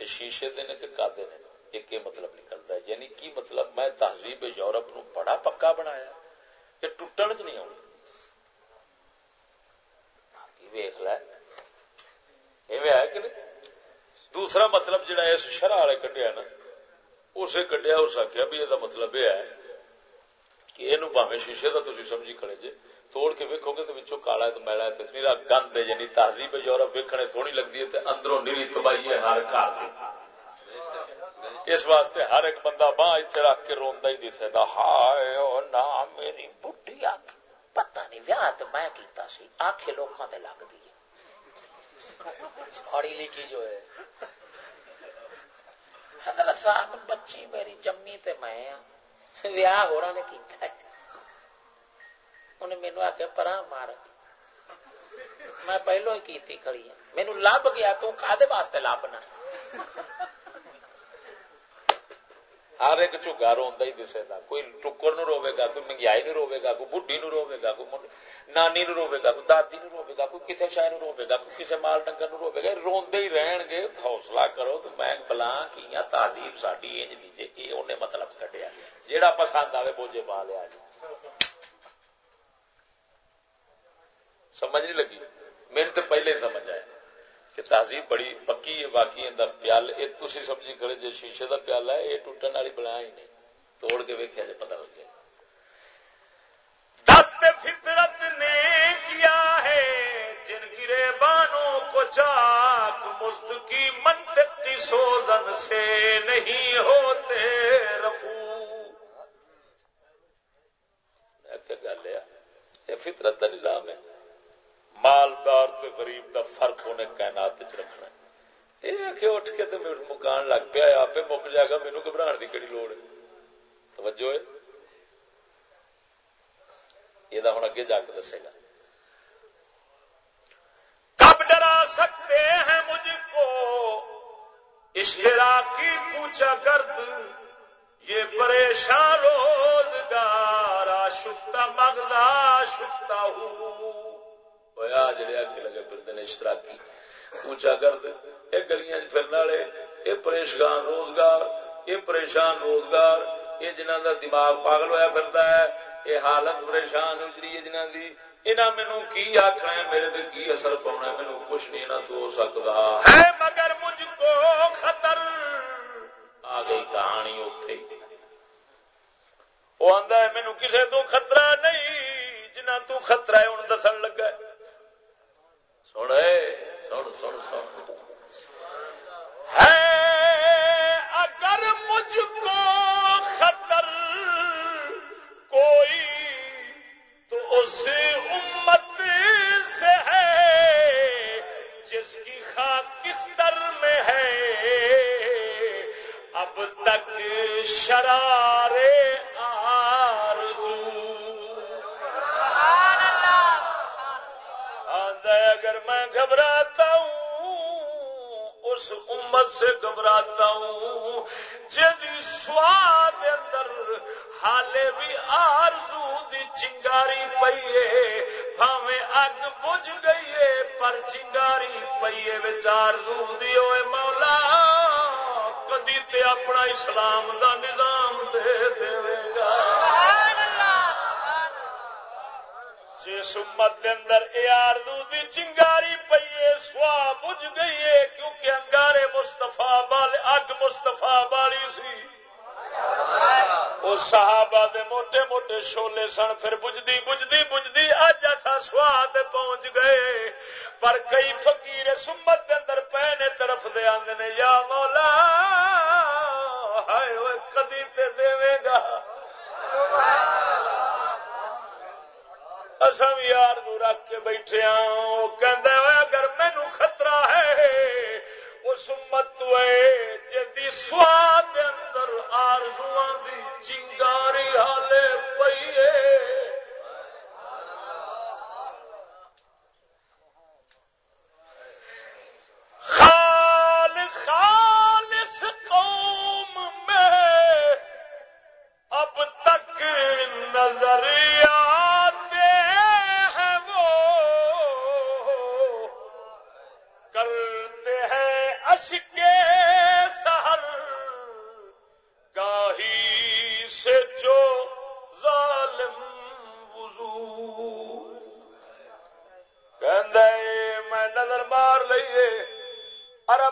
Speaker 1: یہ شیشے دے نے کہ کادے نے ایک یہ مطلب نکلتا ہے یعنی کی مطلب میں تہذیب یورپ نو بڑا پکا بنایا یہ ٹوٹن چ نہیں آنی ویخ لے ہے کہ نہیں دوسرا مطلب جہا اس شرح والے کڈیا نا اسے کڈیا اس آخیا بھی یہ مطلب یہ ہے کہ یہ شیشے کا تھی سمجھی کھڑے جی توڑ کے ویکو گے تو کالا ہے تو میلا تصویر گند ہے یعنی تہذیب یورپ ویکنے تھوڑی لگتی ہے تے اندروں نیری تباہی ہے ہر گھر اس واسطے ہر ایک بندہ باہ اتنے رکھ کے روندا ہی دسے دا ہائے او نا، میری بڈھی آکھ پتہ نہیں ویاہ تو میں کیتا سی، آنکھیں لوکاں تے لگ دی
Speaker 2: پڑھی لکھی جو ہے۔
Speaker 1: حضرت صاحب، بچی میری جمی تے میں ہاں۔ ویاہ ہونا نے کیتا ہے۔ انہیں مینو آ کے پرا مار میں پہلو ہی کی کھڑی ہوں مینو لب گیا تو کھدے واسطے لبنا ہر ایک چوگا روا ہی دسے گا کوئی ٹکر نو روے گا کوئی مہنگائی نو روے گا کوئی بڈی نو روے گا کوئی نانی نو روے گا کوئی دادی نو روے گا کوئی کسی شاید نو روے گا کوئی کسی مال ڈنگر نو روے گا روندے ہی رہن گے حوصلہ کرو تو میں بلا کی تہذیب ساری انج دیجیے یہ انہیں مطلب کٹیا جہاں پسند آئے بوجھے پا لیا جی سمجھ نہیں لگی۔ میرے تو پہلے ہی سمجھ آیا کہ تہذیب بڑی پکی ہے باقی پیال۔ یہ تھی سمجھی کرے جی شیشے کا پیالہ ہے یہ ٹوٹن والی بنایا ہی نہیں۔ توڑ کے ویکیا جی پتا لگ جائے۔ دست فطرت نے کیا ہے، جن گرے بانوں کو چاک مزد کی منطق کی سوزن سے نہیں ہوتے رفو۔ گل ہے، یہ فطرت کا نظام ہے۔ مالدار سے غریب دا فرق انہیں کائنات چ رکھنا یہ کہ اٹھ کے تو مکان لگ پیا آپ مک جائے گا مینو گھبرا کی کہڑی لوڑ ہے۔ توجہ ہے؟ یہ ہوں اگے جا کے دسے گا۔ کب ڈرا سکتے ہیں مجھ کو؟ اشترا کی پوچھا گرد، یہ پریشان روزگار شفتا مغزا شفتا ہوں جڑے آگے لگے پھرتے اشتراکی اونچا کرد یہ گلیاں پھرنے والے یہ پریشان روزگار یہ پریشان روزگار یہ جنہ دا دماغ پاگل ہوا پھرتا ہے یہ حالت پریشان اجری ہے جنہ دی انہاں مینو کی آخنا ہے میرے تے کی اثر پاؤنا ہے کچھ نہیں نہ تو ہو سکتا ہے مگر مجھ کو خطر آ گئی کہانی اتے وہ آدھا ہے مینو کسے تو خطرہ نہیں جنہ تو خطرہ ہے ہوں دسن لگا ہے سن سن سن ہے، اگر مجھ کو خطر کوئی، تو اس امت سے ہے، جس کی خاک کستر میں ہے۔ اب تک شرارے اگر میں گھبراتا ہوں اس امت سے گھبراتا ہوں جدی سواد اندر حالے بھی آرزو دی چنگاری پیے بھاوے اگ بج گئی ہے پر چنگاری پیے بچار دی ہوئے مولا کدی تے اپنا اسلام دا نظام دے دے گا۔ جس امت اندر اے آردو دی چنگاری پیے سوا بج گئی ہے، کیونکہ انگارے مستفا والے اگ مستفا والی سی۔ وہ صحابہ دے موٹے موٹے شولے سن، پھر بجدی بجدی بجدی اج ایسا سواد پہنچ گئے۔ پر کئی فقیر سمت کے اندر پہنے طرف دے آندے یا مولا، ہائے کدی تے دے گا۔ اصا بھی یار رکھ کے بیٹھے ہاں اگر مینو خطرہ ہے، اس مت جی سواد اندر آرزو دی چنگاری ہالے پیے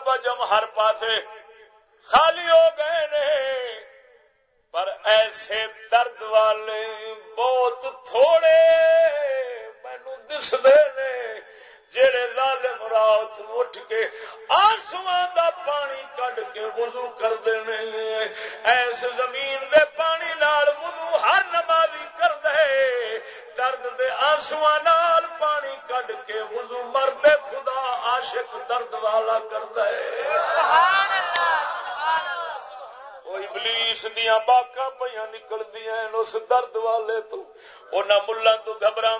Speaker 1: ارب ہر پاسے خالی ہو گئے نے۔ پر ایسے درد والے بہت تھوڑے مینو دستے نے، جڑے ظالم رات اٹھ کے آسمان دا پانی کڈ کے وضو کرتے ہیں ایس زمین دے پانی نال وضو ہر نمازی کر دے درد دے آسمان نال پانی کڈ کے وضو مرد عاشق درد والا کر دے سبحان ابلیس دیا باقا پہ نکل دیا اس درد والے تو۔ وہ نہ ملا تو گھبرا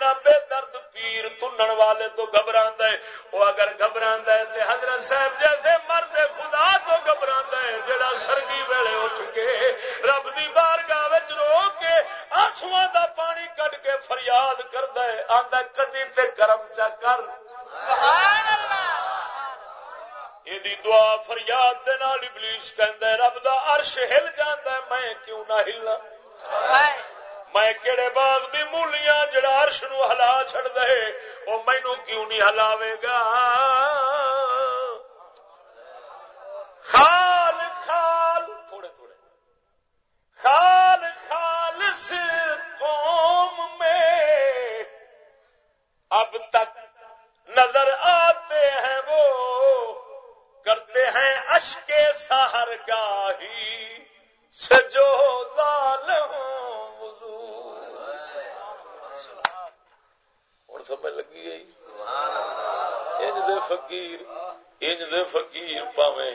Speaker 1: نہ بے درد پیر تنن والے تو گھبرا ہے۔ وہ اگر گھبرا ہے تو حضرت صاحب جیسے مرد خدا تو گھبرا ہے، جڑا سرگی ویلے اٹھ کے رب دی بارگاہ وچ رو کے آسو دا پانی کٹ کے فریاد کرد آدھا کدی تے کرم چا کر۔ یہ دعا فریاد دے نال ابلیس کہندا ہے رب دا عرش ہل جاندا ہے میں کیوں نہ ہلنا میں کہڑے باغ دی مولیاں جڑا عرش نو ہلا چھڑ دے او مینوں کیوں نہیں ہلاوے گا سہر گاہی سجو دال سمجھ لگی گئی فقیر، انج دے فقیر پاویں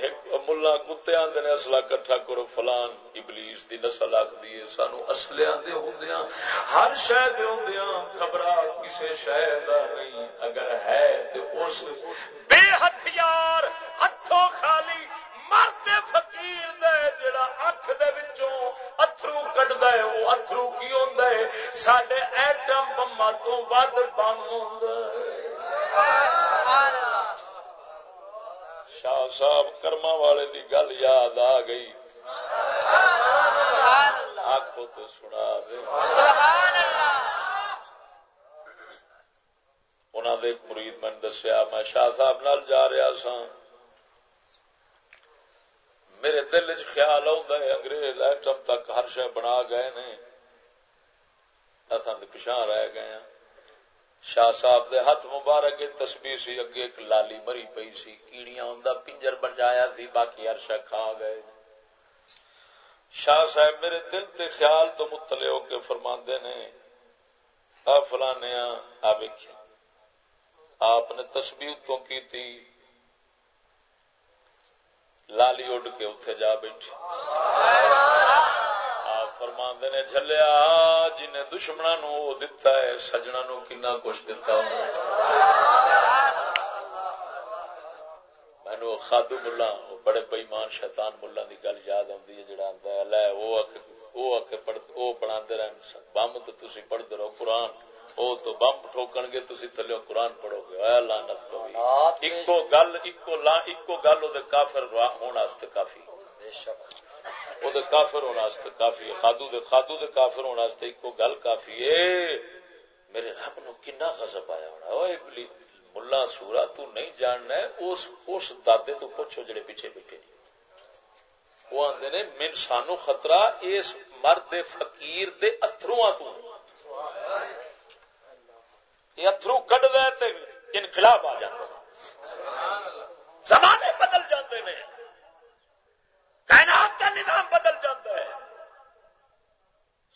Speaker 1: ملا کتے آندے نے اصلا کٹھا کرو، فلان ابلیس دی نسل آکھ دیے سانو اصلے آندے ہوندیاں، ہر شے دے ہوندیاں خبرا کسے شے دا نہیں، اگر ہے تے اس بے ہتھیار، ہتھوں خالی مرد فقیر دے، جڑا اکھ دے وچوں اتھرو کڈدا ہے، او اتھرو کی ہوندا ہے؟ ساڈے ایٹم بماں تو ود بم ہوندا سبحان اللہ شاہ صاحب کرما والے دی گل یاد آ گئی۔ آخو تو سنا دے۔ انہوں نے ایک مرید میں دسیا، میں شاہ صاحب نال جا رہا سا میرے دل چ خیال آتا ہے، انگریز ایٹم تک ہر شہ بنا گئے نے۔ اصل پچھا رہ گئے ہیں شاہ صاحب دے ہاتھ مبارک تسبیح سی، اگے ایک لالی مری پئی سی، کیڑیاں ہوندا پنجر بنجایا سی، باقی ہر شے کھا گئے شاہ صاحب میرے دل تے خیال تو مطلع ہو کے فرماندے نے، آ فلانے آ ویکھیا آپ نے تسبیح تو کی تھی لالی اڈ کے اتنے جا بیٹھی۔ فرما نے جلیا جن دشمنا نو دتا ہے سجنا نو کنا کچھ دتا مینو خادو ملا بڑے بئیمان شیطان ملا دی گل یاد آتی ہے، جڑا آتا ہے، لے وہ بنا رہن، بم تو تھی پڑھتے رہو قرآن۔ وہ تو بم ٹھوکن گے تھی تھلو قرآن پڑھو گے۔ لانت ایکو گل ایکو گل وہ کافر ہونے کافی۔ وہ کافر ہونا کافی۔ خادو دے خادو دے کافر ہونا ایک گل کافی ہے۔ میرے رب نو کنا غضب آیا ہونا ملا سورا تو نہیں جاننا اس اس دادے تو پوچھو جڑے پیچھے بیٹھے وہ آدھے نے من سانو خطرہ اس مرد فقیر دے اترو تو۔ یہ اترو کٹ دے انقلاب آ جاتا زمانے بدل جاندے نے۔ کائنات کا نظام بدل جاتا ہے۔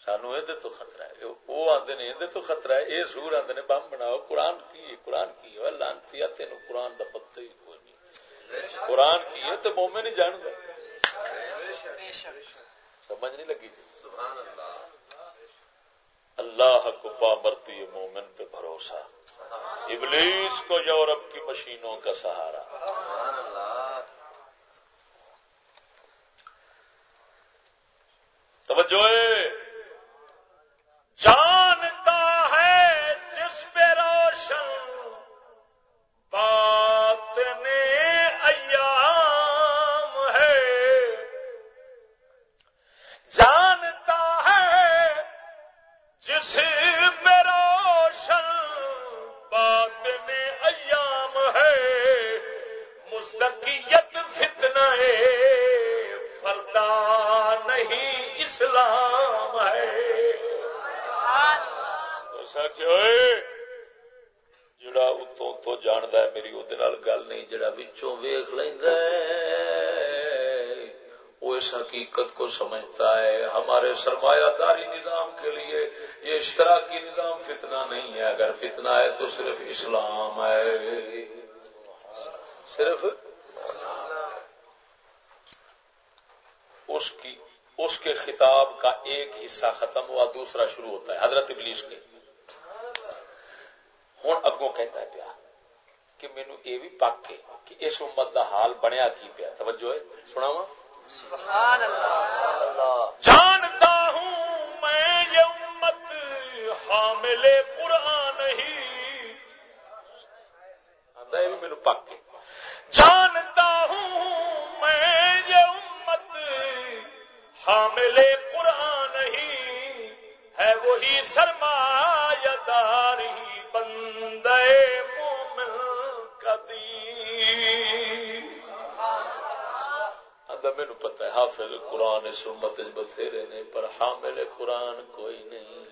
Speaker 1: سانو یہ تو خطرہ ہے۔ وہ آدھے نے یہ تو خطرہ ہے۔ یہ سور آدھے نے بم بناؤ۔ قرآن کی قرآن کی ہے۔ لانتی تین قرآن کا پتہ ہی کوئی نہیں۔ قرآن کی ہے تو مومے نہیں جان گا سمجھ نہیں لگی جی؟ اللہ۔ اللہ کو پابرتی مومن پہ بھروسہ۔ ابلیس کو یورپ کی مشینوں کا سہارا۔ توجہ۔ جانتا جڑا اتوں تو جاند ہے، میری وہ گل نہیں، جڑا بچوں ویخ لینا وہ اس حقیقت کو سمجھتا ہے، ہمارے سرمایہ داری نظام کے لیے یہ اشتراکی نظام فتنہ نہیں ہے۔ اگر فتنہ ہے تو صرف اسلام ہے۔ صرف اس کی، اس کے خطاب کا ایک حصہ ختم ہوا، دوسرا شروع ہوتا ہے۔ حضرت ابلیس کے۔ ہوں اگوں کہتا ہے پیا کہ مینو یہ بھی پک کے کہ اس امت دا حال بنیا کی پیا توجہ ہے سنا سبحان اللہ جانتا ہوں میں یہ امت حامل قرآن ہی میرے پک جانتا ہوں میں یہ امت حامل ہے وہی سرمایہ داری بندے مومن کدی میرے پتا ہے، حافظ قرآن اس امت بتھیرے نے، پر حامل قرآن کوئی نہیں۔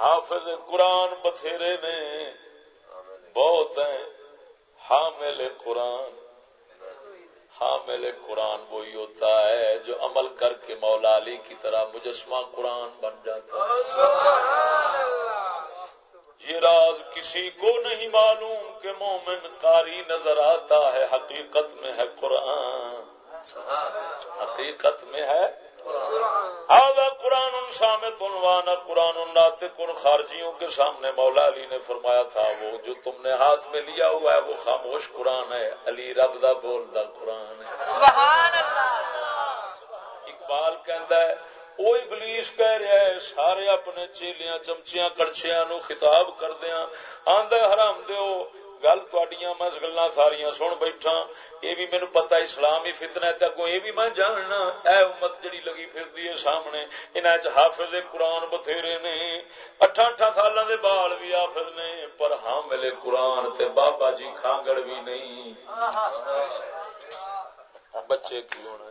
Speaker 1: حافظ قرآن بتھیرے نے، بہت ہیں۔ حامل قرآن ہاں حامل قرآن وہی ہوتا ہے جو عمل کر کے مولا علی کی طرح مجسمہ قرآن بن جاتا ہے۔ یہ راز کسی کو نہیں معلوم کہ مومن قاری نظر آتا ہے، حقیقت میں ہے قرآن۔ حقیقت میں ہے قرآن سامت عنوان قرآن کن خارجیوں کے سامنے مولا علی نے فرمایا تھا وہ جو تم نے ہاتھ میں لیا ہوا ہے وہ خاموش قرآن ہے علی رب دا بول دا قرآن ہے۔ سبحان اللہ۔ اقبال کہندا ہے وہ ابلیس کہہ رہا ہے سارے اپنے چیلیاں چمچیاں کڑچیاں نو خطاب کردیا آدھا حرام دیو گل تڈیاں میں گلا ساری سن بیٹھا، یہ بھی مینو پتا اسلام ہی فتنا ہے اگوں یہ بھی میں جاننا، اے امت جڑی لگی پھرتی ہے سامنے انہیں حافظ قرآن بتھیرے نے اٹھا اٹھا سال دے بال بھی حافظ نے، پر ہاں ملے قرآن تے بابا جی کھانگڑ بھی نہیں۔ بچے کی ہونا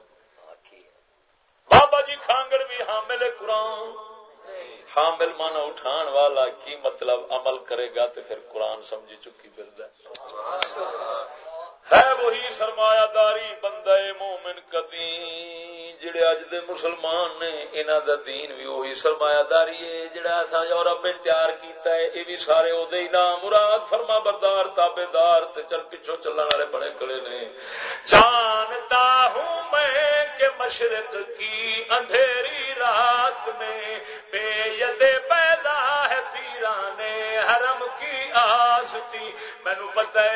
Speaker 1: بابا جی کھانگڑ بھی حامل قرآن۔ حامل مانا اٹھان والا کی مطلب عمل کرے گا تو پھر قرآن سمجھی چکی پھر ہے۔ وہی سرمایہ داری بندہ مومن کدی جڑے اج دے مسلمان نے، انہاں دا دین بھی وہی سرمایہ داری ہے جڑا اساں یورپ تیار کیتا ہے۔ اے بھی سارے او دے نام مراد فرما بردار تابعدار تے چل پیچھے چلن والے بڑے کڑے نے۔ جانتا ہوں میں کہ مشرق کی اندھیری رات میں بے ید پیدا ہے پیران حرم کی آستی مینو پتہ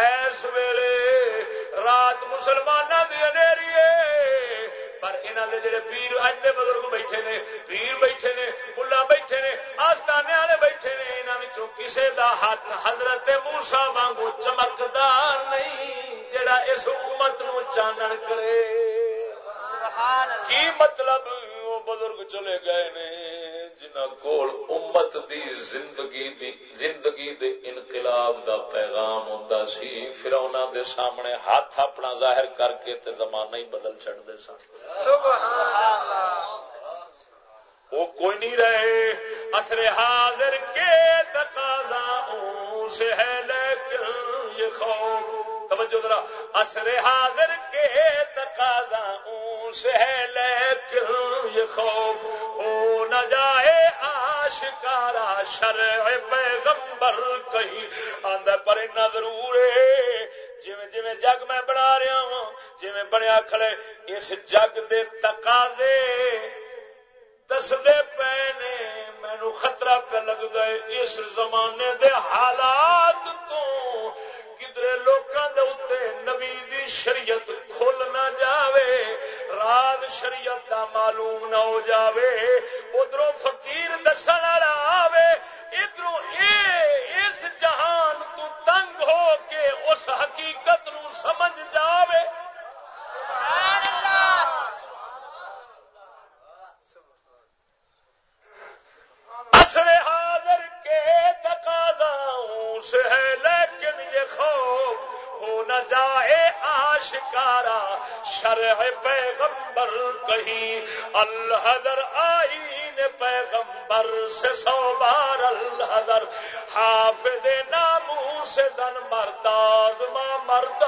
Speaker 1: ایس ویلے رات مسلمان دی پر انہوں نے جڑے پیر اج دے بزرگ بیٹھے نے پیر بیٹھے نے ملا بیٹھے نے آستانے والے بیٹھے نے انہوں کسے دا ہاتھ حضرت موسا وانگو چمکدار نہیں جڑا اس حکومت نو چانن کرے۔ کی مطلب؟ وہ بزرگ چلے گئے نے۔ جنہ کول امت دی زندگی دی زندگی دے انقلاب دا پیغام ہوندا سی فرعون دے سامنے ہاتھ اپنا ظاہر کر کے تے زمانہ ہی بدل چھڑ دے سن۔ سبحان اللہ وہ کوئی نہیں رہے۔ اثر حاضر کے تقاضا سے ہے، لیکن یہ خوف۔ توجہ ذرا، اثر حاضر کے تقاضا سے ہے لیکن یہ خوف ہو نہ جائے آشکارا شرع پیغمبر کہیں۔ آندہ پر اتنا ضرور ہے۔ جویں جویں جگ میں بنا رہا ہوں، جویں بنیا کھڑے اس جگ دے تقاضے دسدے پے نے۔ مینو خطرہ پہ لگ گئے اس زمانے دے حالات تو۔ کدرے لوکاں دے اوتے نبی دی شریعت کھل نہ جاوے۔ راز شریعت دا معلوم نہ ہو جاوے، ادھروں فقیر دسن والا آوے، ادھروں اے، اس جہان تو تنگ ہو کے اس حقیقت نو سمجھ جاوے۔ سبحان اللہ حاضر کے تقاضا سے ہے، لیکن یہ خوف ہو نہ جائے آشکارا، شرح پیغمبر کہیں۔ الحدر آئین پیغمبر سے سو بار الحدر۔ حافظ نامو سے زن مرداز ماں مرد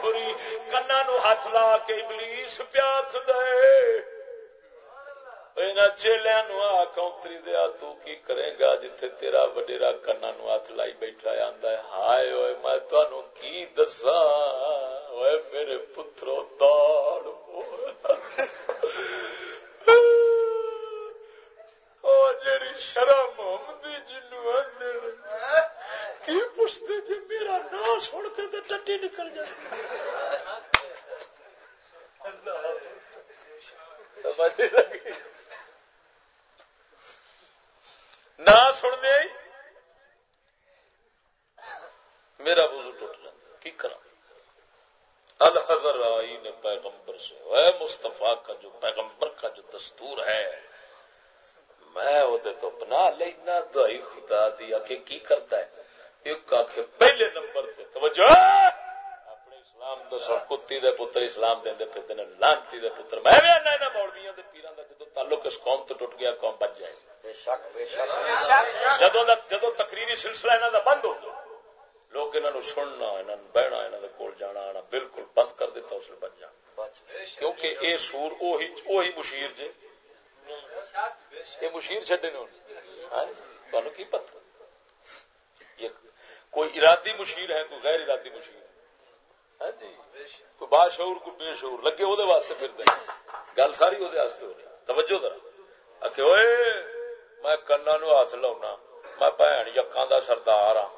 Speaker 1: فری کنا نو ہاتھ لا کے ابلیس پیاکھ دے۔ چیلیا نو آتری دیا تو کی کرے گا جتھے تیرا وڈیرا کنا نو ہاتھ لائی بیٹھا آندا ہے ہائے اوئے میں تانوں کی دساں اوئے میرے پترو داڑ او جڑی شرم اندر کی پوچھتے جی میرا نام سن کے تے ٹٹی نکل جاتی اللہ نہ سننے میرا وضو ٹوٹ جاتا کی کرا الحضر آئی نے پیغمبر سے۔ اے مستفا کا جو پیغمبر کا جو دستور ہے، میں وہ تو بنا لینا دائی خدا دیا کہ کی کرتا ہے؟ ایک آخ پہلے نمبر سے توجہ! اسلام تو سب کتی دے پتر اسلام دے پھر لانتی دے پتر۔ میں مولویاں پیران کا جدو تعلق اس قوم تو ٹوٹ گیا قوم بچ جائے۔ جدو تقریری سلسلہ انہوں کا بند ہو گیا لوگ انہوں سننا انہوں بہنا انہوں کول جانا آنا بالکل بند کر دیتا اس لیے بچ جان کیونکہ اے سور اوہی مشیر جے۔ یہ مشیر چڈے نے ہاں؟ تمہیں کی پتا کوئی ارادی مشیر ہے کوئی غیر ارادی مشیر۔ جی کوئی باشعور کوئی بے شعور لگے وہ واسطے پھر دیں گل ساری وہ ہو رہی توجہ ذرا۔ آ میں کنا نو ہاتھ لاؤنا۔ میں بھن یقان دا سردار ہاں۔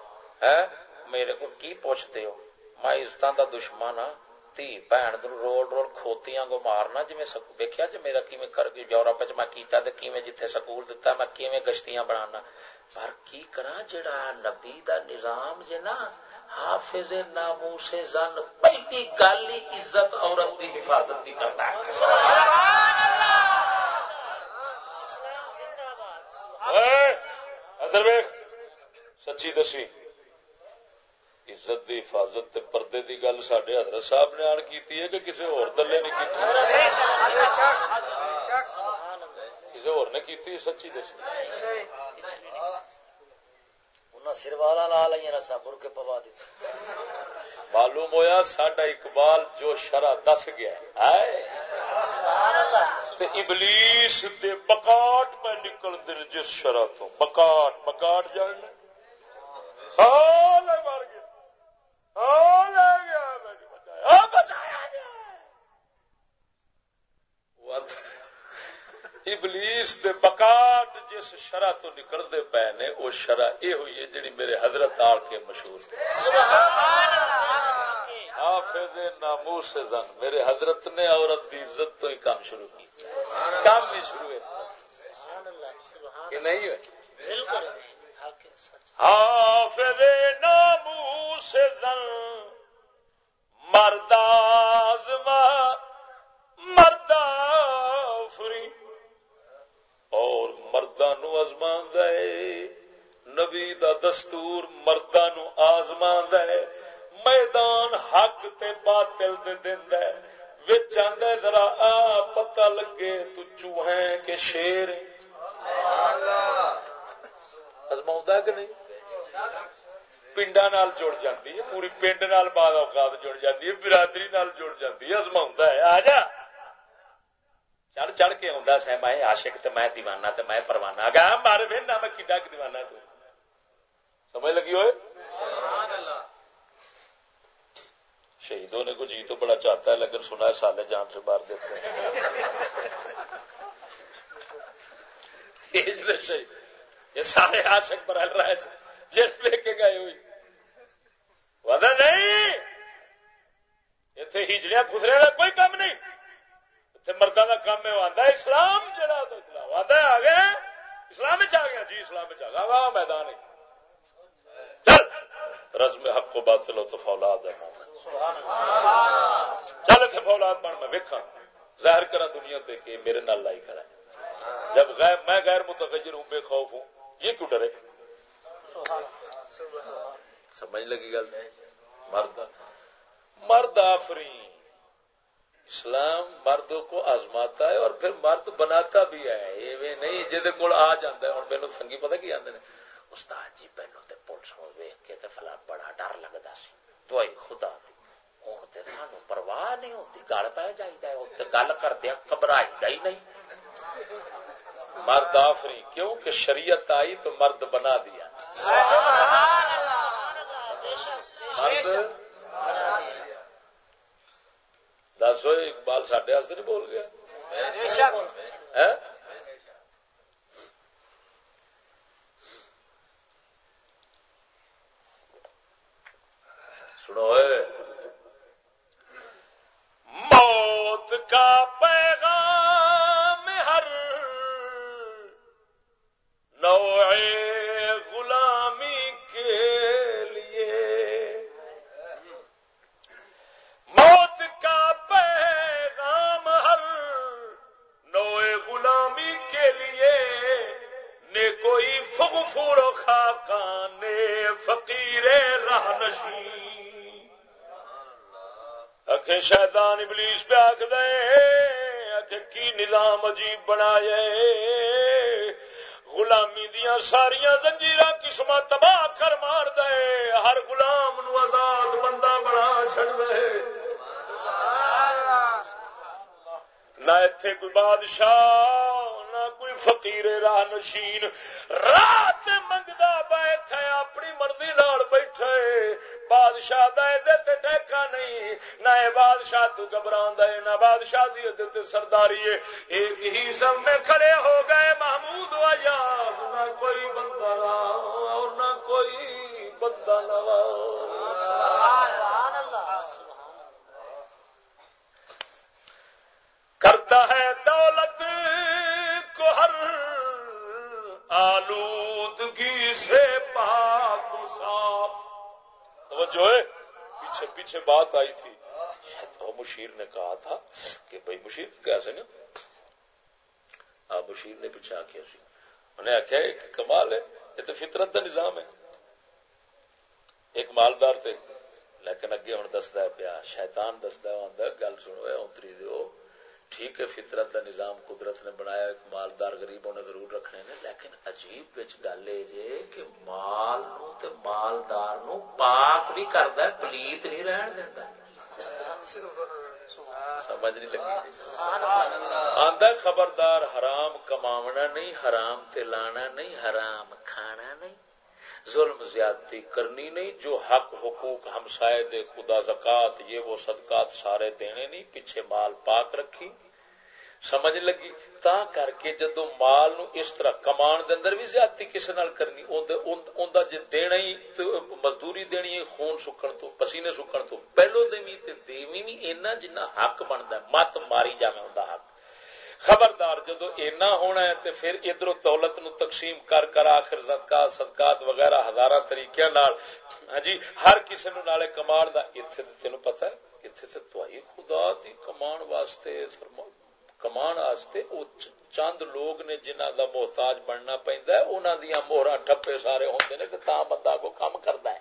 Speaker 1: ہے میرے کو کی پوچھتے ہو؟ میں عزت دا دشمن ہاں۔ تھی، بھن رول رول کھوتیاں کو مارنا۔ جی میں دیکھا جی میرا کی کر کے یورپ میں کیتا تے کی جتھے سکول دتا میں کی گشتیاں بنانا؟ پر کی کرا جڑا نبی دا نظام جے نا حافظ نامو سے زن پہلی گل ہی عزت عورت دی حفاظت دی کرتا ہے۔ سبحان اللہ۔ سچی دسی۔ عزت دی حفاظت تے پردے دی گل سڈے حضرت صاحب نے آن کی ہے کہ کسی اور دلے نے کی کسی اور نے کی سچی دسی؟ سر والا لا لیا نسا مر کے پوا دی معلوم ہویا ساڈا اقبال جو شرح دس گیا ہے۔ ابلیس دے بکاٹ پہ نکل دے جس شرح تو۔ بکاٹ بکاٹ جان گیا ابلیس دے بکاٹ جس شرح تو نکلتے پے نے وہ شرح یہ ہوئی ہے جی میرے حضرت آ کے مشہور حافظ نامو سے زن میرے حضرت نے عورت کی عزت تو ہی کام شروع کی۔ کام نہیں شروع ہے۔ نہیں ہوئے؟ حافظ نامو سے زن مرداز مردا مردہ نو دے نبی دا دستور مردہ نو آزمان دے میدان حق تے باطل دے دن ہے وچ آندا ذرا آ پتہ لگے تو چوہے کے شیر ازماؤں کہ نہیں پنڈا نال جڑ جاتی ہے پوری پنڈ نال بعد اوقات جڑ جاتی ہے برادری نال جڑ جاتی ہے ازما ہے آ جا چڑھ چڑھ کے آتا سا میں آشک تو میں دیوانہ تو میں پروانہ گا مارے پھر نہ میں کڈا دیوانہ تو سمجھ لگی ہوئے شہیدوں نے کو جی تو بڑا چاہتا ہے لیکن سنا ہے سالے جان سے مار دیتے ہیں شہید یہ سارے آشک پر ہل رہے جیل لے کے گئے ہوئی ودا نہیں اتنے ہجڑیا خسرے کا کوئی کام نہیں مردوں کا کام ہے آتا اسلام جڑا اسلام۔ آتا آ گیا اسلام آ گیا جی اسلام آ گیا واہ میدان چل۔ رزم حق کو باطل ہو تو فولاد ہے۔ چل اتنے فولاد بن، میں ویکا ظاہر کرا دنیا پہ کہ میرے نال لائی کھڑا ہے۔ جب غیر، میں غیر متغیر ہوں، بے خوف ہوں، یہ کیوں ڈرے؟ سمجھ لگی گل؟ مرد مرد آفری اسلام مرد کو آزماتا ہے اور پھر مرد بناتا بھی ہے۔ یہ نہیں جہد کول آ جاتا ہے۔ ہوں میرے سنگی پتا کی آدھے استاد جی پہلو تے پولیس ویک کے تے فلاں بڑا ڈر لگتا سی۔ تو خدا دی۔ ہوں تے سانو پرواہ نہیں ہوتی گل پہ جائیدا ہے۔ گل کردیا گھبرائی ہی نہیں۔ مرد آفری کیوں کہ شریعت آئی تو مرد بنا دیا۔ مرد دس اقبال سڈے نہیں بول گیا سمجھ نہیں لگی آدھا خبردار حرام کماونا نہیں، حرام تے لانا نہیں، حرام کھانا نہیں۔ ظلم زیادتی کرنی نہیں، جو حق، حقوق، ہمسائے دے، خدا زکات، یہ وہ صدقات سارے دینے نہیں، پیچھے مال پاک رکھی۔ سمجھ لگی تا کر کے جدو مال نو اس طرح کمان دے اندر بھی زیادتی کسی نال کرنی اوندا جے دینا ہی مزدوری دینی ہے خون سکن تو پسینے سکن تو پہلو دیوی تے دیوی نہیں اینا جنہ حق بندا ہے مت ماری جاویں اوندا حق خبردار جدو اینا ہونا ہے تے پھر ادھر دولت نو تقسیم کر کر آخر صدقات صدقات وغیرہ ہزارہ طریقے نال ہاں جی ہر کسی نو نالے کمان دا ایتھے تے تینو پتہ ہے ایتھے تے تو خدا دی کمان واسطے کمان واسطے او چند لوگ نے جنہ دا محتاج بننا پیندا ہے، انہاں دیاں مہراں ٹھپے سارے ہوندے نے کہ تاں بندہ کو کام کردا ہے۔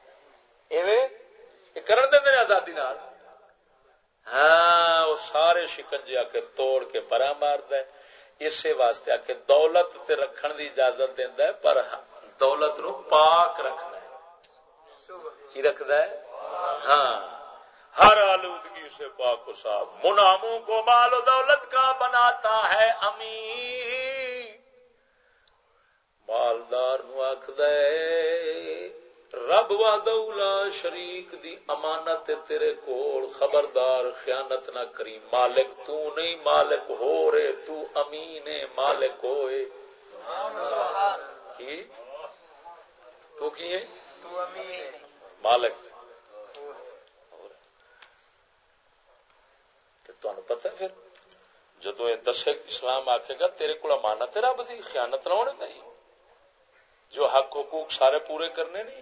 Speaker 1: ایویں یہ کرن دے آزادی نال۔ ہاں وہ سارے شکنجے آ کے توڑ کے پرا مارد اسی واسطے آ کے دولت تے رکھن دی اجازت دینا ہے، پر ہاں، دولت نو پاک رکھنا ہے۔ کی رکھد ہے؟ ہاں۔ ہر آلودگی سے پاک و صاف۔ مناموں کو مال و دولت کا بناتا ہے امی مالدار آخد رب وا دولا شریک دی امانت تیرے کول خبردار خیانت نہ کری۔ مالک تو نہیں مالک ہو رے تو امین مالک ہوئے۔ کی؟ تو کی ہے۔ مالک۔ پتہ پھر جدو یہ دسے اسلام آکھے گا تیرے کو امانت ہے رب دی خیانت نہ ہونے نہیں جو حق حقوق سارے پورے کرنے نہیں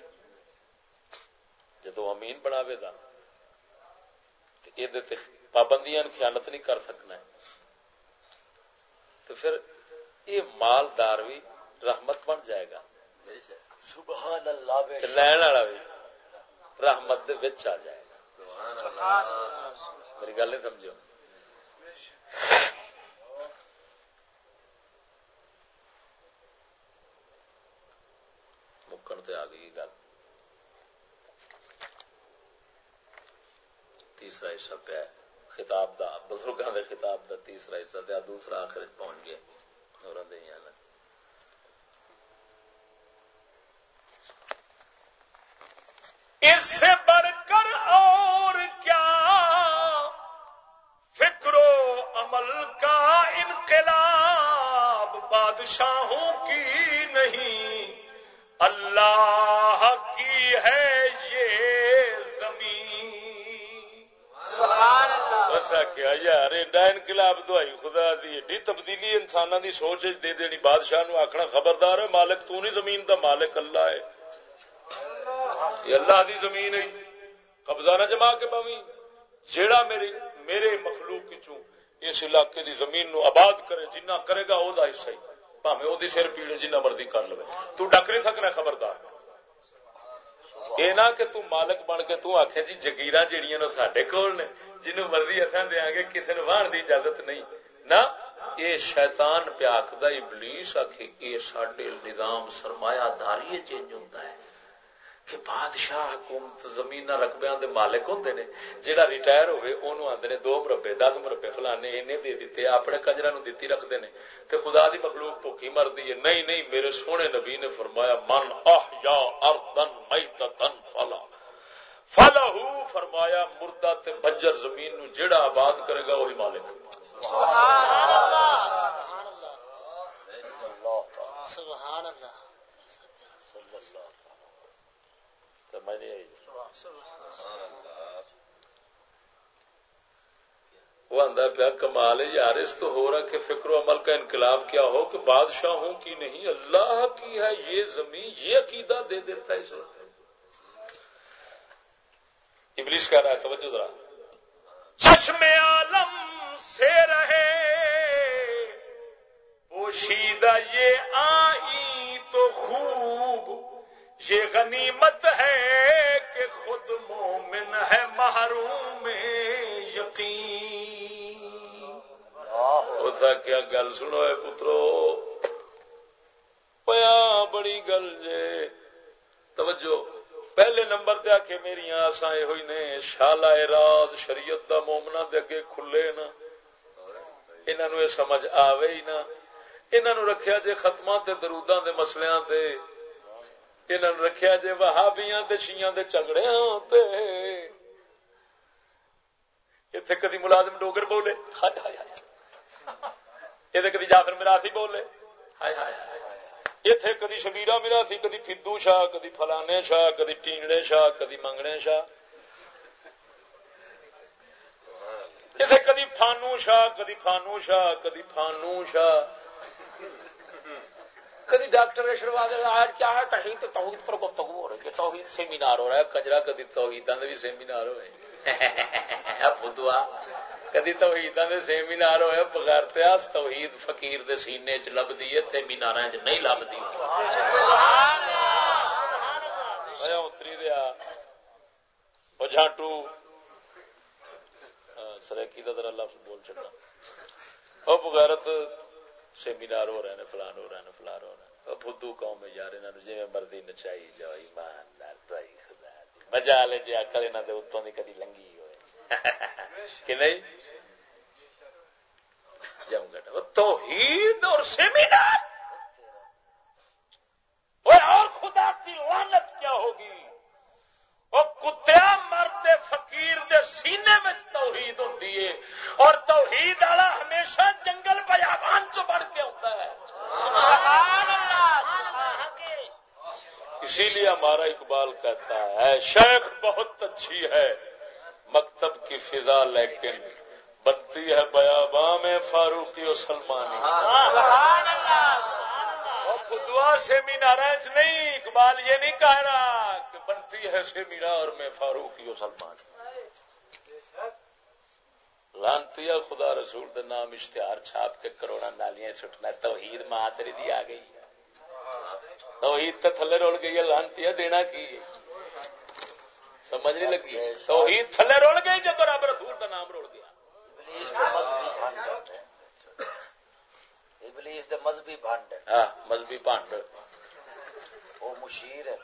Speaker 1: جدو امین بنا پابندیاں خیانت نہیں کر سکنا تو پھر یہ مالدار بھی رحمت بن جائے گا
Speaker 2: سبحان اللہ
Speaker 1: لین والا بھی رحمت آ جائے گا میری گل نہیں سمجھو مکن تے آ گئی گل تیسرا حصہ پیا خطاب دا بزرگوں دے خطاب دا تیسرا حصہ دیا دوسرا آخر پہنچ گیا اور
Speaker 3: اس سے بڑھ کر اور کیا؟ فکر و عمل کا انقلاب بادشاہوں کی نہیں۔ اللہ کی ہے
Speaker 1: کیا یار ایڈا انقلاب دوائی خدا دی، ایڈی تبدیلی انسان دی سوچ دے دینی، بادشاہ نو آخنا خبردار ہے، مالک تو نہیں، زمین دا مالک اللہ ہے۔ یہ اللہ دی زمین ہے۔ قبضہ نہ جما کے پوی جیڑا میرے میرے مخلوق چوں اس علاقے دی زمین نو آباد کرے، جنہ کرے گا وہ حصہ ہی۔ پاوے وہ سر پیڑے جنہ مرضی کر لو تو ڈک نہیں سکنا خبردار۔ یہ نہ کہ تو مالک بن کے تو آخ جی جگیرا جہیا نے سڈے کول نے جنوب مرضی اصا دیا گے کسی نے واہن کی اجازت نہیں۔ نہ یہ شیطان پیا آخد ابلیس آخ یہ سڈے نظام سرمایہ داری چینج ہوتا ہے۔ کہ بادشاہ حکومت زمین رقبے دے مالک ہوں نے جہاں ریٹائر ہوئے انہوں آدھے نے دو مربے، دس مربے، فلانے انہیں دے دیتے اپنے کجرا نو دیتی رکھتے ہیں تے خدا دی مخلوق بھوکی مرਦੀ ہے، نہیں نہیں، میرے سونے نبی نے فرمایا، من احیا اردن میتتن فلا. فلاح فرمایا مردہ تے بنجر زمین نو جڑا آباد کرے گا وہی مالک۔ سبحان اللہ۔ سبحان اللہ۔ وہ آدھا پیا کمال یار اس تو ہو رہا کہ فکر و عمل کا انقلاب کیا ہو کہ بادشاہوں کی نہیں؟ اللہ کی ہے یہ زمین یہ عقیدہ دے دیتا ہے اسلام ابلیس کہہ رہا ہے توجہ ذرا۔
Speaker 3: چشم عالم سے رہے پوشیدہ یہ آئی تو خوب۔ یہ غنیمت ہے کہ خود مومن ہے محروم یقین۔
Speaker 1: ہوتا کیا گل سنو ہے پترو؟ پیا بڑی گل جے۔ توجہ۔ پہلے نمبر تے آ میری آسا یہ ہوئی نے، شالا راز شریعت دا مومنا دے اگے کھلے نا۔ انہوں یہ سمجھ آوے ہی نا۔ انہوں رکھیا جے ختمہ تے دروداں دے مسلیاں تے انہوں نے رکھیا جے وہابیاں تے شیعاں دے چگڑیاں تے۔ اتنے کدی ملازم ڈوگر بولے، ہائے ہائے ہائے۔ یہ کدی جعفر مراسی بولے، ہائے ہائے ہائے۔ اتے کدی شبیرا میرا سی، کدی فدو شاہ، کدی فلانے شاہ، کدی ٹینگڑے شاہ، کدی منگنے شاہ۔ اتے کدی فانو شاہ، کدی فانو شاہ، کدی فانو شاہ۔ کدی ڈاکٹر شروعات آج کیا ہے توحید توحید پر گفتگو ہو رہی ہے، توحید سیمینار ہو رہا ہے کجرا کدی توحید بھی سیمینار ہو رہے ہیں فدوا کدی توحید دے سیمینار ہوئے پگارتے توحید فقیر دے سینے چ لبدی ہے سیمینار چ نہیں لبدی اتری دیا جھانٹو سرکی کا ذرا لفظ بول چڑنا وہ بغیرت سیمینار ہو رہے ہیں فلان ہو رہے ہیں فلان ہو رہے ہیں فدو قوم یار انہوں جی مرضی نچائی جاؤ ایمان خدا مزہ لے جی اکل انہوں نے اتوں کی کدی لنگی <laughs> کہ نہیں؟ جم گٹ توحید اور سیمینار! اور خدا کی لانت کیا ہوگی؟ وہ کتیا مرد فقیر دے سینے میں توحید ہوتی ہے؟ اور توحید والا ہمیشہ جنگل بیابان چ بڑھ کے ہوتا ہے۔ اسی لیے ہمارا اقبال کہتا ہے، شیخ بہت اچھی ہے۔ مکتب کی فضا لیکن بنتی ہے بیابا میں فاروقی اور سلمانی۔ خدوا سے مینار جی نہیں، اقبال یہ نہیں کہہ رہا کہ بنتی ہے سے مینار میں فاروقی اور سلمان لانتی خدا رسول دے نام اشتہار چھاپ کے کروڑا نالیاں سٹنا توحید ماں تیری دی آ گئی توحید تو تھلے رول گئی ہے، لانتی دینا کی سمجھ نہیں لگی؟ توحید تھلے رول گئی جب رب رسول کا نام رول گیا۔
Speaker 2: ابلیس دے مذہبی بھانڈ
Speaker 1: ہاں مذہبی
Speaker 2: وہ مشیر ہے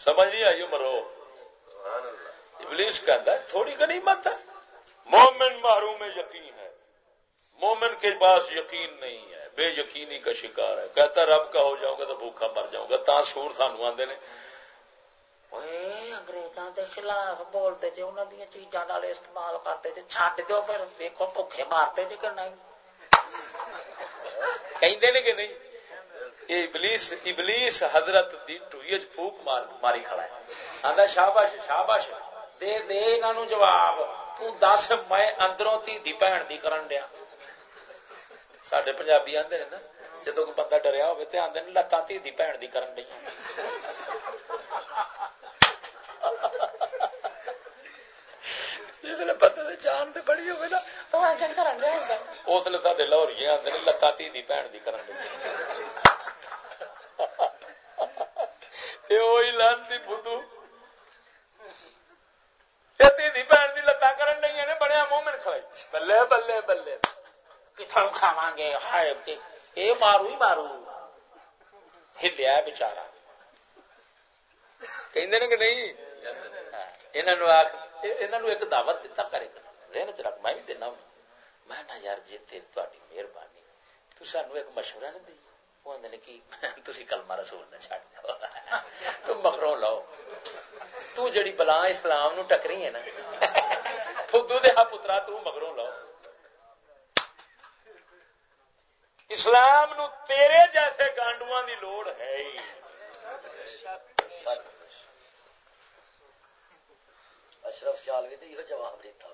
Speaker 1: سمجھ نہیں آئی مرو ابلیس ہے تھوڑی غنیمت ہے۔ مومن محروم یقین ہے۔ مومن کے پاس یقین نہیں ہے، بے یقینی کا شکار ہے۔ کہتا رب کا ہو جاؤں گا تو بھوکا مر جاؤں گا۔ تا سور سانو آدھے نے۔
Speaker 2: انگریزوں کے خلاف بولتے جی انہوں دیا چیزاں استعمال کرتے جی چڈ دو پھر۔ ویکو بھوکے مارتے جی کہ نہیں؟
Speaker 1: کہ نہیں؟ یہ ابلیس ابلیس حضرت دی ٹوئی پھوک مار، ماری کھڑا ہے۔ آدھا شاباش شاباش، دے دے انہوں جواب۔ تو دس، میں اندروں تھی دی بھن دی کرن دیا سڈے پنجابی آدھے نا جدو کوئی بندہ ڈریا ہوگا تو آدھے لتان تھی دی بھن دی کرن دیا پتہ جان تو بڑی ہوگی نا اس لیے لاہوری لتان تھی دی بھن دی کرن وہی بدھو بھن کی لتان کرن ڈی نے بڑے مومن کھڑائی بلے بلے بلے کتوں کھاوا گے ہائے یہ مارو ہی مارو۔ ہلیا بچارا کہ نہیں؟ ایک دعوت دیتا کرے ذہن چ رکھ، میں بھی دینا میں یار جی تاری مہربانی۔ تو سانو ایک مشورہ نہیں دی وہ آدھے کی تھی کلمہ رسول نہ چڑ جاؤ تم مکرو لو تو بلا اسلام ٹکری ہے نا، فدو دیا پترا تو اسلام نو تیرے جیسے گانڈو دی لوڑ ہے ہی۔
Speaker 2: اشرف سیالوی تو یہ جواب دیتا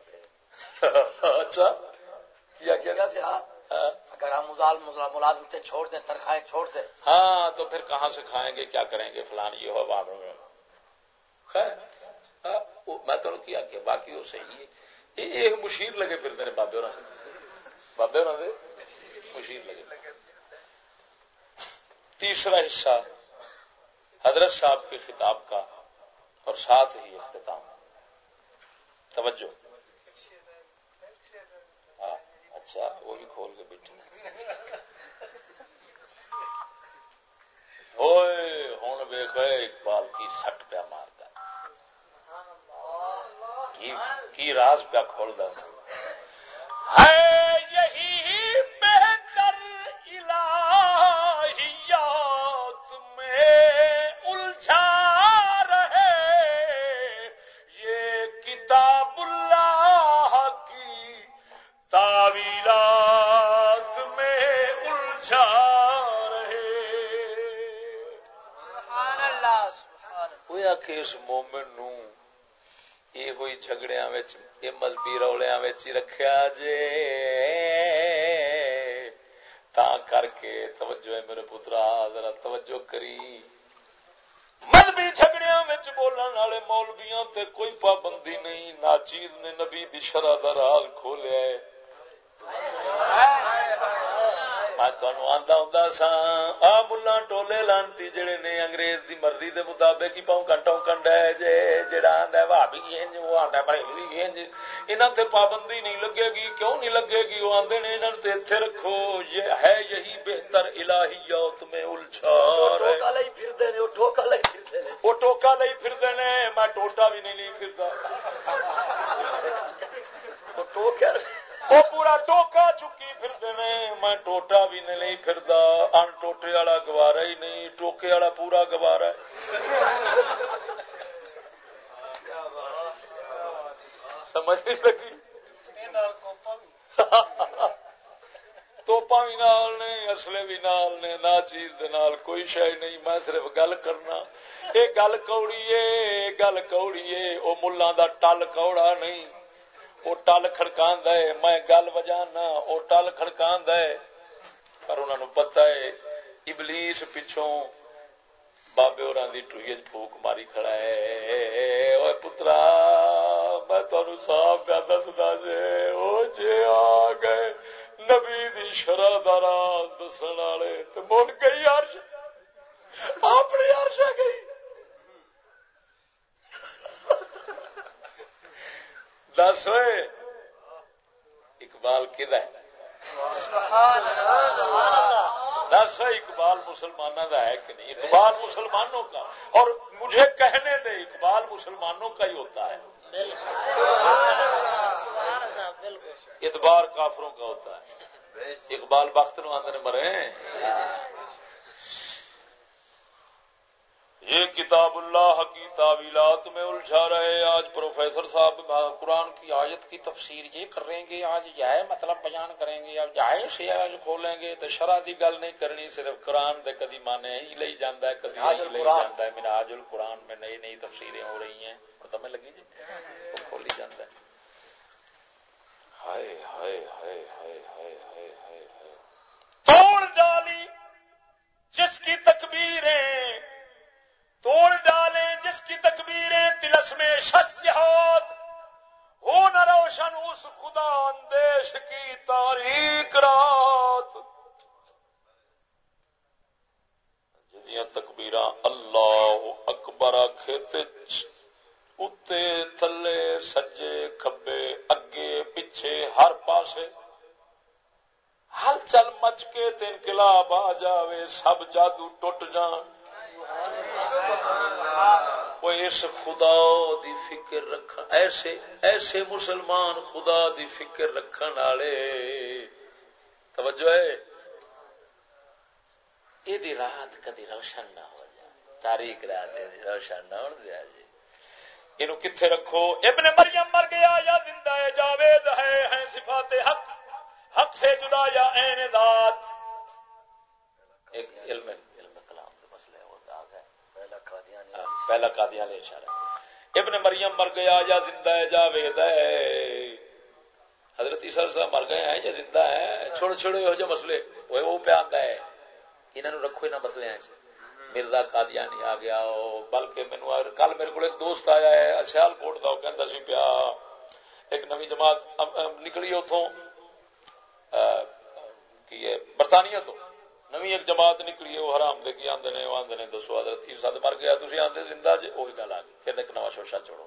Speaker 1: اچھا۔ کیا کیا؟
Speaker 2: ہاں۔ اگر ہم ملازم سے چھوڑ دیں تنخواہیں چھوڑ دیں۔
Speaker 1: ہاں تو پھر کہاں سے کھائیں گے؟ کیا کریں گے؟ فلان یہ ہو باب خیر ہاں، میں تو کیا کہ باقی وہ صحیح ہے۔ یہ ایک مشیر لگے پھر میرے بابے بابے مشیر لگے۔ تیسرا حصہ حضرت صاحب کے خطاب کا اور ساتھ ہی اختتام۔ توجہ۔ ہاں اچھا وہ بھی کھول کے بیٹھے۔ ہوں ویخ اقبال کی سٹ پیا مارتا کی راز پیا کھول ہے کہ اس مومن نو یہ ہوئی جھگڑیا یہ مذہبی رولیا رکھا جے تا کر کے توجہ ہے میرے پترا ذرا توجہ کری مذہبی جھگڑیا بولن والے مولویاں تے کوئی پابندی نہیں نا چیز نے نبی دی شرح دا راز کھولیا ہے میں سا آ ملا ٹولے لانتی جڑے نے انگریز دی مرضی دے مطابق ہی پاؤں کنٹوں کنڈا جے جڑا آندا بھابی انج وہ آندا بھائی انج انہاں تے پابندی نہیں لگے گی کیوں نہیں لگے گی وہ آندے نے انہاں تے ایتھے رکھو یہ ہے یہی بہتر الہیات میں الجھا ٹوکا لئی وہ ٹوکا لئی پھردے نے وہ ٹوکا لئی پھردے نے میں ٹوٹا بھی نہیں لئی پھردا وہ ٹوکا وہ پورا ٹوکا چکی پھر میں ٹوٹا بھی نہیں پھردا ان ٹوٹے والا گوارا ہی نہیں ٹوکے والا پورا گوارا سمجھ نہیں لگی توپا بھی نال نے اصلے بھی نال نے نہ چیز دے نال کوئی شے نہیں میں صرف گل کرنا یہ گل کوڑی گل کوڑی ہے ملان دا ٹل کوڑا نہیں وہ ٹل کڑکا ہے، میں گل وجانا، وہ ٹل کڑکا ہے۔ پر انہوں نے پتا ہے، ابلیس پچھوں بابے اور ٹوئی پھوک ماری کھڑا ہے۔ پترا، میں تمہیں صاف پیا دستا جی وہ جی آ گئے نبی دی شرح دراز دس والے تو من گئی ہر دس ہوئے۔ اقبال کدا ہے؟ دس اقبال مسلمانوں کا ہے کہ نہیں؟ اقبال مسلمانوں کا۔ اور مجھے کہنے دے، اقبال مسلمانوں کا ہی ہوتا ہے۔ اتبار کافروں کا ہوتا ہے۔ اقبال وقت نو آدھے مرے۔ یہ کتاب اللہ کی تعویلات میں الجھا رہے آج پروفیسر صاحب قرآن کی آیت کی تفسیر یہ کریں گے آج جائے مطلب بیان کریں گے اب جائے سے آج کھولیں گے تو شرح کی گل نہیں کرنی صرف قرآن دے کدی مانے ہی لے جانا ہے کدی لے جانا ہے مناج القرآن میں نئی نئی تفسیریں ہو رہی ہیں۔ پتہ میں لگی جی؟ کھولی جانا ہے۔ ہائے ہائے ہائے ہائے ہائے ہائے ہائے توڑ ڈالی جس کی تکبیریں توڑ ڈالیں جس کی تکبیریں تلس میں شسیات ہو نہ روشن اس خدا اندیش کی تاریخ رات۔ جدیاں تکبیر اللہ اکبر کھیتے اتے تھلے سجے کھبے اگے پیچھے ہر پاسے۔ ہل چل مچ کے انقلاب آ جاوے، سب جادو ٹوٹ جان۔ وہ اس خدا دی فکر رکھ ایسے ایسے مسلمان خدا دی فکر رکھن والے. توجہ ہے؟ یہ رات کدی روشن نہ ہو جائے. تاریخ رات روشن نہ ہو دیا جی. یہ کتنے رکھو؟ ابن مریم مر گیا یا زندہ ہے، جاوید ہے، ہیں صفات حق. حق سے جدا یا این ذات. ایک علم ہے۔ پہلا قادیاں لے اشارہ ابن مریم مر گیا یا زندہ ہے، جا وید ہے۔ حضرت عیسیٰ صاحب مر گئے ہیں یا زندہ ہے چھوڑ چھوڑے ہو جو مسئلے۔ وہ وہ پہ آتا ہے۔ انہوں نے رکھو انہوں مسئلے ہیں جی۔ مرزا قادیانی آ گیا بلکہ مینو کل میرے کو ایک دوست آیا ہے سیال کوٹ کا کہتا سی پیا، ایک نوی جماعت نکلی اتوں کی برطانیہ تو۔ نو ایک جماعت نکلی وہ حرام دے کی آدھے نے آدھے نے دسو، حضرت عیسا مر گیا تھی آدھے زندہ جی وہی گل آ گئی۔ پھر ایک نواں شوشا چھوڑو۔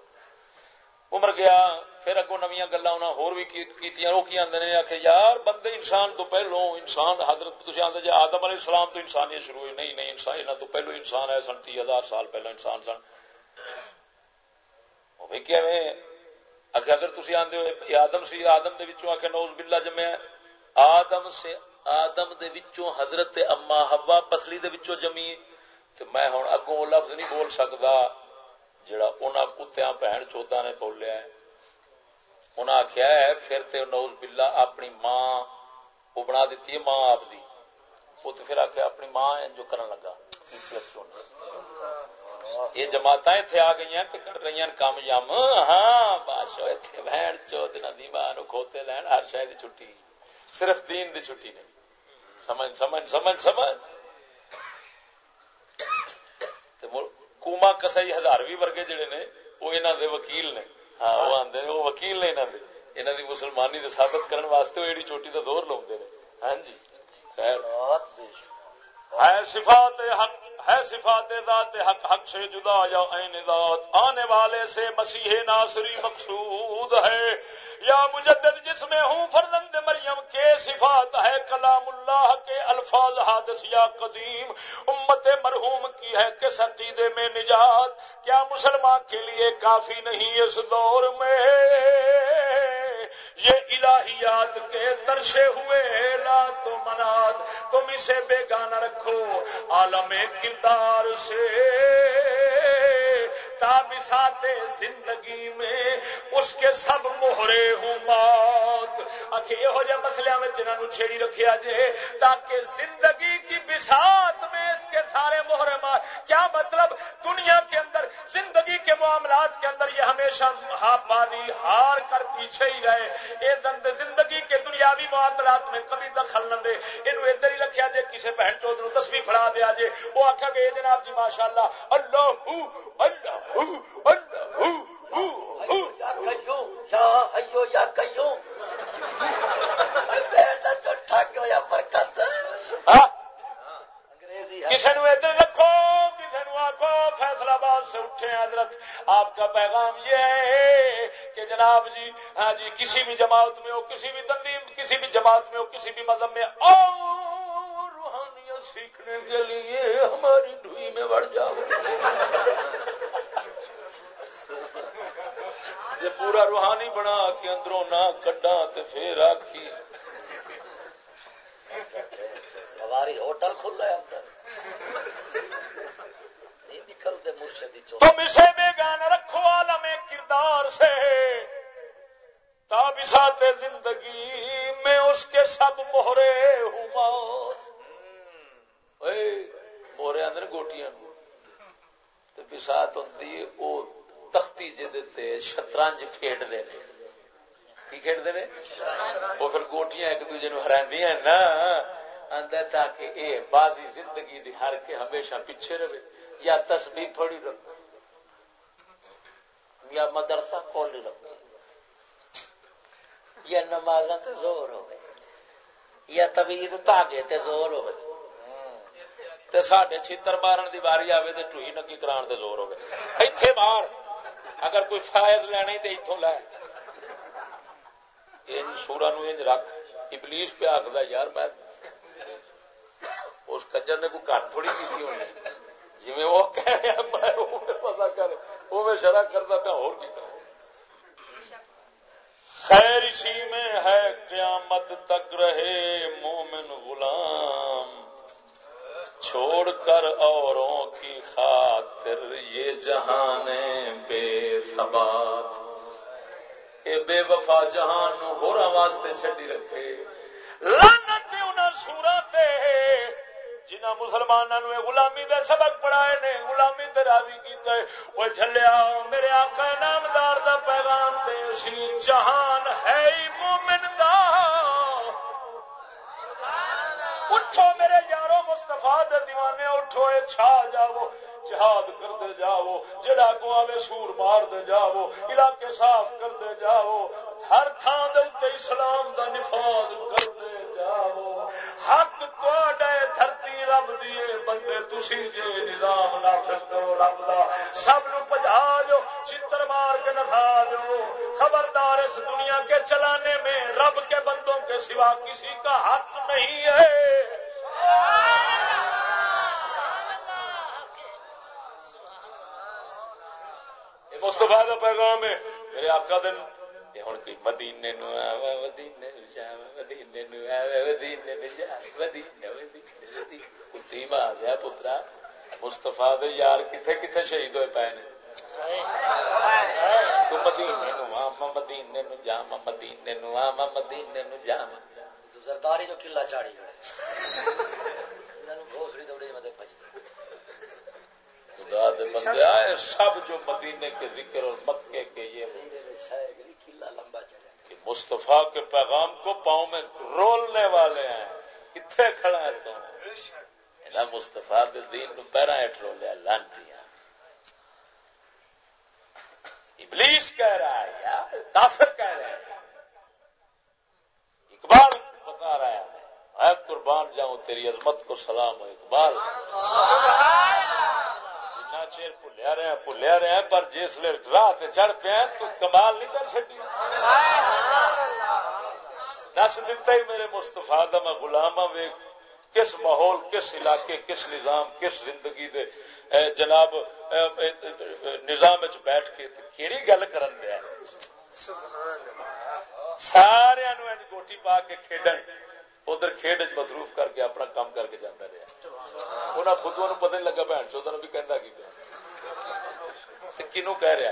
Speaker 1: وہ مر گیا، پھر اگوں نویاں گلا انہیں ہور بھی کی وہ کی آدھے نے آخر یار بندے انسان تو پہلو انسان، حضرت تھی آدھے جی آدم علیہ السلام تو انسانیت شروع ہوئی۔ نہیں نہیں، انسان یہاں تو پہلو انسان ہے، سن تی ہزار سال پہلو انسان سن۔ وہ بھی کیا اگر تھی آدھے ہو آدم سی، آدم دے آخر نوز بلا جمع آدم سے آدم دے وچوں حضرت اما ہوا پتلی دے وچوں جمی تے میں ہن اگوں وہ لفظ نہیں بول سکدا جڑا انہاں کتیاں بہن چوتھا نے بولیا ہے۔ انہاں آکھیا ہے، پھر تے نوز باللہ اپنی ماں وہ بنا دیتی ہے، ماں آپ دی۔ وہ تے پھر آکھیا اپنی ماں ہے جو کرن لگا۔ یہ جماعت اتنے آ گئی کہ کر رہی ہیں کام یم ہاں بادشاہ اتنے بہن چوتھ دی ماں کھوتے لین ہر شاید چھٹی، صرف دین دی چھٹی نہیں۔ سمجھ سمجھ سمجھ سمجھ۔ کوما کسائی ہزارویں ورگے جڑے نے وہ انہوں دے وکیل نے۔ ہاں۔ وہ آدھے وہ وکیل نے انہوں دے۔ انہوں دی مسلمانی دے ثابت کرنے واسطے وہ ایڈی چوٹی کا دور لاؤ ہاں جی۔ خیر۔ ہے صفات حق، ہے صفات ذات حق حق سے جدا یا عین ذات۔ آنے والے سے مسیح ناصری مقصود ہے۔ یا مجدد جس میں ہوں فرزند مریم کے صفات ہے، کلام اللہ کے الفاظ حادث یا قدیم۔ امت مرحوم کی ہے کس عقیدے میں نجات؟ کیا مسلمان کے لیے کافی نہیں اس دور میں؟ یہ الہیات کے ترشے ہوئے لا تو مناد تم اسے بے گانا رکھو، عالم کردار سے۔ تابسات زندگی میں، اس کے سب مہرے ہوں موت۔ آخر یہ جہ مسلے میں جنہوں چھیڑی رکھیا جے، تاکہ زندگی کی بسات میں اس کے سارے مہرے مار۔ کیا مطلب؟ دنیا کے اندر، زندگی کے معاملات کے اندر یہ ہمیشہ بادی ہار کر پیچھے ہی رہے۔ یہ دند زندگی کے دنیاوی معاملات میں کبھی دخل نہ دے۔ یہ ادھر ہی رکھا جائے کسی بہن چوت نو تصویر پڑا دیا جے۔ وہ آخیا گے جناب جی ماشاء اللہ اللہ اللہ کسی نے ادھر رکھو کسی نے آخو فیصلہ آباد سے اٹھے حضرت۔ آپ کا پیغام یہ ہے کہ جناب جی ہاں جی کسی بھی جماعت میں ہو، کسی بھی تنظیم، کسی بھی جماعت میں ہو، کسی بھی مذہب میں، اور روحانیت سیکھنے کے لیے ہماری ڈوئی میں بڑھ جاؤ۔ یہ پورا روحانی بنا کے اندروں نہ کڈا تو پھر آخی
Speaker 2: ہماری ہوٹل نکلتے
Speaker 1: تم اسے رکھو عالم کردار سے۔ تابسات زندگی میں اس کے سب مہرے ہوں موت مہرے اندر گوٹیاں بسات ہوتی وہ تختی جی شطرنج کھیڈتے ہیں کی کھیڈتے ہیں وہ پھر گوٹیاں ایک دوجے نا۔ تاکہ اے بازی زندگی دی ہر کے ہمیشہ پیچھے رہے۔ یا تسبیح پڑی یا مدرسہ کھولی رکھے یا نماز تے زور ہوئے۔ یا طویل تاگے تے زور ہوئے۔ تے ساڈے چھتر مارن دی باری آوے تے ٹوئی نکی کران تے زور ہوئے۔ ایتھے مار۔ اگر کوئی فائز لینی تے ایتھوں لے۔ سورا نو رکھ۔ ابلیس پہ آخدا یار میں اس کجر نے کوئی گھر تھوڑی کی ہونی جی وہ پتا کر وہ میں شرح کرتا پیا، ہو جی۔ خیر اسی میں ہے، قیامت تک رہے مومن غلام۔ چھوڑ کر اوروں کی خاطر یہ جہان بے ثبات۔ اے بے وفا جہان نو ہو واسطے چھڈی رکھے۔ لعنت انہاں سورا تے جنہ مسلمانوں غلامی دے سبق پڑھائے نے، غلامی تے راضی کیتا ہے۔ وہ جھلیا، میرے آقا نامدار دا پیغام تے اسی جہان ہے ہی مومن دا۔ اٹھو میرے یارو مستفا دے دیوانے، اٹھو اے چھا جاؤ۔ جہاد کر دے جاؤ، جڑا کو آوے سور مار دے جاؤ، علاقے صاف کر دے جاؤ، ہر تھان دے اسلام دا نفاذ کر دے جاؤ۔ حق دھرتی رب دیے بندے تسی جے نظام نافذ کرو رب دا۔ سب نو پجا جو، چتر مار کے نفا دو خبردار اس دنیا کے چلانے میں رب کے بندوں کے سوا کسی کا حق نہیں ہے۔ مستفا کا پیغام ہے میرے آقا دن ہوں کوئی مدینے نو مدینے مدینے مدینے مدینے آ گیا پترا مستفا یار کتنے کتنے شہید ہوئے پے نے مدینے مدینے جام مدینے مدینے جام
Speaker 2: زرداری جو کلا چاڑی
Speaker 1: خدا دے بندے آئے سب جو مدینے کے ذکر اور مکے کے یہ لمبا کہ مصطفیٰ کے پیغام کو پاؤں میں رولنے والے ہیں کتنے کھڑا ہے تو۔ مستفا دین نو پیرا ہٹ رولیا لانتی ابلیس کہہ رہا ہے یا کافر کہہ رہا ہے۔ اقبال بتا رہا ہے قربان جاؤں تیری عظمت کو سلام ہو اقبال۔ چیر بھولیا رہا بھولیا رہا پر جس راہ چڑھ پیا تو کمال نہیں کر سکی دس دتا ہی میرے مستفا دا میں گلام ویگ کس ماحول، کس علاقے، کس نظام، کس زندگی دے۔ جناب نظام بیٹھ کے کہڑی گل کر سارا گوٹی پا کے کھیڈن۔ ادھر کھیڈ مصروف کر کے اپنا کام کر کے جانا رہا انہیں خود پتہ نہیں لگا بھن چودہ بھی کہہ کی کنو کہہ رہا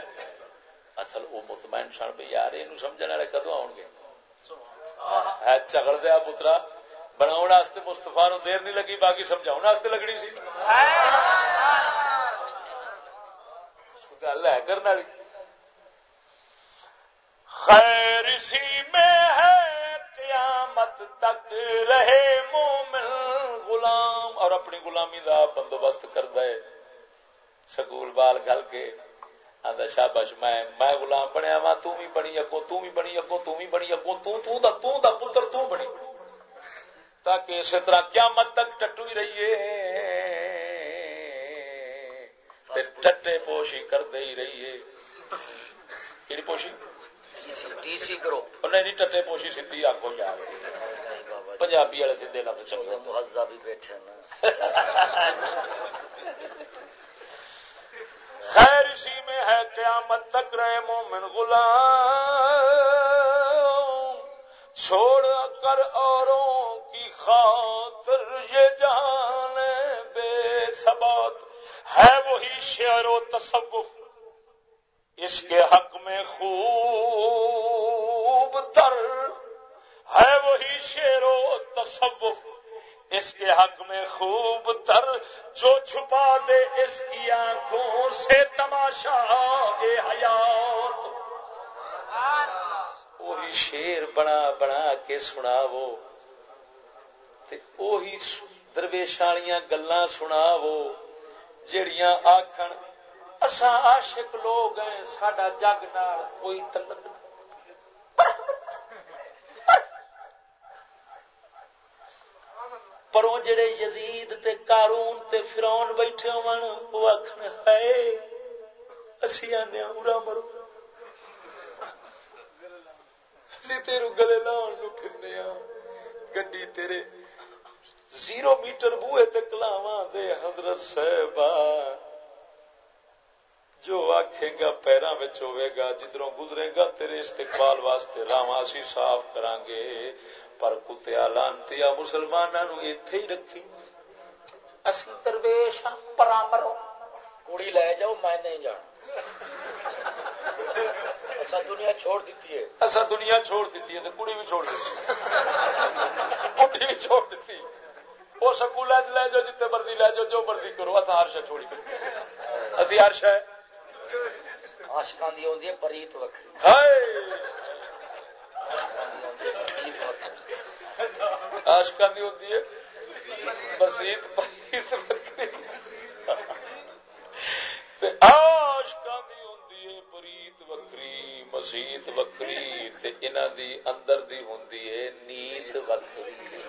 Speaker 1: اصل وہ مطمئن سن بھی یار یہ سمجھنے والے کدو آؤ گے؟ ہے چگڑ دیا پترا بنا مستفا نو دیر نہیں لگی، باقی سمجھاؤ لگنی سی۔ گل ہے کرنے والی۔ خیر اسی میں ہے۔ قیامت تک رہے مومن غلام، اور اپنی غلامی دا بندوبست کرتا ہے سکول بال گل کے آدھا شابش میں میں غلام بنیا وا تھی بنی اگو تھی بنی اگو تھی بنی اگو تا پتر، تو بنی۔ تاکہ اسی طرح کیا مت تک ٹٹو ہی رہیے ٹٹے پوشی کر دے ہی رہی ہے کہڑی پوشی؟
Speaker 2: ٹی سی گروپ
Speaker 1: نہیں ٹٹے پوشی سی آگو یار پنجابی والے سیدے لفظ
Speaker 2: چلے تو بھی بیٹھے نا
Speaker 3: خیر اسی میں ہے قیامت تک رہے مومن غلام چھوڑ کر اوروں کی خاطر یہ جان بے سبات ہے وہی شعر و تصوف اس کے حق میں خوب تر ہے وہی شعر و تصوف۔ اس کے حق میں خوب تر جو چھپا دے اس کی آنکھوں سے تماشا اے حیات۔
Speaker 1: وہی شیر بنا بنا کے سنا وہ درویشالیاں گلا سنا وہ جڑیاں آخر اصا عاشق لوگ ہیں سڈا جگ نال کوئی تلک پروں جڑے یزید تے کارون تے فرون بیٹھے ہون، وہ آخر ہے اسی آنے ارا مرو۔ اسی تیرو گلے لاؤن نو پھرنے گڈی تیرے زیرو میٹر بوئے تے کلاواں دے حضرت صاحبہ۔ جو آکھے گا پیراں وچ ہوے گا جدروں گزرے گا تیرے استقبال واسطے راواں اسی صاف کران گے۔ پر کتیا لانتیا مسلماناں نو ایتھے ہی رکھی۔
Speaker 2: اسی درویش پرامرو کڑی لے جاؤ میں نہیں جان اصا دنیا چھوڑ دیتی ہے۔
Speaker 1: اصا دنیا چھوڑ دیتی ہے کڑی بھی چھوڑ دیتی بڑھی بھی چھوڑ دیتی۔ وہ سکول لے جاؤ جتنے مرضی لے جاؤ جو مرضی کرو اصا ہر شہ چھوڑی۔ ابھی ہر شہ
Speaker 2: آشکان دی ہوندی ہے پریت وکری
Speaker 1: آشکان دی ہوندی ہے مسیت پریت وکری آشکان دی ہوندی ہے پریت وکری مسیت وکری تے انہاں دی اندر دی ہوندی ہے نیت وکری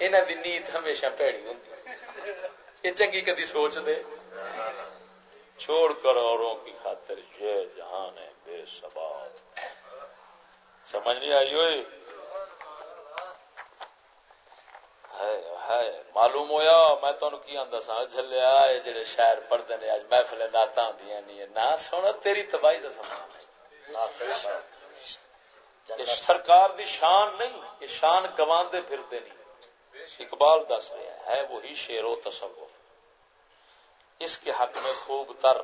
Speaker 1: انہاں دی نیت ہمیشہ پیڑی ہوندی۔ ہے یہ چنگی کدی سوچ دے؟ چھوڑ کر اوروں کی خاطر یہ جہان ہے بے سباب۔ سمجھ نہیں آئی ہوئی؟ معلوم ہویا، میں تمہیں کی آدھا سا جلیا جڑے شہر پڑھتے ہیں اج محفل نعت آدی نہیں نہ سونا، تیری تباہی کا سما سرکار دی شان نہیں، یہ شان گواندے پھرتے نہیں اقبال دس رہا ہے وہی شیر و تصور اس کے حق میں خوب تر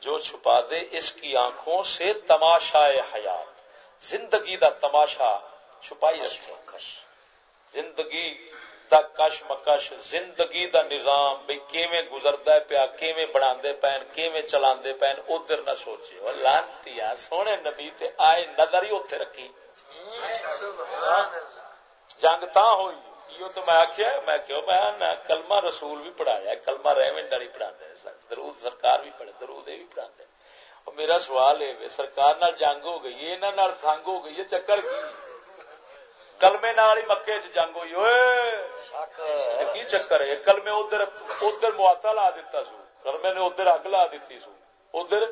Speaker 1: جو چھپا دے اس کی آنکھوں سے تماشا حیات۔ زندگی دا تماشا چھپائی رکھے۔ زندگی دا کش مکش، زندگی دا نظام بھائی کیویں گزردا ہے پیا، کیویں بناندے پین، کیویں چلاندے پین، ادھر نہ سوچے۔ او لانتی سونے نبی تے آئے نظر ہی اوتھے رکھی۔ جنگ تا ہوئی۔ یہ تو میں آخیا میں کہو میں کلمہ رسول بھی پڑھایا کلمہ ریونڈ والی پڑھا درود سرکار بھی پڑھے درود یہ بھی پڑھا اور میرا سوال ہے سرکار نال جنگ ہو گئی یہاں نال تنگ ہو گئی ہے چکر کی؟ کلمے نال ہی مکے چ جنگ ہوئی ہوئے کی چکر ہے؟ کلمے ادھر ادھر مواتا لا دیتا سو کلمے نے ادھر اگ لا دیتی سو ادھر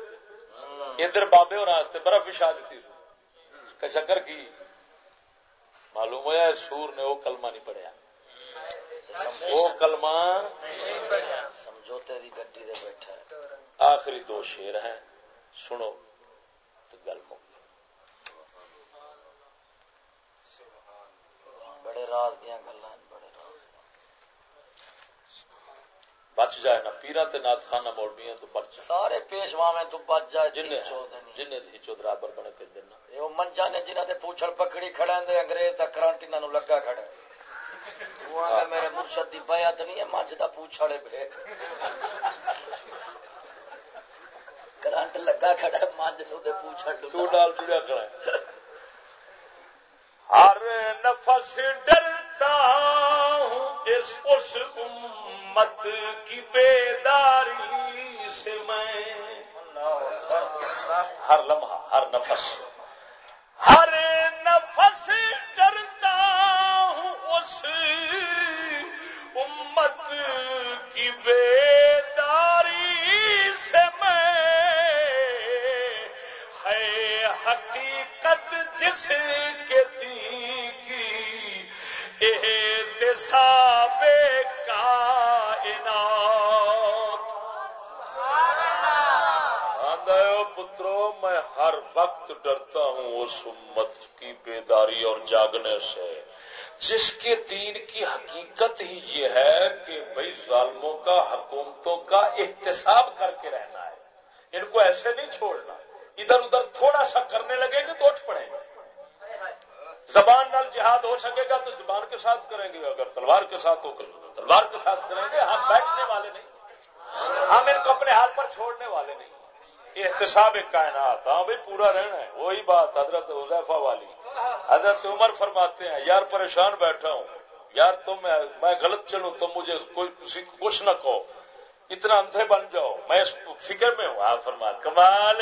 Speaker 1: ادھر بابے اور راستے برف بچھا دیتی سو۔ چکر کی؟ معلوم ہوا سور نے وہ کلمہ نہیں پڑھیا؟ وہ کلمہ
Speaker 2: سمجھوتے دی گڈی دے بیٹھا
Speaker 1: آخری دو شیر ہیں۔ سنو تو گل مک
Speaker 2: بڑے راز دیا گلا بڑے راز
Speaker 1: بچ جائے نا پیرا تے نات خانہ مولوی تو بچ
Speaker 2: سارے پیشوا میں تو بچ جائے
Speaker 1: جن جن ہی چودرابر بنے پھر دینا۔
Speaker 2: یہ منجا نے جنہ دے پوچھڑ پکڑی کھڑے دے انگریز دا کرنٹ انہاں نو لگا کھڑے میرے مرشد کی بیعت نہیں ہے مجھ کا پوچھڑے پہ کرنٹ لگا کھڑا مجھ پوچھڑ
Speaker 1: تو ڈال جڑیا کرا
Speaker 3: ہر نفس ڈرتا ہوں اس اس امت کی بیداری سے میں
Speaker 1: ہر لمحہ، ہر نفس
Speaker 3: ہر نفس ڈرتا ہوں اس امت کی بیداری سے میں۔
Speaker 1: ہے حقیقت جس کے پترو، میں ہر وقت ڈرتا ہوں اس امت کی بیداری اور جاگنے سے جس کے دین کی حقیقت ہی یہ ہے کہ بھائی ظالموں کا، حکومتوں کا احتساب کر کے رہنا ہے۔ ان کو ایسے نہیں چھوڑنا۔ ادھر ادھر تھوڑا سا کرنے لگیں گے تو اٹھ پڑیں گے۔ زبان نال جہاد ہو سکے گا تو زبان کے ساتھ کریں گے، اگر تلوار کے ساتھ ہو تلوار کے ساتھ کریں گے ہم بیٹھنے والے نہیں۔ ہم ان کو اپنے ہاتھ پر چھوڑنے والے نہیں۔ احتساب ایک کائنات ہاں بھائی، پورا رہنا ہے۔ وہی بات حضرت حضیفہ والی۔ حضرت عمر فرماتے ہیں، یار پریشان بیٹھا ہوں۔ یار تم، میں غلط چلوں تم مجھے کوئی کچھ نہ کہو۔ اتنا اندھے بن جاؤ۔ میں اس فکر میں ہوں، آپ فرما کمال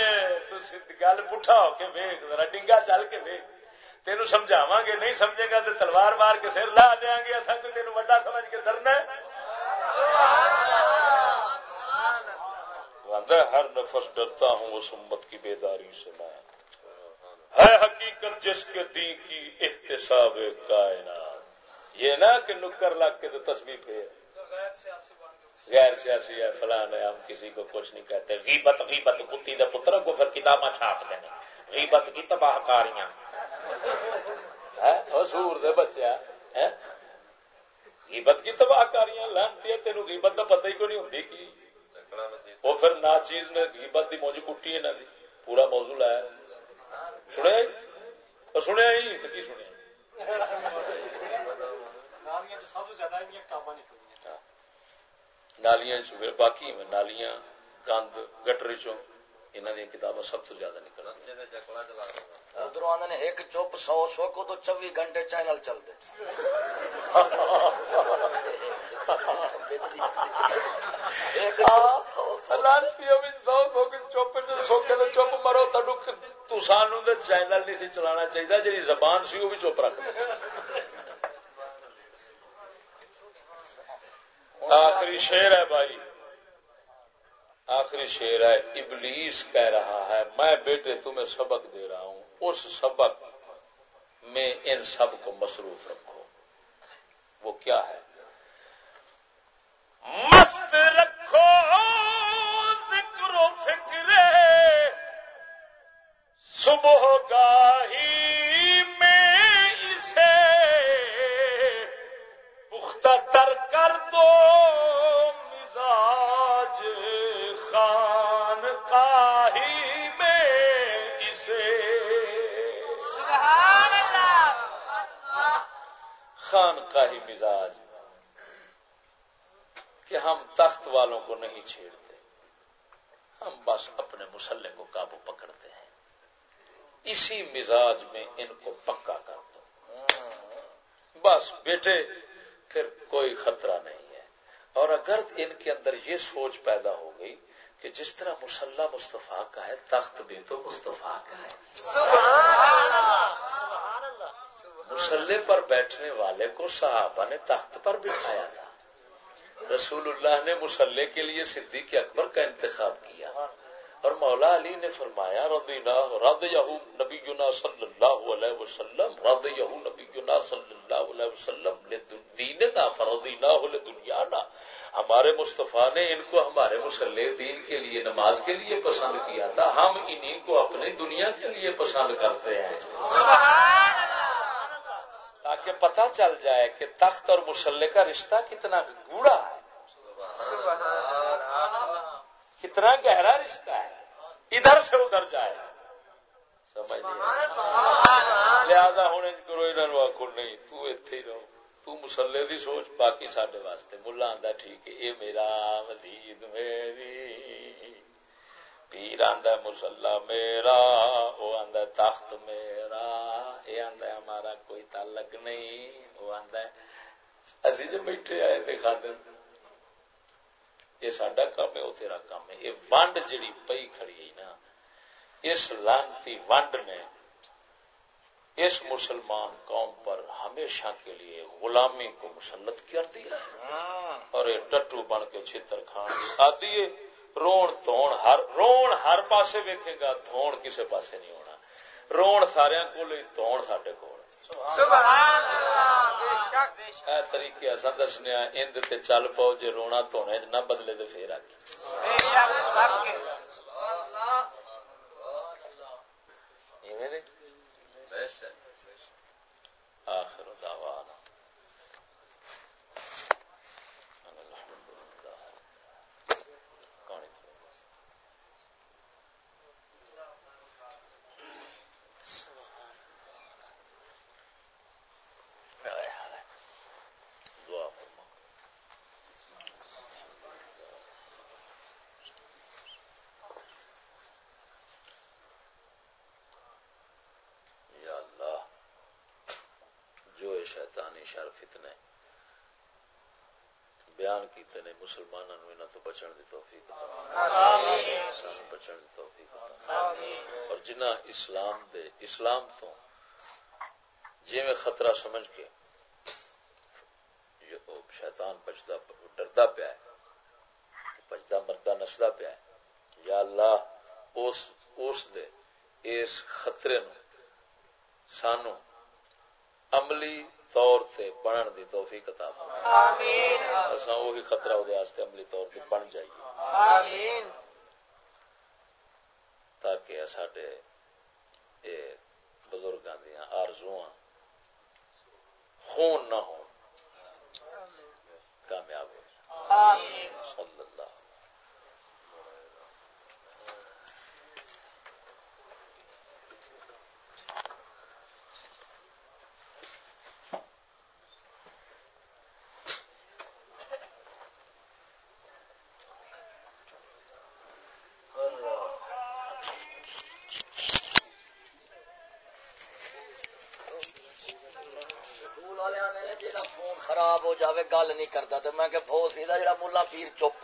Speaker 1: گل پٹھا ہو کے ویگ، ذرا ڈنگا چل کے ویگ۔ تین سمجھاوا گے، نہیں سمجھے گا تو تلوار مار کے سر لا دیا گے اصل تو تین وڈا سمجھ کے درنا ہر نفس ڈرتا ہوں اس امت کی بیداری سے میں۔ ہے حقیقت جس کے دی کی احتساب کائنات۔ یہ نہ کہ نکر لگ کے تو تصویر پہ۔ غیر سیاسی ہے، فلان ہے، ہم کسی کو کچھ نہیں کہتے۔ غیبت غیبت کتی دے پتر کو پھر کتاباں چھاپ دینے۔ غیبت کی تباہ کاریاں۔ سور دے بچیا غیبت کی تباہ کاریاں لانتی ہے تینوں غیبت کا پتہ ہی کو نہیں ہوتی کی؟ وہ پھر نا چیز نے غیبت دی موجی کٹی ہے نا دی۔ پورا موضوع لایا۔ سنیا سنیا ہی؟ تو کی سنیا؟ سب سے زیادہ نالیاں باقی نالیاں گند گٹر چوں کتاباں سب تو زیادہ نکل
Speaker 2: ادھر آدھے ایک چپ سو سو کو تو چوبی گھنٹے چینل چلتے
Speaker 1: چپ مرو تانو چینل نہیں چلانا چاہیے جی زبان سی وہ بھی چپ رکھ آخری شیر ہے بھائی۔ آخری شیر ہے، ابلیس کہہ رہا ہے، میں بیٹے تمہیں سبق دے رہا ہوں۔ اس سبق میں ان سب کو مصروف رکھو۔ وہ کیا ہے؟ مست رکھو ذکر و فکر۔ صبح گاہی میں اسے پختہ تر کر دو۔ خان کاہی مزاج کہ ہم تخت والوں کو نہیں چھیڑتے، ہم بس اپنے مسلح کو قابو پکڑتے ہیں۔ اسی مزاج میں ان کو پکا کر دو بس بیٹے، پھر کوئی خطرہ نہیں ہے۔ اور اگر ان کے اندر یہ سوچ پیدا ہو گئی کہ جس طرح مسلح مصطفیٰ کا ہے، تخت بھی تو مصطفیٰ کا ہے۔ مسلح پر بیٹھنے والے کو صحابہ نے تخت پر بٹھایا تھا۔ رسول اللہ نے مسلح کے لیے صدیق اکبر کا انتخاب کیا۔ اور مولا علی نے فرمایا رضینا رد یہو نبی صلی اللہ علیہ وسلم رد یہو نبی صلی اللہ علیہ وسلم دینا فرضینا دنیا نا ہمارے مصطفیٰ نے ان کو ہمارے مسلح دین کے لیے، نماز کے لیے پسند کیا تھا۔ ہم انہیں کو اپنی دنیا کے لیے پسند کرتے ہیں۔ تاکہ پتہ چل جائے کہ تخت اور مسلح کا رشتہ کتنا گوڑا ہے۔ کتنا گہرا رشتہ ہے۔ ادھر سے ادھر جائے۔ سمجھ لہذا ہونے کرو انہوں آخو نہیں، تو اتے ہی رہو۔ تو مسلے دی سوچ باقی سڈے واسطے۔ ملا آدھا ٹھیک ہے یہ میرا مزید میری۔ پیر آدھا مسلا میرا وہ آدھا تخت میرا۔ یہ آدھا ہمارا کوئی تعلق نہیں۔ وہ آدھا اسی جو بیٹھے آئے دیکھا دیں یہ سڈا کام ہے وہ تیرا کام ہے۔ یہ ونڈ جڑی پئی کھڑی ہے نا اس لانتی ونڈ نے اس مسلمان قوم پر ہمیشہ کے لیے غلامی کو مسلط کر دیا اور یہ ٹٹو بن کے چھتر کھان آدھی رون دھون ہر رون ہر پاسے ویکھے گا دھون کسے پاسے نہیں ہونا رون سارے کو دھون سڈے کو طریقے اصا دسنے اند تے چل پاؤ جی رونا دھونے نہ بدلے تو پھر آ آخر دعوانا شیطانی شر فتنے۔ بیان کیتے نے مسلمانوں نے انہاں تو بچن دی توفیق آمین بچن دی توفیق اور جنہ اسلام دے، اسلام تو جی میں خطرہ سمجھ کے شیطان بچتا ڈردا پیا ہے بچتا مرتا نسدا پیا ہے۔ یا اللہ، اس اس دے، اس خطرے نو سانو عملی طور سے بنن دی توفیق عطا آمین۔ اساں وہی خطرہ اودے واسطے عملی طور تے بن جائیے۔ آمین۔ تاکہ ساڈے اے بزرگاں دیاں آرزواں خون نہ ہون۔ کامیاب ہو۔ آمین۔ صلی اللہ
Speaker 2: جاوے گل نہیں کرتا تو میں کہ بھوسری کا جڑا ملا پیر چپ